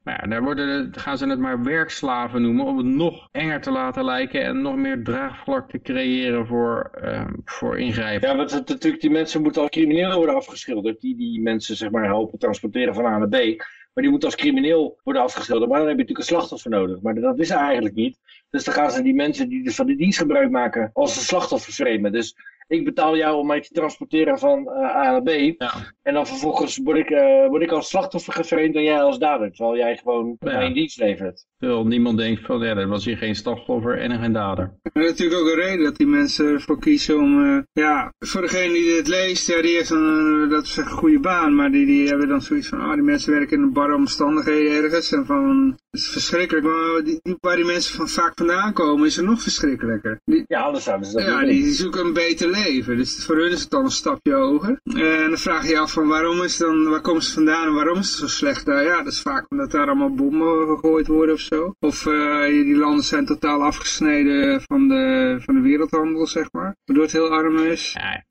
maar ja, daar worden, gaan ze het maar werkslaven noemen om het nog enger te laten lijken en nog meer draagvlak te creëren voor, uh, voor ingrijpen. Ja, want het, natuurlijk, die mensen moeten als crimineel worden afgeschilderd, die die mensen zeg maar helpen transporteren van A naar B. Maar die moeten als crimineel worden afgeschilderd. Maar dan heb je natuurlijk een slachtoffer nodig. Maar dat is eigenlijk niet. Dus dan gaan ze die mensen die van de dienst gebruik maken als een slachtoffer framen. Dus ik betaal jou om mij te transporteren van uh, A naar B. Ja. En dan vervolgens word ik, uh, word ik als slachtoffer geframed en jij als dader. Terwijl jij gewoon ja. mijn dienst levert. Terwijl niemand denkt van ja, er was hier geen slachtoffer en geen dader. Er is natuurlijk ook een reden dat die mensen ervoor kiezen om... Uh, ja, voor degene die dit leest, ja, die heeft dan dat is een goede baan. Maar die, die hebben dan zoiets van, ah, oh, die mensen werken in een barre omstandigheden ergens. En van, is verschrikkelijk. Maar die, die, waar die mensen van vaak vandaan komen, is er nog verschrikkelijker. Die, ja, anders zouden ze dat Ja, die, die zoeken een beter leven. Dus voor hun is het dan een stapje hoger. En dan vraag je je af van waarom is dan, waar komen ze vandaan en waarom is het zo slecht? Ja, dat is vaak omdat daar allemaal bommen gegooid worden of zo. Of uh, die landen zijn totaal afgesneden van de, van de wereldhandel, zeg maar. Waardoor het heel arm is. Ja.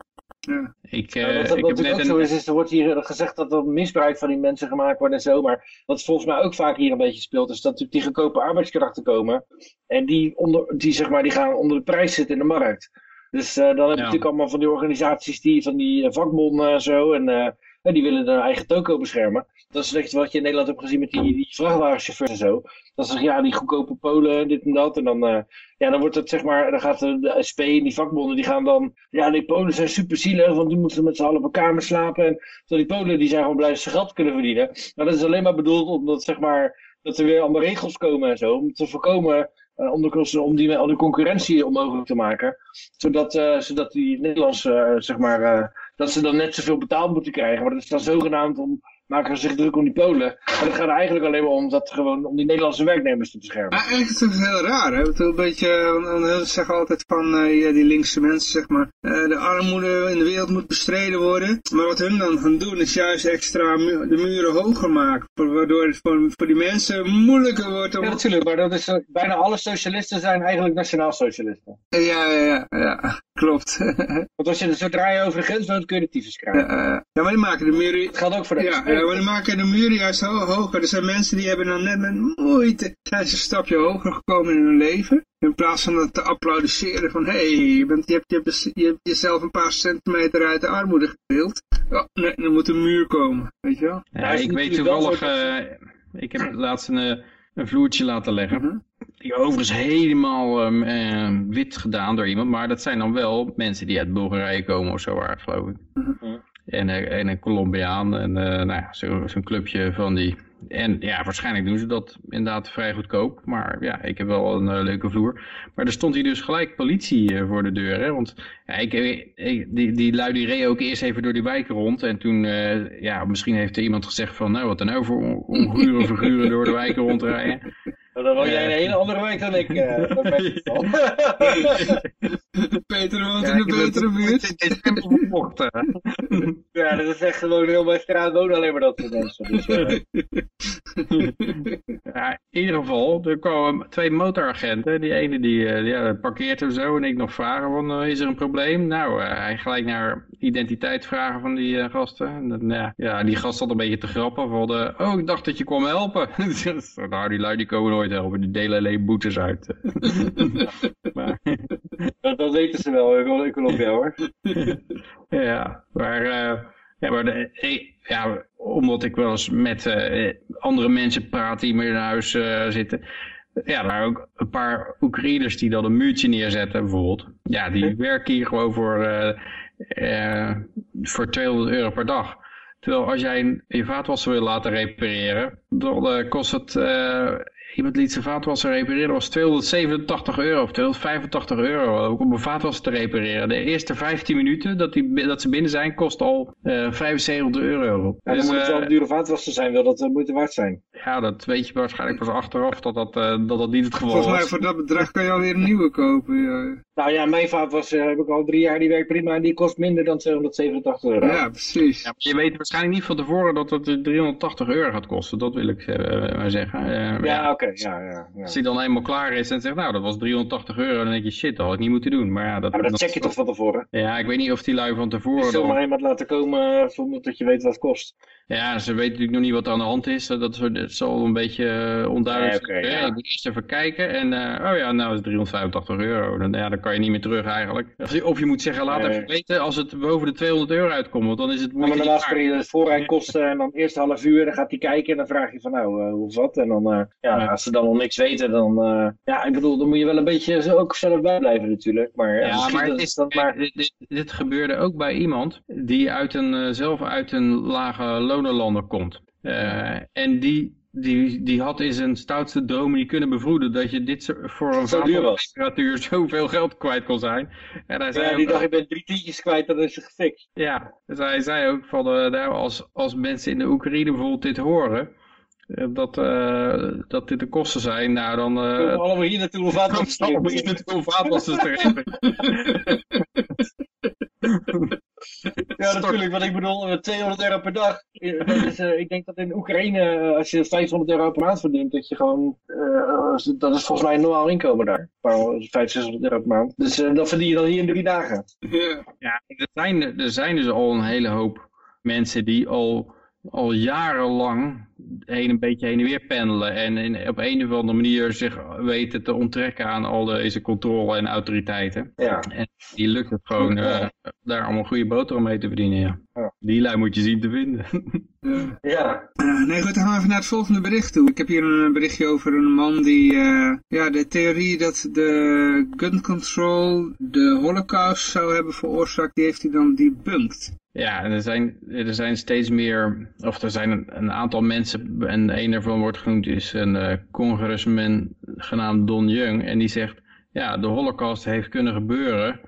Ja. Ik, uh, ja, wat, ik heb net ook een... zo is, is, er wordt hier gezegd dat er misbruik van die mensen gemaakt wordt en zo. Maar wat volgens mij ook vaak hier een beetje speelt, is dat natuurlijk die goedkope arbeidskrachten komen. En die, onder, die, zeg maar, die gaan onder de prijs zitten in de markt. Dus uh, dan heb je ja. natuurlijk allemaal van die organisaties die van die vakbonden en zo. En uh, die willen hun eigen toko beschermen. Dat is echt wat je in Nederland hebt gezien met die, die vrachtwagenchauffeurs en zo. Dat is ja, die goedkope Polen, dit en dat. En dan, uh, ja, dan wordt het zeg maar, dan gaat de, SP en die vakbonden, die gaan dan, ja, die Polen zijn super zielig, want die moeten met z'n allen op een kamer slapen. En die Polen, die zijn gewoon blij dat ze geld kunnen verdienen. Maar dat is alleen maar bedoeld omdat, zeg maar, dat er weer allemaal regels komen en zo. Om te voorkomen uh, om, de, om die, om de concurrentie onmogelijk te maken. Zodat, uh, zodat die Nederlandse, zeg maar, dat ze dan net zoveel betaald moeten krijgen. Maar dat is dan zogenaamd om maken ze zich druk om die Polen. Maar het gaat er eigenlijk alleen maar om, dat gewoon, om die Nederlandse werknemers te beschermen. Maar eigenlijk is het heel raar. Hè? Het een beetje, ze zeggen altijd van uh, ja, die linkse mensen, zeg maar. Uh, de armoede in de wereld moet bestreden worden. Maar wat hun dan gaan doen is juist extra mu de muren hoger maken. Waardoor het voor, voor die mensen moeilijker wordt. Om... Ja, natuurlijk. Maar dat is, bijna alle socialisten zijn eigenlijk nationaal socialisten. Ja, ja, ja. ja. Klopt. Want als je zodra je over de grens woont, kun je de tyfus krijgen. Ja, uh, ja, maar die maken de muren... Het geldt ook voor de... Ja, ja, die maken de muren juist ho hoger. Er zijn mensen die hebben dan net met moeite... zijn ze een stapje hoger gekomen in hun leven. In plaats van dat te applaudisseren van... Hé, hey, je, bent, je, hebt, je, hebt, je hebt jezelf een paar centimeter uit de armoede gedeeld. Oh, nee, er moet een muur komen. Weet je wel? Ja, ik weet toevallig... Uh, ik heb laatst een, een vloertje laten leggen. Uh -huh. Die overigens helemaal um, uh, wit gedaan door iemand. Maar dat zijn dan wel mensen die uit Bulgarije komen of zo waar, geloof ik. Uh-huh. En, uh, en, een Colombiaan en uh, nou ja, zo'n zo clubje van die. En ja, waarschijnlijk doen ze dat inderdaad vrij goedkoop. Maar ja, ik heb wel een uh, leuke vloer. Maar er stond hier dus gelijk politie voor de deur. Hè? Want ja, ik, die, die lui die reed ook eerst even door die wijk rond. En toen, ja, misschien heeft er iemand gezegd van... Nou, wat dan voor onguren figuren door de wijken rondrijden. Dan wil jij een hele andere week dan ik. [LAUGHS] Uh, Peter woont in een betere buurt. ja, dat is echt gewoon heel bij straat wonen alleen maar dat soort mensen. Dus, ja, in ieder geval, er komen twee motoragenten. Die ene die, ja, parkeert hem zo en ik nog vragen van, is er een probleem? Nou, hij gelijk naar identiteit vragen van die gasten. En dan, ja, die gast zat een beetje te grappen. Van, oh, ik dacht dat je kwam helpen. [LAUGHS] nou, die lui die komen nooit helpen. Die delen alleen boetes uit. [LAUGHS] maar... [LAUGHS] dat, dat weten ze wel. Ik wil, ik wil op jou hoor. [LAUGHS] ja, maar... Uh, ja, maar de, ja, omdat ik wel eens met uh, andere mensen praat die meer in huis uh, zitten. Ja, zijn ook een paar Oekraïners die dan een muurtje neerzetten bijvoorbeeld. Ja, die werken hier gewoon voor, voor 200 euro per dag. Terwijl als jij je vaatwasser wil laten repareren, dan kost het Iemand liet zijn vaatwasser repareren, was 287 euro of 285 euro om een vaatwasser te repareren. De eerste 15 minuten dat, die, dat ze binnen zijn, kost al uh, 75 euro. Ja, dus, dan moet het wel een dure vaatwasser zijn, wil dat moeite waard zijn. Ja, dat weet je waarschijnlijk pas achteraf dat dat, uh, dat, dat niet het geval Volgens mij voor dat bedrag kan je alweer een nieuwe kopen. Ja. Nou ja, mijn vaatwasser heb ik al drie jaar, die werkt prima en die kost minder dan 287 euro. Ja, precies. Ja, je weet waarschijnlijk niet van tevoren dat het 380 euro gaat kosten, dat wil ik maar zeggen. ja, ja. oké ja, ja, Als hij dan eenmaal klaar is en zegt, nou dat was 380 euro, dan denk je, shit, dat had ik niet moeten doen. Maar ja, dat, maar dat, check je toch van tevoren? Ja, ik weet niet of die lui van tevoren... Je zal maar iemand laten komen eh, zonder dat je weet wat het kost. Ja, ze weten natuurlijk nog niet wat er aan de hand is. Dat, is, zal een beetje eh, onduidelijk zijn. Ja, Ik moet eerst even kijken en, uh, oh ja, nou is het 385 euro. Dan, ja, dan kan je niet meer terug eigenlijk. Of je moet zeggen, laat even weten als het boven de 200 euro uitkomt, want dan is het moeilijk. Maar daarnaast kan je het voorrijkosten en dan eerst half uur, dan gaat hij kijken en dan vraag je van nou, uh, hoe wat? En dan, ja, als ze dan nog niks weten, dan, ja, ik bedoel, dan moet je wel een beetje ook zelf bijblijven natuurlijk. Maar, ja, maar, het is, dat maar... Dit, dit, gebeurde ook bij iemand die uit een, zelf uit een lage lonenlander komt. Uh, en die, die, die had in zijn stoutste dromen niet kunnen bevroeden dat je dit voor een vaatwastemperatuur zoveel geld kwijt kon zijn. En hij zei ja, die dacht ik ben drie tientjes kwijt, dan is gefixt. Ja, dus hij zei ook van, uh, nou, als, als mensen in de Oekraïne bijvoorbeeld dit horen, uh, dat, uh, dat dit de kosten zijn, nou dan... Uh, allemaal hier naartoe om [LAUGHS] vaatwasser te Allemaal [LAUGHS] [LAUGHS] [LAUGHS] ja, natuurlijk. Want ik bedoel, 200 euro per dag. Dat is, uh, ik denk dat in Oekraïne, als je 500 euro per maand verdient, dat je gewoon, uh, dat is volgens mij een normaal inkomen daar. 500, 600 euro per maand. Dus dat verdien je dan hier in drie dagen. Ja, er zijn, er zijn dus al een hele hoop mensen die al al jarenlang heen een beetje heen en weer pendelen en in, op een of andere manier zich weten te onttrekken aan al deze controle en autoriteiten. Ja. En die lukt het gewoon uh, daar allemaal goede boterham mee te verdienen. Ja. ja. Die lui moet je zien te vinden. [LAUGHS] ja. Uh, nee goed, dan gaan we even naar het volgende bericht toe. Ik heb hier een berichtje over een man die, uh, ja, de theorie dat de gun control de holocaust zou hebben veroorzaakt, die heeft hij dan debunked. Ja, er zijn, er zijn steeds meer, of er zijn een, aantal mensen, en een daarvan wordt genoemd is een uh, congressman genaamd Don Young. En die zegt, ja, de holocaust heeft kunnen gebeuren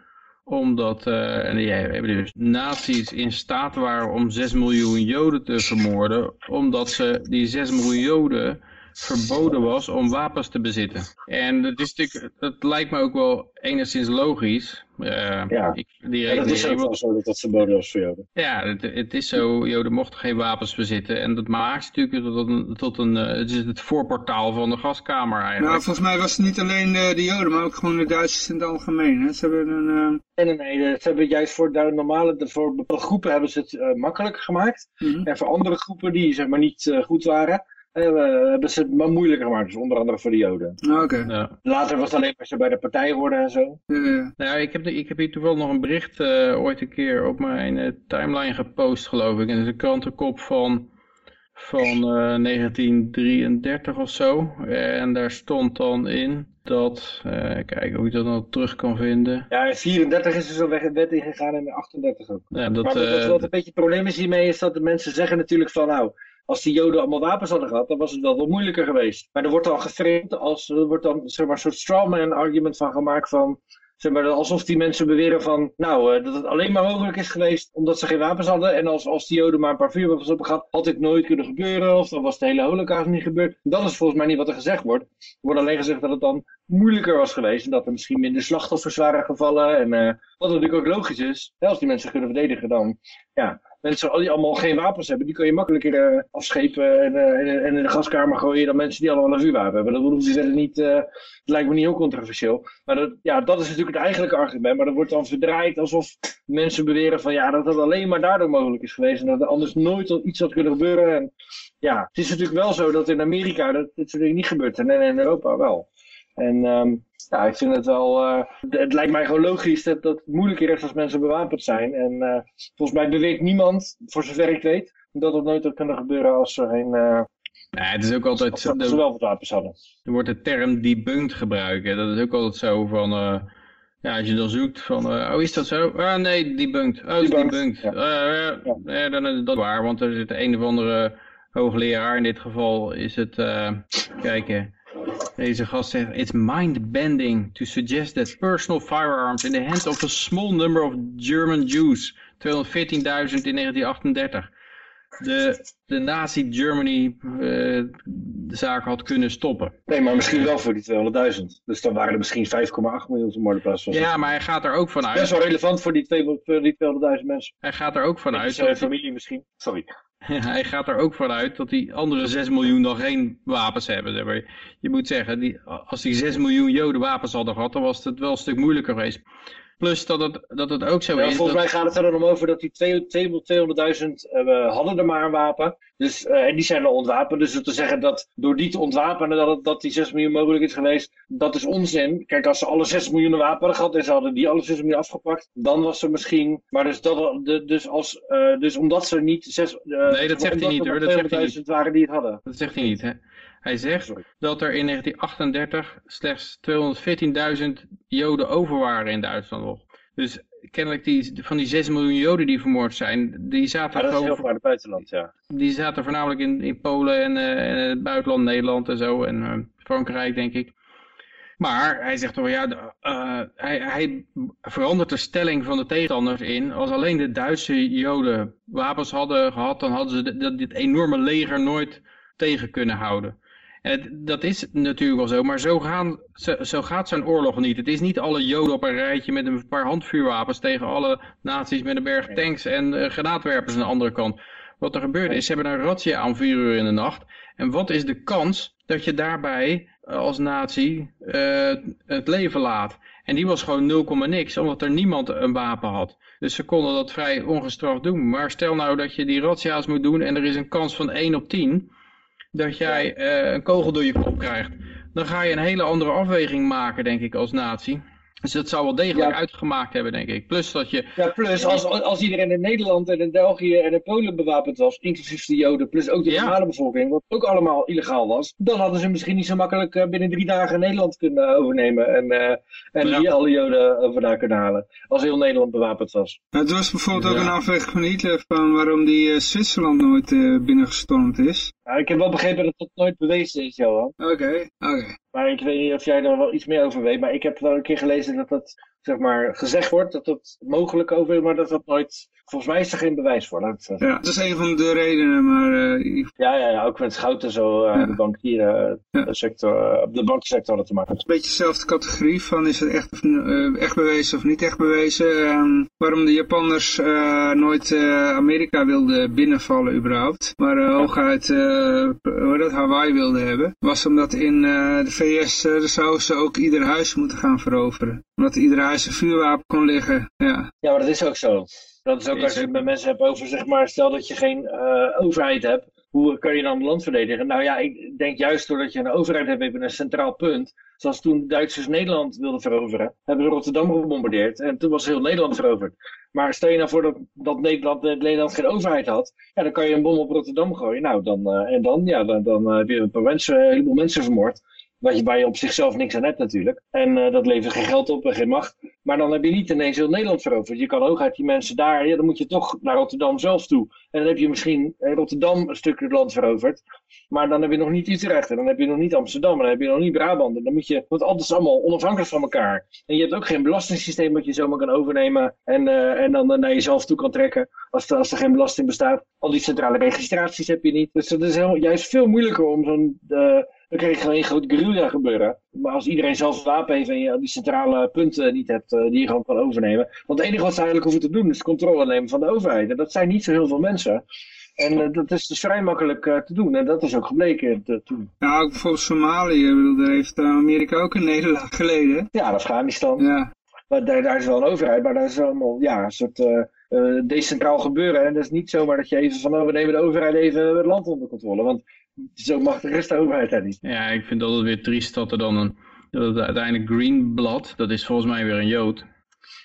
omdat uh, en die hebben dus nazi's in staat waren om 6 miljoen joden te vermoorden, omdat ze die 6 miljoen joden verboden was om wapens te bezitten. En dat, is natuurlijk, dat lijkt me ook wel enigszins logisch. Uh, ja. Ik, die ja, dat is ook wel zo dat dat verboden was voor Joden. Ja, het, het, is zo, Joden mochten geen wapens bezitten. En dat maakt natuurlijk tot een, tot een uh, het is het voorportaal van de gaskamer eigenlijk. Nou, volgens mij was het niet alleen de, de Joden, maar ook gewoon de Duitsers in het algemeen. Hè? Ze hebben een... Uh... Nee, nee, nee, ze hebben juist voor de normale, voor bepaalde groepen hebben ze het uh, makkelijker gemaakt. Mm -hmm. En voor andere groepen die zeg maar niet goed waren, hebben ze het maar moeilijker gemaakt. Dus onder andere voor de Joden. Oké. Ja. Later was het alleen maar ze bij de partij hoorden en zo. Ja. Nou, ik heb, ik heb hier toevallig nog een bericht uh, ooit een keer op mijn uh, timeline gepost, geloof ik. En dat is een krantenkop van, van 1933 of zo. En daar stond dan in dat, kijken hoe ik dat nou terug kan vinden. Ja, in 34 is er zo'n wet ingegaan en in 38 ook. Ja, dat, maar wat, wat een beetje het probleem is hiermee is dat de mensen zeggen natuurlijk van nou als die Joden allemaal wapens hadden gehad, dan was het wel wat moeilijker geweest. Maar er wordt dan geframed als, er wordt dan zeg maar, een soort strawman argument van gemaakt van, zeg maar, alsof die mensen beweren van, nou, dat het alleen maar mogelijk is geweest omdat ze geen wapens hadden. En als, als die Joden maar een paar vuurwapens hebben gehad, had dit nooit kunnen gebeuren. Of dan was de hele holocaust niet gebeurd. Dat is volgens mij niet wat er gezegd wordt. Er wordt alleen gezegd dat het dan moeilijker was geweest. En dat er misschien minder slachtoffers waren gevallen. En uh, wat natuurlijk ook logisch is. Als die mensen kunnen verdedigen, dan ja, mensen die allemaal geen wapens hebben, die kun je makkelijker uh, afschepen en, uh, en, in de gaskamer gooien dan mensen die allemaal een vuurwapen hebben. Dat verder niet, uh, dat lijkt me niet heel controversieel. Maar dat, ja, dat is natuurlijk het eigenlijke argument. Maar dat wordt dan verdraaid alsof mensen beweren van ja, dat het alleen maar daardoor mogelijk is geweest. En dat er anders nooit iets had kunnen gebeuren. En ja, het is natuurlijk wel zo dat in Amerika dat dit soort dingen niet gebeurt. En in Europa wel. En um, ja, ik vind het wel, uh, het lijkt mij gewoon logisch dat, dat het moeilijker is als mensen bewapend zijn. En uh, volgens mij beweert niemand, voor zover ik weet, dat het nooit had kunnen gebeuren als er geen... Uh, ja, het is ook altijd... Ze wel wat wapens hadden. Er wordt de term debunked gebruikt. Dat is ook altijd zo van... ja, als je dan zoekt van, oh is dat zo? Ah nee, debunked. Oh, is debunked. Ja. ja. ja. dan is dat waar, want er zit een of andere hoogleraar, in dit geval is het, kijken, deze gast zegt, it's mind-bending to suggest that personal firearms in the hands of a small number of German Jews, 214.000 in 1938, de, de Nazi-Germany uh, de zaak had kunnen stoppen. Nee, maar misschien wel voor die 200.000. Dus dan waren er misschien 5,8 miljoen vermoorde plaats van. Ja, maar hij gaat er ook vanuit. Is wel relevant voor die 200.000 mensen. Hij gaat er ook vanuit. Zijn familie misschien. Sorry. [LAUGHS] hij gaat er ook vanuit dat die andere 6 miljoen nog geen wapens hebben. Je moet zeggen, die, als die 6 miljoen Joden wapens hadden gehad, dan was het wel een stuk moeilijker geweest. Plus dat het, dat het ook zo ja, is. Volgens mij gaat het er dan om over dat die 200.000 uh, hadden er maar een wapen. Dus, uh, en die zijn al ontwapend. Dus te zeggen dat door die te ontwapenen dat, het, dat die 6 miljoen mogelijk is geweest, dat is onzin. Kijk, als ze alle 6 miljoen wapen hadden gehad en ze hadden die alle 6 miljoen afgepakt, dan was er misschien. Maar dus, dat, dus, als, uh, dus omdat ze niet 6. nee, dat zegt hij niet hoor. Dat zegt hij niet. waren die het hadden. Dat zegt hij niet, hè? Hij zegt dat er in 1938 slechts 214.000 Joden over waren in Duitsland nog. Dus kennelijk die, van die 6 miljoen Joden die vermoord zijn, die zaten ja, dat is heel het buitenland, ja. Die zaten voornamelijk in, in Polen en, uh, en het buitenland, Nederland en zo, en uh, Frankrijk denk ik. Maar hij zegt toch, ja, uh, hij, hij verandert de stelling van de tegenstanders in. Als alleen de Duitse Joden wapens hadden gehad, dan hadden ze dit enorme leger nooit tegen kunnen houden. En dat is natuurlijk wel zo, maar zo, gaan, zo, zo gaat zo'n oorlog niet. Het is niet alle joden op een rijtje met een paar handvuurwapens tegen alle naties met een berg tanks en uh, granaatwerpers aan de andere kant. Wat er gebeurde is, ze hebben een razzia aan vier uur in de nacht. En wat is de kans dat je daarbij uh, als natie uh, het leven laat? En die was gewoon 0, niks, omdat er niemand een wapen had. Dus ze konden dat vrij ongestraft doen. Maar stel nou dat je die razzia's moet doen en er is een kans van 1 op 10 dat jij uh, een kogel door je kop krijgt. Dan ga je een hele andere afweging maken, denk ik, als natie. Dus dat zou wel degelijk uitgemaakt hebben, denk ik. Plus dat je... Ja, plus als, als iedereen in Nederland en in België en in Polen bewapend was, inclusief de Joden, plus ook de normale bevolking, wat ook allemaal illegaal was, dan hadden ze misschien niet zo makkelijk uh, binnen drie dagen Nederland kunnen overnemen en, uh, en ja. hier alle Joden over daar kunnen halen. Als heel Nederland bewapend was. het was bijvoorbeeld ook een afweging van Hitler van waarom die uh, Zwitserland nooit binnengestormd is. Ja, ik heb wel begrepen dat dat nooit bewezen is, Johan. Oké, okay, oké. Okay. Maar ik weet niet of jij er wel iets meer over weet. Maar ik heb wel een keer gelezen dat dat zeg maar, gezegd wordt, dat dat mogelijk over is, maar dat dat nooit... Volgens mij is er geen bewijs voor. Dat, ja, dat is een van de redenen, maar... Uh, ja, ja, ja, ook met goud en zo, uh, ja. de bankieren, ja. de sector, de banksector dat te maken. Het is een beetje dezelfde categorie van, is het echt, of, echt bewezen of niet echt bewezen? Um, waarom de Japanners nooit Amerika wilden binnenvallen überhaupt, maar hooguit hoe dat, Hawaii wilden hebben, was omdat in de VS de zouden ze ook ieder huis moeten gaan veroveren. Omdat ieder huis een vuurwapen kon liggen, ja. Ja, maar dat is ook zo. Dat is ook als je het met mensen hebt over, zeg maar, stel dat je geen uh, overheid hebt, hoe kan je dan het land verdedigen? Nou ja, ik denk juist doordat je een overheid hebt, heb je een centraal punt. Zoals toen Duitsers Nederland wilden veroveren, hebben ze Rotterdam gebombardeerd en toen was heel Nederland veroverd. Maar stel je nou voor dat, dat Nederland, Nederland geen overheid had, ja, dan kan je een bom op Rotterdam gooien. Nou, dan, uh, en dan, ja, dan, dan heb je een, paar mensen, een heleboel mensen vermoord. Waar je, waar je op zichzelf niks aan hebt natuurlijk. En uh, dat levert geen geld op en geen macht. Maar dan heb je niet ineens heel Nederland veroverd. Je kan ook uit die mensen daar, ja, dan moet je toch naar Rotterdam zelf toe. En dan heb je misschien Rotterdam een stuk het land veroverd. Maar dan heb je nog niet Utrecht. En dan heb je nog niet Amsterdam. En dan heb je nog niet Brabant. En dan moet je, want alles is allemaal onafhankelijk van elkaar. En je hebt ook geen belastingssysteem dat je zomaar kan overnemen. En, uh, en dan naar jezelf toe kan trekken. Als, als er geen belasting bestaat. Al die centrale registraties heb je niet. Dus het is heel, juist veel moeilijker om zo'n... dan krijg je gewoon een groot guerrilla gebeuren. Maar als iedereen zelf wapen heeft en je die centrale punten niet hebt uh, die je gewoon kan overnemen. Want het enige wat ze eigenlijk hoeven te doen is controle nemen van de overheid. En dat zijn niet zo heel veel mensen. En uh, dat is dus vrij makkelijk uh, te doen. En dat is ook gebleken te, toen. Ja, ook bijvoorbeeld Somalië. Bedoel, daar heeft Amerika ook een nederlaag geleden. Ja, Afghanistan. Ja. Maar daar, daar is wel een overheid, maar daar is allemaal ja, een soort uh, decentraal gebeuren. En dat is niet zomaar dat je even van, oh, we nemen de overheid even het land onder controle. Want zo machtig is de overheid daar niet. Ja, ik vind dat het weer triest dat er dan een, dat het uiteindelijk Greenblad, dat is volgens mij weer een Jood,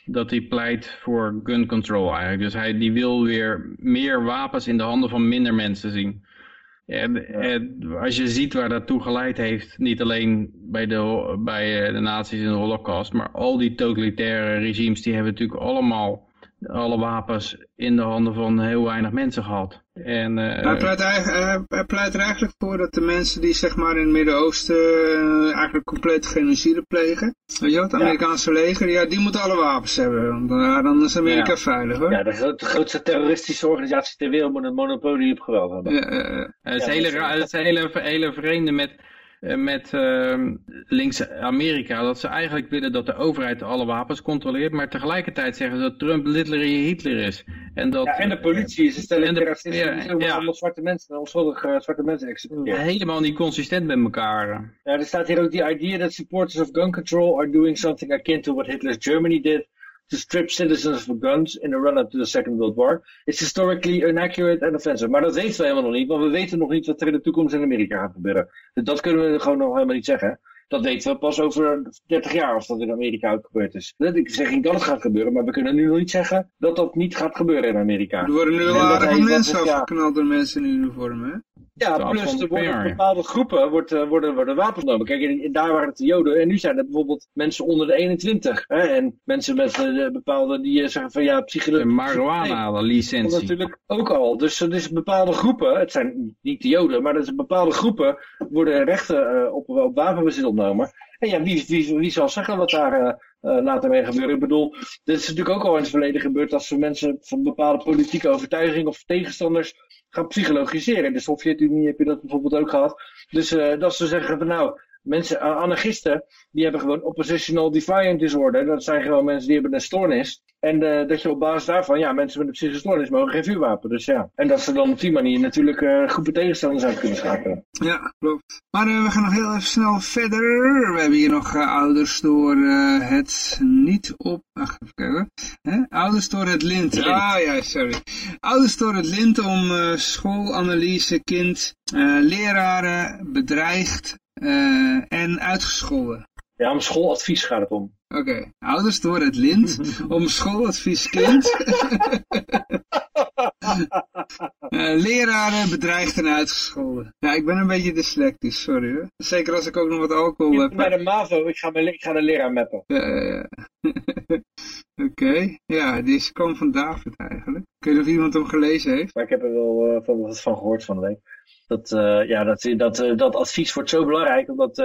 dat hij pleit voor gun control eigenlijk. Dus hij die wil weer meer wapens in de handen van minder mensen zien. En, en, als je ziet waar dat toe geleid heeft, niet alleen bij de, bij de nazi's in de holocaust, maar al die totalitaire regimes, die hebben natuurlijk allemaal alle wapens in de handen van heel weinig mensen gehad. En, uh, hij, pleit eigenlijk, hij pleit er eigenlijk voor dat de mensen die zeg maar in het Midden-Oosten uh, eigenlijk compleet genocide plegen. Weet je wat, het Amerikaanse leger, ja, die moeten alle wapens hebben. Want uh, dan is Amerika ja. veilig hoor. Ja, de, de, grootste terroristische organisatie ter wereld moet een monopolie op geweld hebben. Ja, het is hele, het is hele, hele vreemde met eh, met uh, links Amerika, dat ze eigenlijk willen dat de overheid alle wapens controleert, maar tegelijkertijd zeggen ze dat Trump Hitler Hitler is. En, dat, ja, en de politie, ze stellen en de, racisten, ja, ja. zwarte mensen, onschuldige uh, zwarte mensen executeren. Helemaal niet consistent met elkaar. Ja, er staat hier ook die idea that supporters of gun control are doing something akin to what Hitler's Germany did to strip citizens of guns in the run-up to the Second World War is historically inaccurate and offensive. Maar dat weten we helemaal nog niet, want we weten nog niet wat er in de toekomst in Amerika gaat gebeuren. Dus dat kunnen we gewoon nog helemaal niet zeggen. Dat weten we pas over 30 jaar als dat in Amerika ook gebeurd is. Ik zeg niet dat het gaat gebeuren, maar we kunnen nu nog niet zeggen dat dat niet gaat gebeuren in Amerika. Er worden nu al aardige mensen afgeknald door mensen in uniform, hè? Ja, plus er worden bepaalde groepen wordt, uh, worden, worden wapens genomen. Kijk, in, daar waren het de Joden en nu zijn het bijvoorbeeld mensen onder de 21. Hè? En mensen met uh, bepaalde die uh, zeggen van ja, psychologie. marijuana licentie. Dat natuurlijk ook al. Dus er is bepaalde groepen, het zijn niet de Joden, maar er zijn bepaalde groepen worden rechten op, op wapenbezit ontnomen. En ja, wie, wie, wie zal zeggen wat daar later mee gebeuren? Ik bedoel, dit is natuurlijk ook al in het verleden gebeurd als mensen van bepaalde politieke overtuiging of tegenstanders gaan psychologiseren. In de Sovjet-Unie heb je dat bijvoorbeeld ook gehad. Dus uh, dat ze zeggen van nou, mensen, anarchisten, die hebben gewoon oppositional defiant disorder. Dat zijn gewoon mensen die hebben een stoornis. En uh, dat je op basis daarvan, ja, mensen met een psychische stoornis mogen geen vuurwapen. Dus ja. En dat ze dan op die manier natuurlijk uh, groepen tegenstanders uit kunnen schakelen. Ja, klopt. Maar uh, we gaan nog heel even snel verder. We hebben hier nog ouders door het niet op... Ach, even kijken. Hè? Ouders door het lint. lint. Ah ja, sorry. Ouders door het lint om schoolanalyse kind, leraren bedreigd en uitgescholden. Ja, om schooladvies gaat het om. Oké, okay. ouders door het lint [LAUGHS] om schooladvies kind. uh, [LAUGHS] leraren bedreigd en uitgescholden. Ja, ik ben een beetje dyslectisch, sorry hoor. Zeker als ik ook nog wat alcohol heb. Bij de MAVO, ik ga, mijn, ik ga de leraar mappen. Ja, ja, ja. [LAUGHS] Oké, okay. ja, die kwam van David eigenlijk. Ik weet niet of iemand hem gelezen heeft. Maar ik heb er wel uh, van, wat van gehoord van de week. Dat, uh, ja, dat, dat, dat advies wordt zo belangrijk, omdat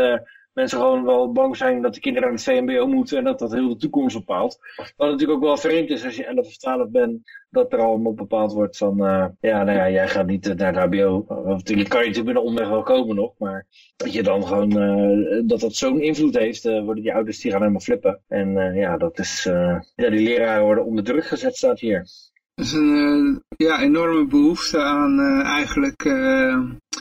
mensen gewoon wel bang zijn dat de kinderen naar het VMBO moeten en dat dat heel de toekomst bepaalt. Wat natuurlijk ook wel vreemd is als je 11 of 12 bent, dat er allemaal bepaald wordt van, ja, nou ja, jij gaat niet naar het HBO. Natuurlijk kan je natuurlijk met omweg wel komen nog, maar dat je dan gewoon, dat dat zo'n invloed heeft, worden die ouders die gaan helemaal flippen. En ja, dat is, ja, die leraren worden onder druk gezet, staat hier. Er is een ja, enorme behoefte aan eigenlijk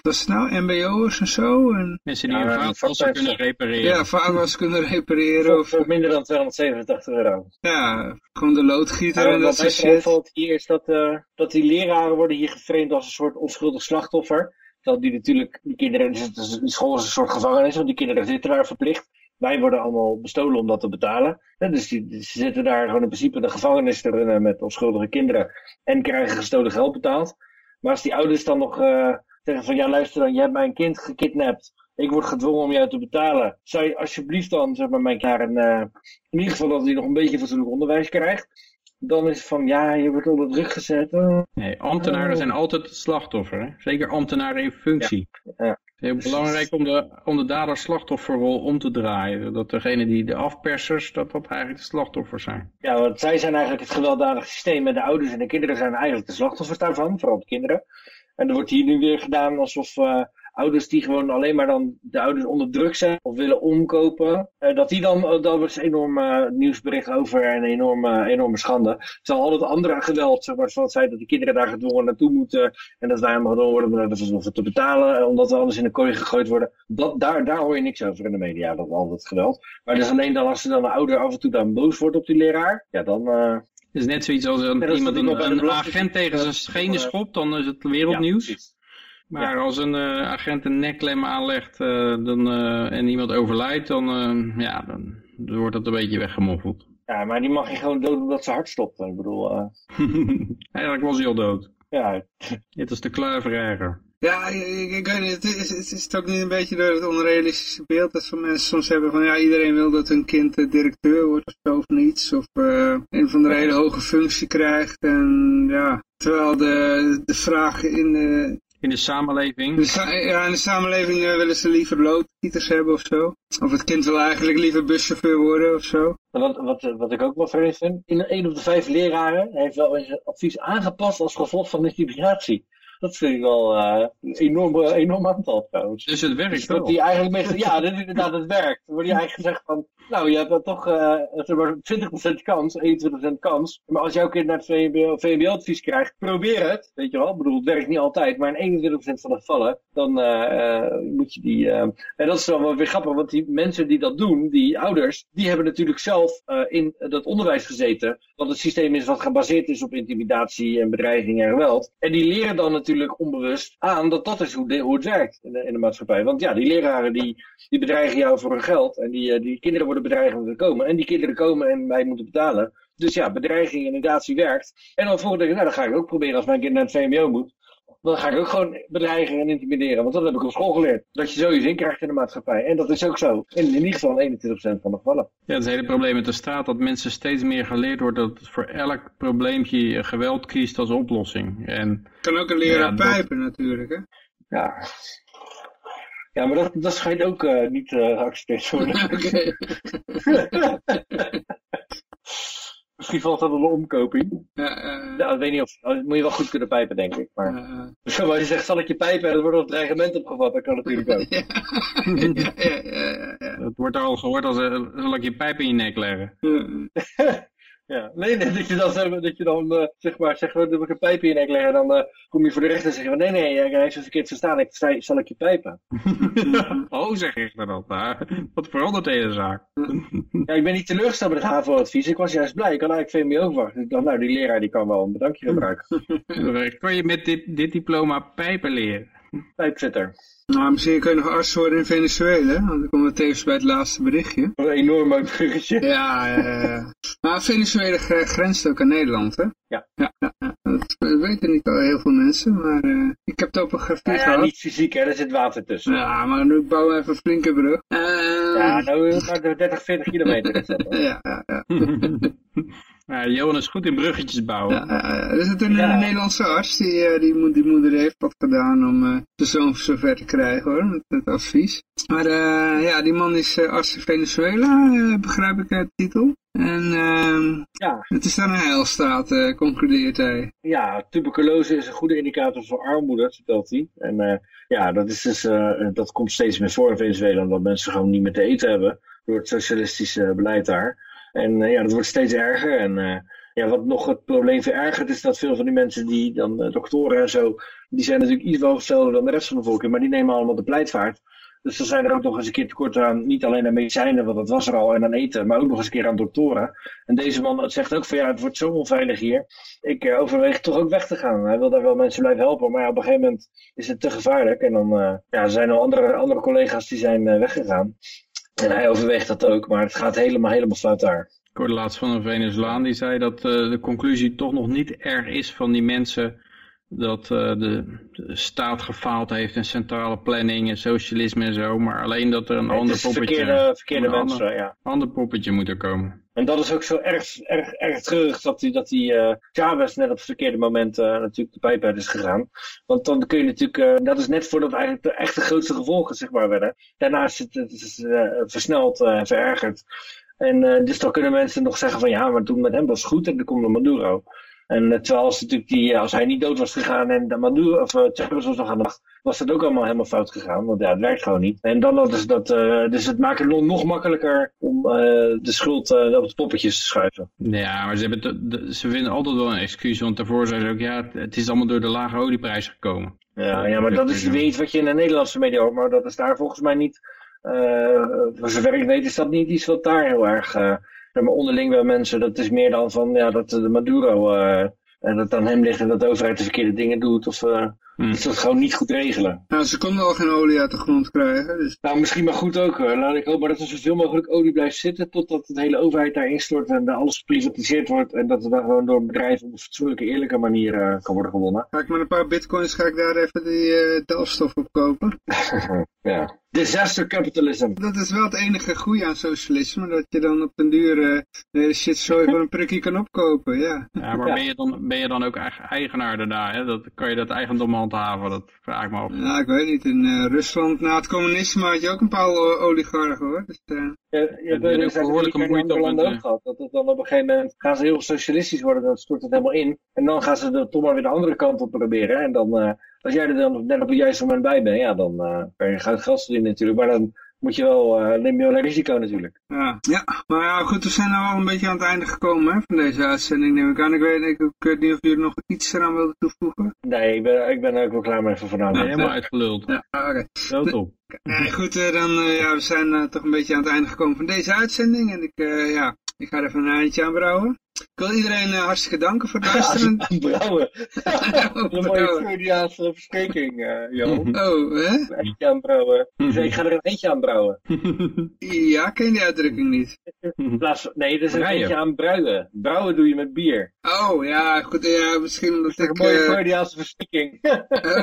dat is nou mbo'ers en zo. En... Mensen die ja, hun vaatwassen kunnen repareren. Ja, vaatwassen kunnen repareren. Of, voor minder dan 287 euro. Ja, gewoon de loodgieter en dat soort shit. Wat hier is dat, uh, dat die leraren worden hier geframed als een soort onschuldig slachtoffer. Dat die natuurlijk, die kinderen, de school is een soort gevangenis, want die kinderen zitten daar verplicht. Wij worden allemaal bestolen om dat te betalen. dus die, ze zitten daar gewoon in principe de gevangenis te runnen met onschuldige kinderen. En krijgen gestolen geld betaald. Maar als die ouders dan nog uh, zeggen van ja luister dan, je hebt mijn kind gekidnapt ik word gedwongen om jou te betalen. Zou je alsjeblieft dan, zeg maar, mijn een, uh, in ieder geval dat hij nog een beetje fatsoenlijk onderwijs krijgt. Dan is het van, ja, je wordt onder druk gezet. Nee, ambtenaren oh. zijn altijd het slachtoffer. Hè? Zeker ambtenaren in functie. Ja. ja. Het is heel belangrijk om de, om de dader-slachtofferrol om te draaien. Dat degene die de afpersers, dat dat eigenlijk de slachtoffers zijn. Ja, want zij zijn eigenlijk het gewelddadige systeem. En de ouders en de kinderen zijn eigenlijk de slachtoffers daarvan. Vooral de kinderen. En er wordt hier nu weer gedaan alsof... Uh, ouders die gewoon alleen maar dan de ouders onder druk zijn of willen omkopen, uh, dat die dan, uh, dat was een enorm uh, nieuwsbericht over en een enorme, enorme schande. Terwijl al het andere geweld, zeg maar, zoals zij dat de kinderen daar gedwongen naartoe moeten en dat wij helemaal gedwongen worden om te betalen, omdat we anders in de kooi gegooid worden. Dat, daar, daar hoor je niks over in de media, dat al dat geweld. Maar dus alleen dan als ze dan een ouder af en toe dan boos wordt op die leraar, ja dan... Het is net zoiets als een, iemand een, een agent tegen zijn schenen schopt, dan is het wereldnieuws. Ja, maar als een uh, agent een nekklem aanlegt uh, dan, uh, en iemand overlijdt, dan, ja, dan, dan, wordt dat een beetje weggemoffeld. Ja, maar die mag je gewoon dood omdat ze hart stopt. Ik bedoel... [LAUGHS] Eigenlijk was hij al dood. Ja. Dit is de kluiver Ja, ik, ik, weet niet, het is, het is ook niet een beetje door het onrealistische beeld dat sommige mensen soms hebben van ja, iedereen wil dat hun kind directeur wordt of zo of niets. Of een van de hele hoge functie krijgt. En ja, terwijl de, de vraag in de, in de samenleving? ja, in de samenleving uh, willen ze liever loodgieters hebben of zo. Of het kind wil eigenlijk liever buschauffeur worden of zo. Wat, wat, wat ik ook wel vreemd vind, in een op de vijf leraren heeft wel zijn advies aangepast als gevolg van intimidatie. Dat vind ik wel uh, een enorm, enorm aantal trouwens. Dus het werkt wel? Die eigenlijk meestal, ja, dit, inderdaad, het werkt. Dan wordt die eigenlijk gezegd van, nou, je hebt dan toch uh, 20% kans, 21% kans. Maar als jouw kind naar het VMBO-advies krijgt, probeer het. Weet je wel, ik bedoel, het werkt niet altijd, maar in 21% van de gevallen, dan uh, moet je die... En dat is dan wel weer grappig, want die mensen die dat doen, die ouders, die hebben natuurlijk zelf in dat onderwijs gezeten. Want het systeem is wat gebaseerd is op intimidatie en bedreiging en geweld. En die leren dan natuurlijk onbewust aan dat dat is hoe, hoe het werkt in de, maatschappij. Want ja, die leraren die, die bedreigen jou voor hun geld en die, die kinderen worden bedreigd om te komen. En die kinderen komen en wij moeten betalen. Dus ja, bedreiging en inundatie werkt. En dan volgende nou, dan ga ik ook proberen als mijn kind naar het VMBO moet. Dan ga ik ook gewoon bedreigen en intimideren. Want dat heb ik op school geleerd. Dat je zo je zin krijgt in de maatschappij. En dat is ook zo. In, in ieder geval 21% van de gevallen. Ja, het hele probleem met de staat. Dat mensen steeds meer geleerd worden dat het voor elk probleempje geweld kiest als oplossing. En, kan ook een leraar ja, pijpen natuurlijk hè. Ja, ja, maar dat, dat schijnt ook uh, niet uh, geaccepteerd te worden. [LAUGHS] [LAUGHS] Misschien valt dat een omkoping. Ja, uh, nou, ik weet niet of, dat moet je wel goed kunnen pijpen, denk ik. Maar [LAUGHS] uh, als je zegt, zal ik je pijpen? Er wordt een dreigement opgevat, dat kan natuurlijk ook. [LAUGHS] ja, ja, ja, ja, Dat wordt al gehoord als, zal ik je pijp in je nek leggen. [LAUGHS] Ja, nee, nee, dat je dan, dat je dan uh, zeg maar, zeg, dat ik een pijp in je nek leggen, dan uh, kom je voor de rechter en zeg je, nee, nee, hij heeft verkeerd verstaan, ik zal ik je pijpen? [LAUGHS] oh, zeg ik dan dat, wat verandert deze zaak? ja, ik ben niet teleurgesteld met het HAVO-advies, ik was juist blij, ik kan eigenlijk VMBO verwachten. Ik dacht, nou, die leraar die kan wel een bedankje gebruiken. [LAUGHS] kan je met dit, dit diploma pijpen leren? Pijpzitter. Nou, misschien kun je nog arts worden in Venezuela, want dan komen we tevens bij het laatste berichtje. Een enorm mooi bruggetje. Ja, ja, ja. Maar Venezuela grenst ook aan Nederland, hè? Ja. ja, ja, Dat weten niet al heel veel mensen, maar uh, ik heb topografie ja, gehad. niet fysiek, hè, er zit water tussen. Ja, maar nu bouwen we even een flinke brug. Uh... Ja, nou maar 30, 40 kilometer. ja, ja, ja. [LAUGHS] Ja, Johan is goed in bruggetjes bouwen. Ja, uh, er zit een, Nederlandse arts, die, uh, die, die, moeder heeft wat gedaan om uh, de zoon zover te krijgen hoor, met het advies. Maar ja, die man is arts in Venezuela, begrijp ik uit de titel. En uh, ja. het is dan een heilstaat, concludeert hij. Ja, tuberculose is een goede indicator voor armoede, vertelt hij. En ja, dat, is dus, dat komt steeds meer voor in Venezuela, omdat mensen gewoon niet meer te eten hebben door het socialistische beleid daar. En uh, ja, dat wordt steeds erger. En uh, ja, wat nog het probleem verergert is dat veel van die mensen die dan uh, doktoren en zo, die zijn natuurlijk iets welgestelder dan de rest van de bevolking, maar die nemen allemaal de pleitvaart. Dus dan zijn er ook nog eens een keer tekort aan, niet alleen aan medicijnen, want dat was er al, en aan eten, maar ook nog eens een keer aan doktoren. En deze man zegt ook van ja, het wordt zo onveilig hier. Ik overweeg toch ook weg te gaan. Hij wil daar wel mensen blijven helpen, maar op een gegeven moment is het te gevaarlijk. En dan ja, zijn er andere, andere collega's die zijn weggegaan. En hij overweegt dat ook, maar het gaat helemaal, helemaal fout daar. Ik hoorde laatst van een Venezolaan die zei dat uh, de conclusie toch nog niet erg is van die mensen dat de, de, staat gefaald heeft in centrale planning en socialisme en zo, maar alleen dat er een ander poppetje, verkeerde, verkeerde mensen, ander, ja. ander poppetje moet er komen. En dat is ook zo erg, erg, erg treurig dat die, dat die uh, Chavez net op het verkeerde moment uh, natuurlijk de pijp uit is gegaan. Want dan kun je natuurlijk, uh, dat is net voordat eigenlijk de echte grootste gevolgen zichtbaar werden. Daarna is het, het is, versneld en verergerd. En dus dan kunnen mensen nog zeggen van ja, maar toen met hem was goed en dan komt de Maduro. En eh, terwijl als, natuurlijk die, als hij niet dood was gegaan en de Maduro, of uh, Chavez was nog aan de macht, was dat ook allemaal helemaal fout gegaan. Want ja, het werkt gewoon niet. En dan hadden ze dat, uh, dus het maakt het nog makkelijker om uh, de schuld uh, op het poppetjes te schuiven. Ja, maar ze, hebben de, ze vinden altijd wel een excuus, want daarvoor zei ze ook, ja, het is allemaal door de lage olieprijs gekomen. Ja, ja maar dat is weer iets wat je in de Nederlandse media hoort, maar dat is daar volgens mij niet, voor zover ik weet, is dat niet iets wat daar heel erg maar onderling bij mensen, dat is meer dan van ja, dat de Maduro uh, en dat aan hem ligt en dat de overheid de verkeerde dingen doet. Of hmm. dat het gewoon niet goed regelen. Nou, ze konden al geen olie uit de grond krijgen. Dus... Nou, misschien maar goed ook. Hoor. Laat ik hopen maar dat er zoveel mogelijk olie blijft zitten totdat de hele overheid daar instort en alles geprivatiseerd wordt. En dat er dan gewoon door bedrijven op een fatsoenlijke, eerlijke manier uh, kan worden gewonnen. Ga ik met een paar bitcoins ga ik daar even die uh, delfstof op kopen. [LAUGHS] ja. Disaster capitalism. Dat is wel het enige goede aan socialisme, dat je dan op den duur uh, de hele shit zo voor een prikje kan opkopen, ja. Ja, maar Ben, je dan, ben je dan ook eigenaar daarna, hè? Dat, kan je dat eigendom handhaven, dat vraag ik me af. Ja, ik weet niet, in uh, Rusland na het communisme had je ook een paar oligarchen hoor. Dus, uh... Ja, je hebt dus behoorlijke moeite op ook gehad. Dat het dan op een gegeven moment gaan ze heel socialistisch worden, dan stort het helemaal in. En dan gaan ze er toch maar weer de andere kant op proberen. En dan als jij er dan net op het juiste moment bij bent, ja, dan uh, kan je goud gras verdienen natuurlijk. Maar dan moet je wel, uh, neem je wel een risico natuurlijk. Ja, ja, maar ja, goed, we zijn nou wel een beetje aan het einde gekomen hè, van deze uitzending, neem ik aan. Ik weet, ik, ik weet niet of jullie nog iets eraan wilden toevoegen. Nee, ik ben, ik ben er ook wel klaar mee voor vanavond. Nee, helemaal uitgeluld. Ja, oké. Okay. Zo top. Nee, goed, uh, dan, uh, ja, we zijn toch een beetje aan het einde gekomen van deze uitzending. En ik, ja, ik ga er even een eindje aan brouwen. Ik wil iedereen uh, hartstikke danken voor het luisteren. Aan [LAUGHS] brouwen. [LAUGHS] een mooie Freudiaanse verspreking, uh, Johan. Oh, hè? Een eentje aan brouwen. Dus ik ga er een eentje aan brouwen. [LAUGHS] ja, ken die uitdrukking niet. Plaats, nee, dat is een eentje aan. Brouwen doe je met bier. Oh, ja, goed. Ja, misschien omdat ik... Een mooie uh, Freudiaanse verspreking.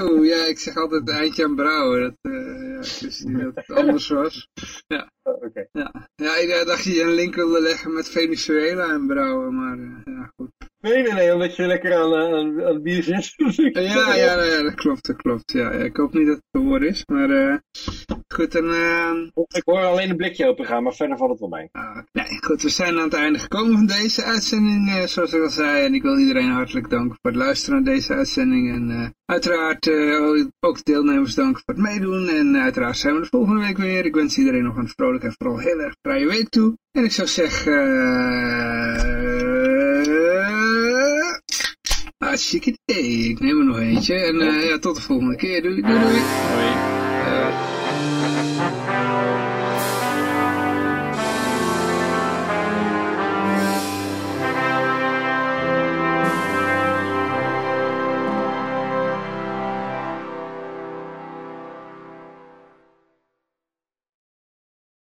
oh, ja, ik zeg altijd een eindje aan brouwen. Dat, uh, ja, ik wist niet dat het anders was. Ja. Oh, okay. ja. ja, ik dacht dat je een link wilde leggen met Venezuela en brouwen, maar uh, ja, goed. Nee, nee, nee, omdat je lekker aan, eh, aan, aan het bier zit. [LAUGHS] ja, ja, ja, dat klopt, dat klopt. Ja, ja, ik hoop niet dat het te horen is, maar uh, goed. En, uh, ik hoor alleen een blikje open gaan, maar verder valt het wel mee. Uh, nee, goed, we zijn aan het einde gekomen van deze uitzending, zoals ik al zei. En ik wil iedereen hartelijk danken voor het luisteren naar deze uitzending. En uiteraard ook de deelnemers danken voor het meedoen. En uiteraard zijn we de volgende week weer. Ik wens iedereen nog een vrolijke en vooral heel erg vrije week toe. En ik zou zeggen... Hartstikke idee. Ik neem er nog eentje. En uh, ja, tot de volgende keer. Doei, doei, doei. Hoi.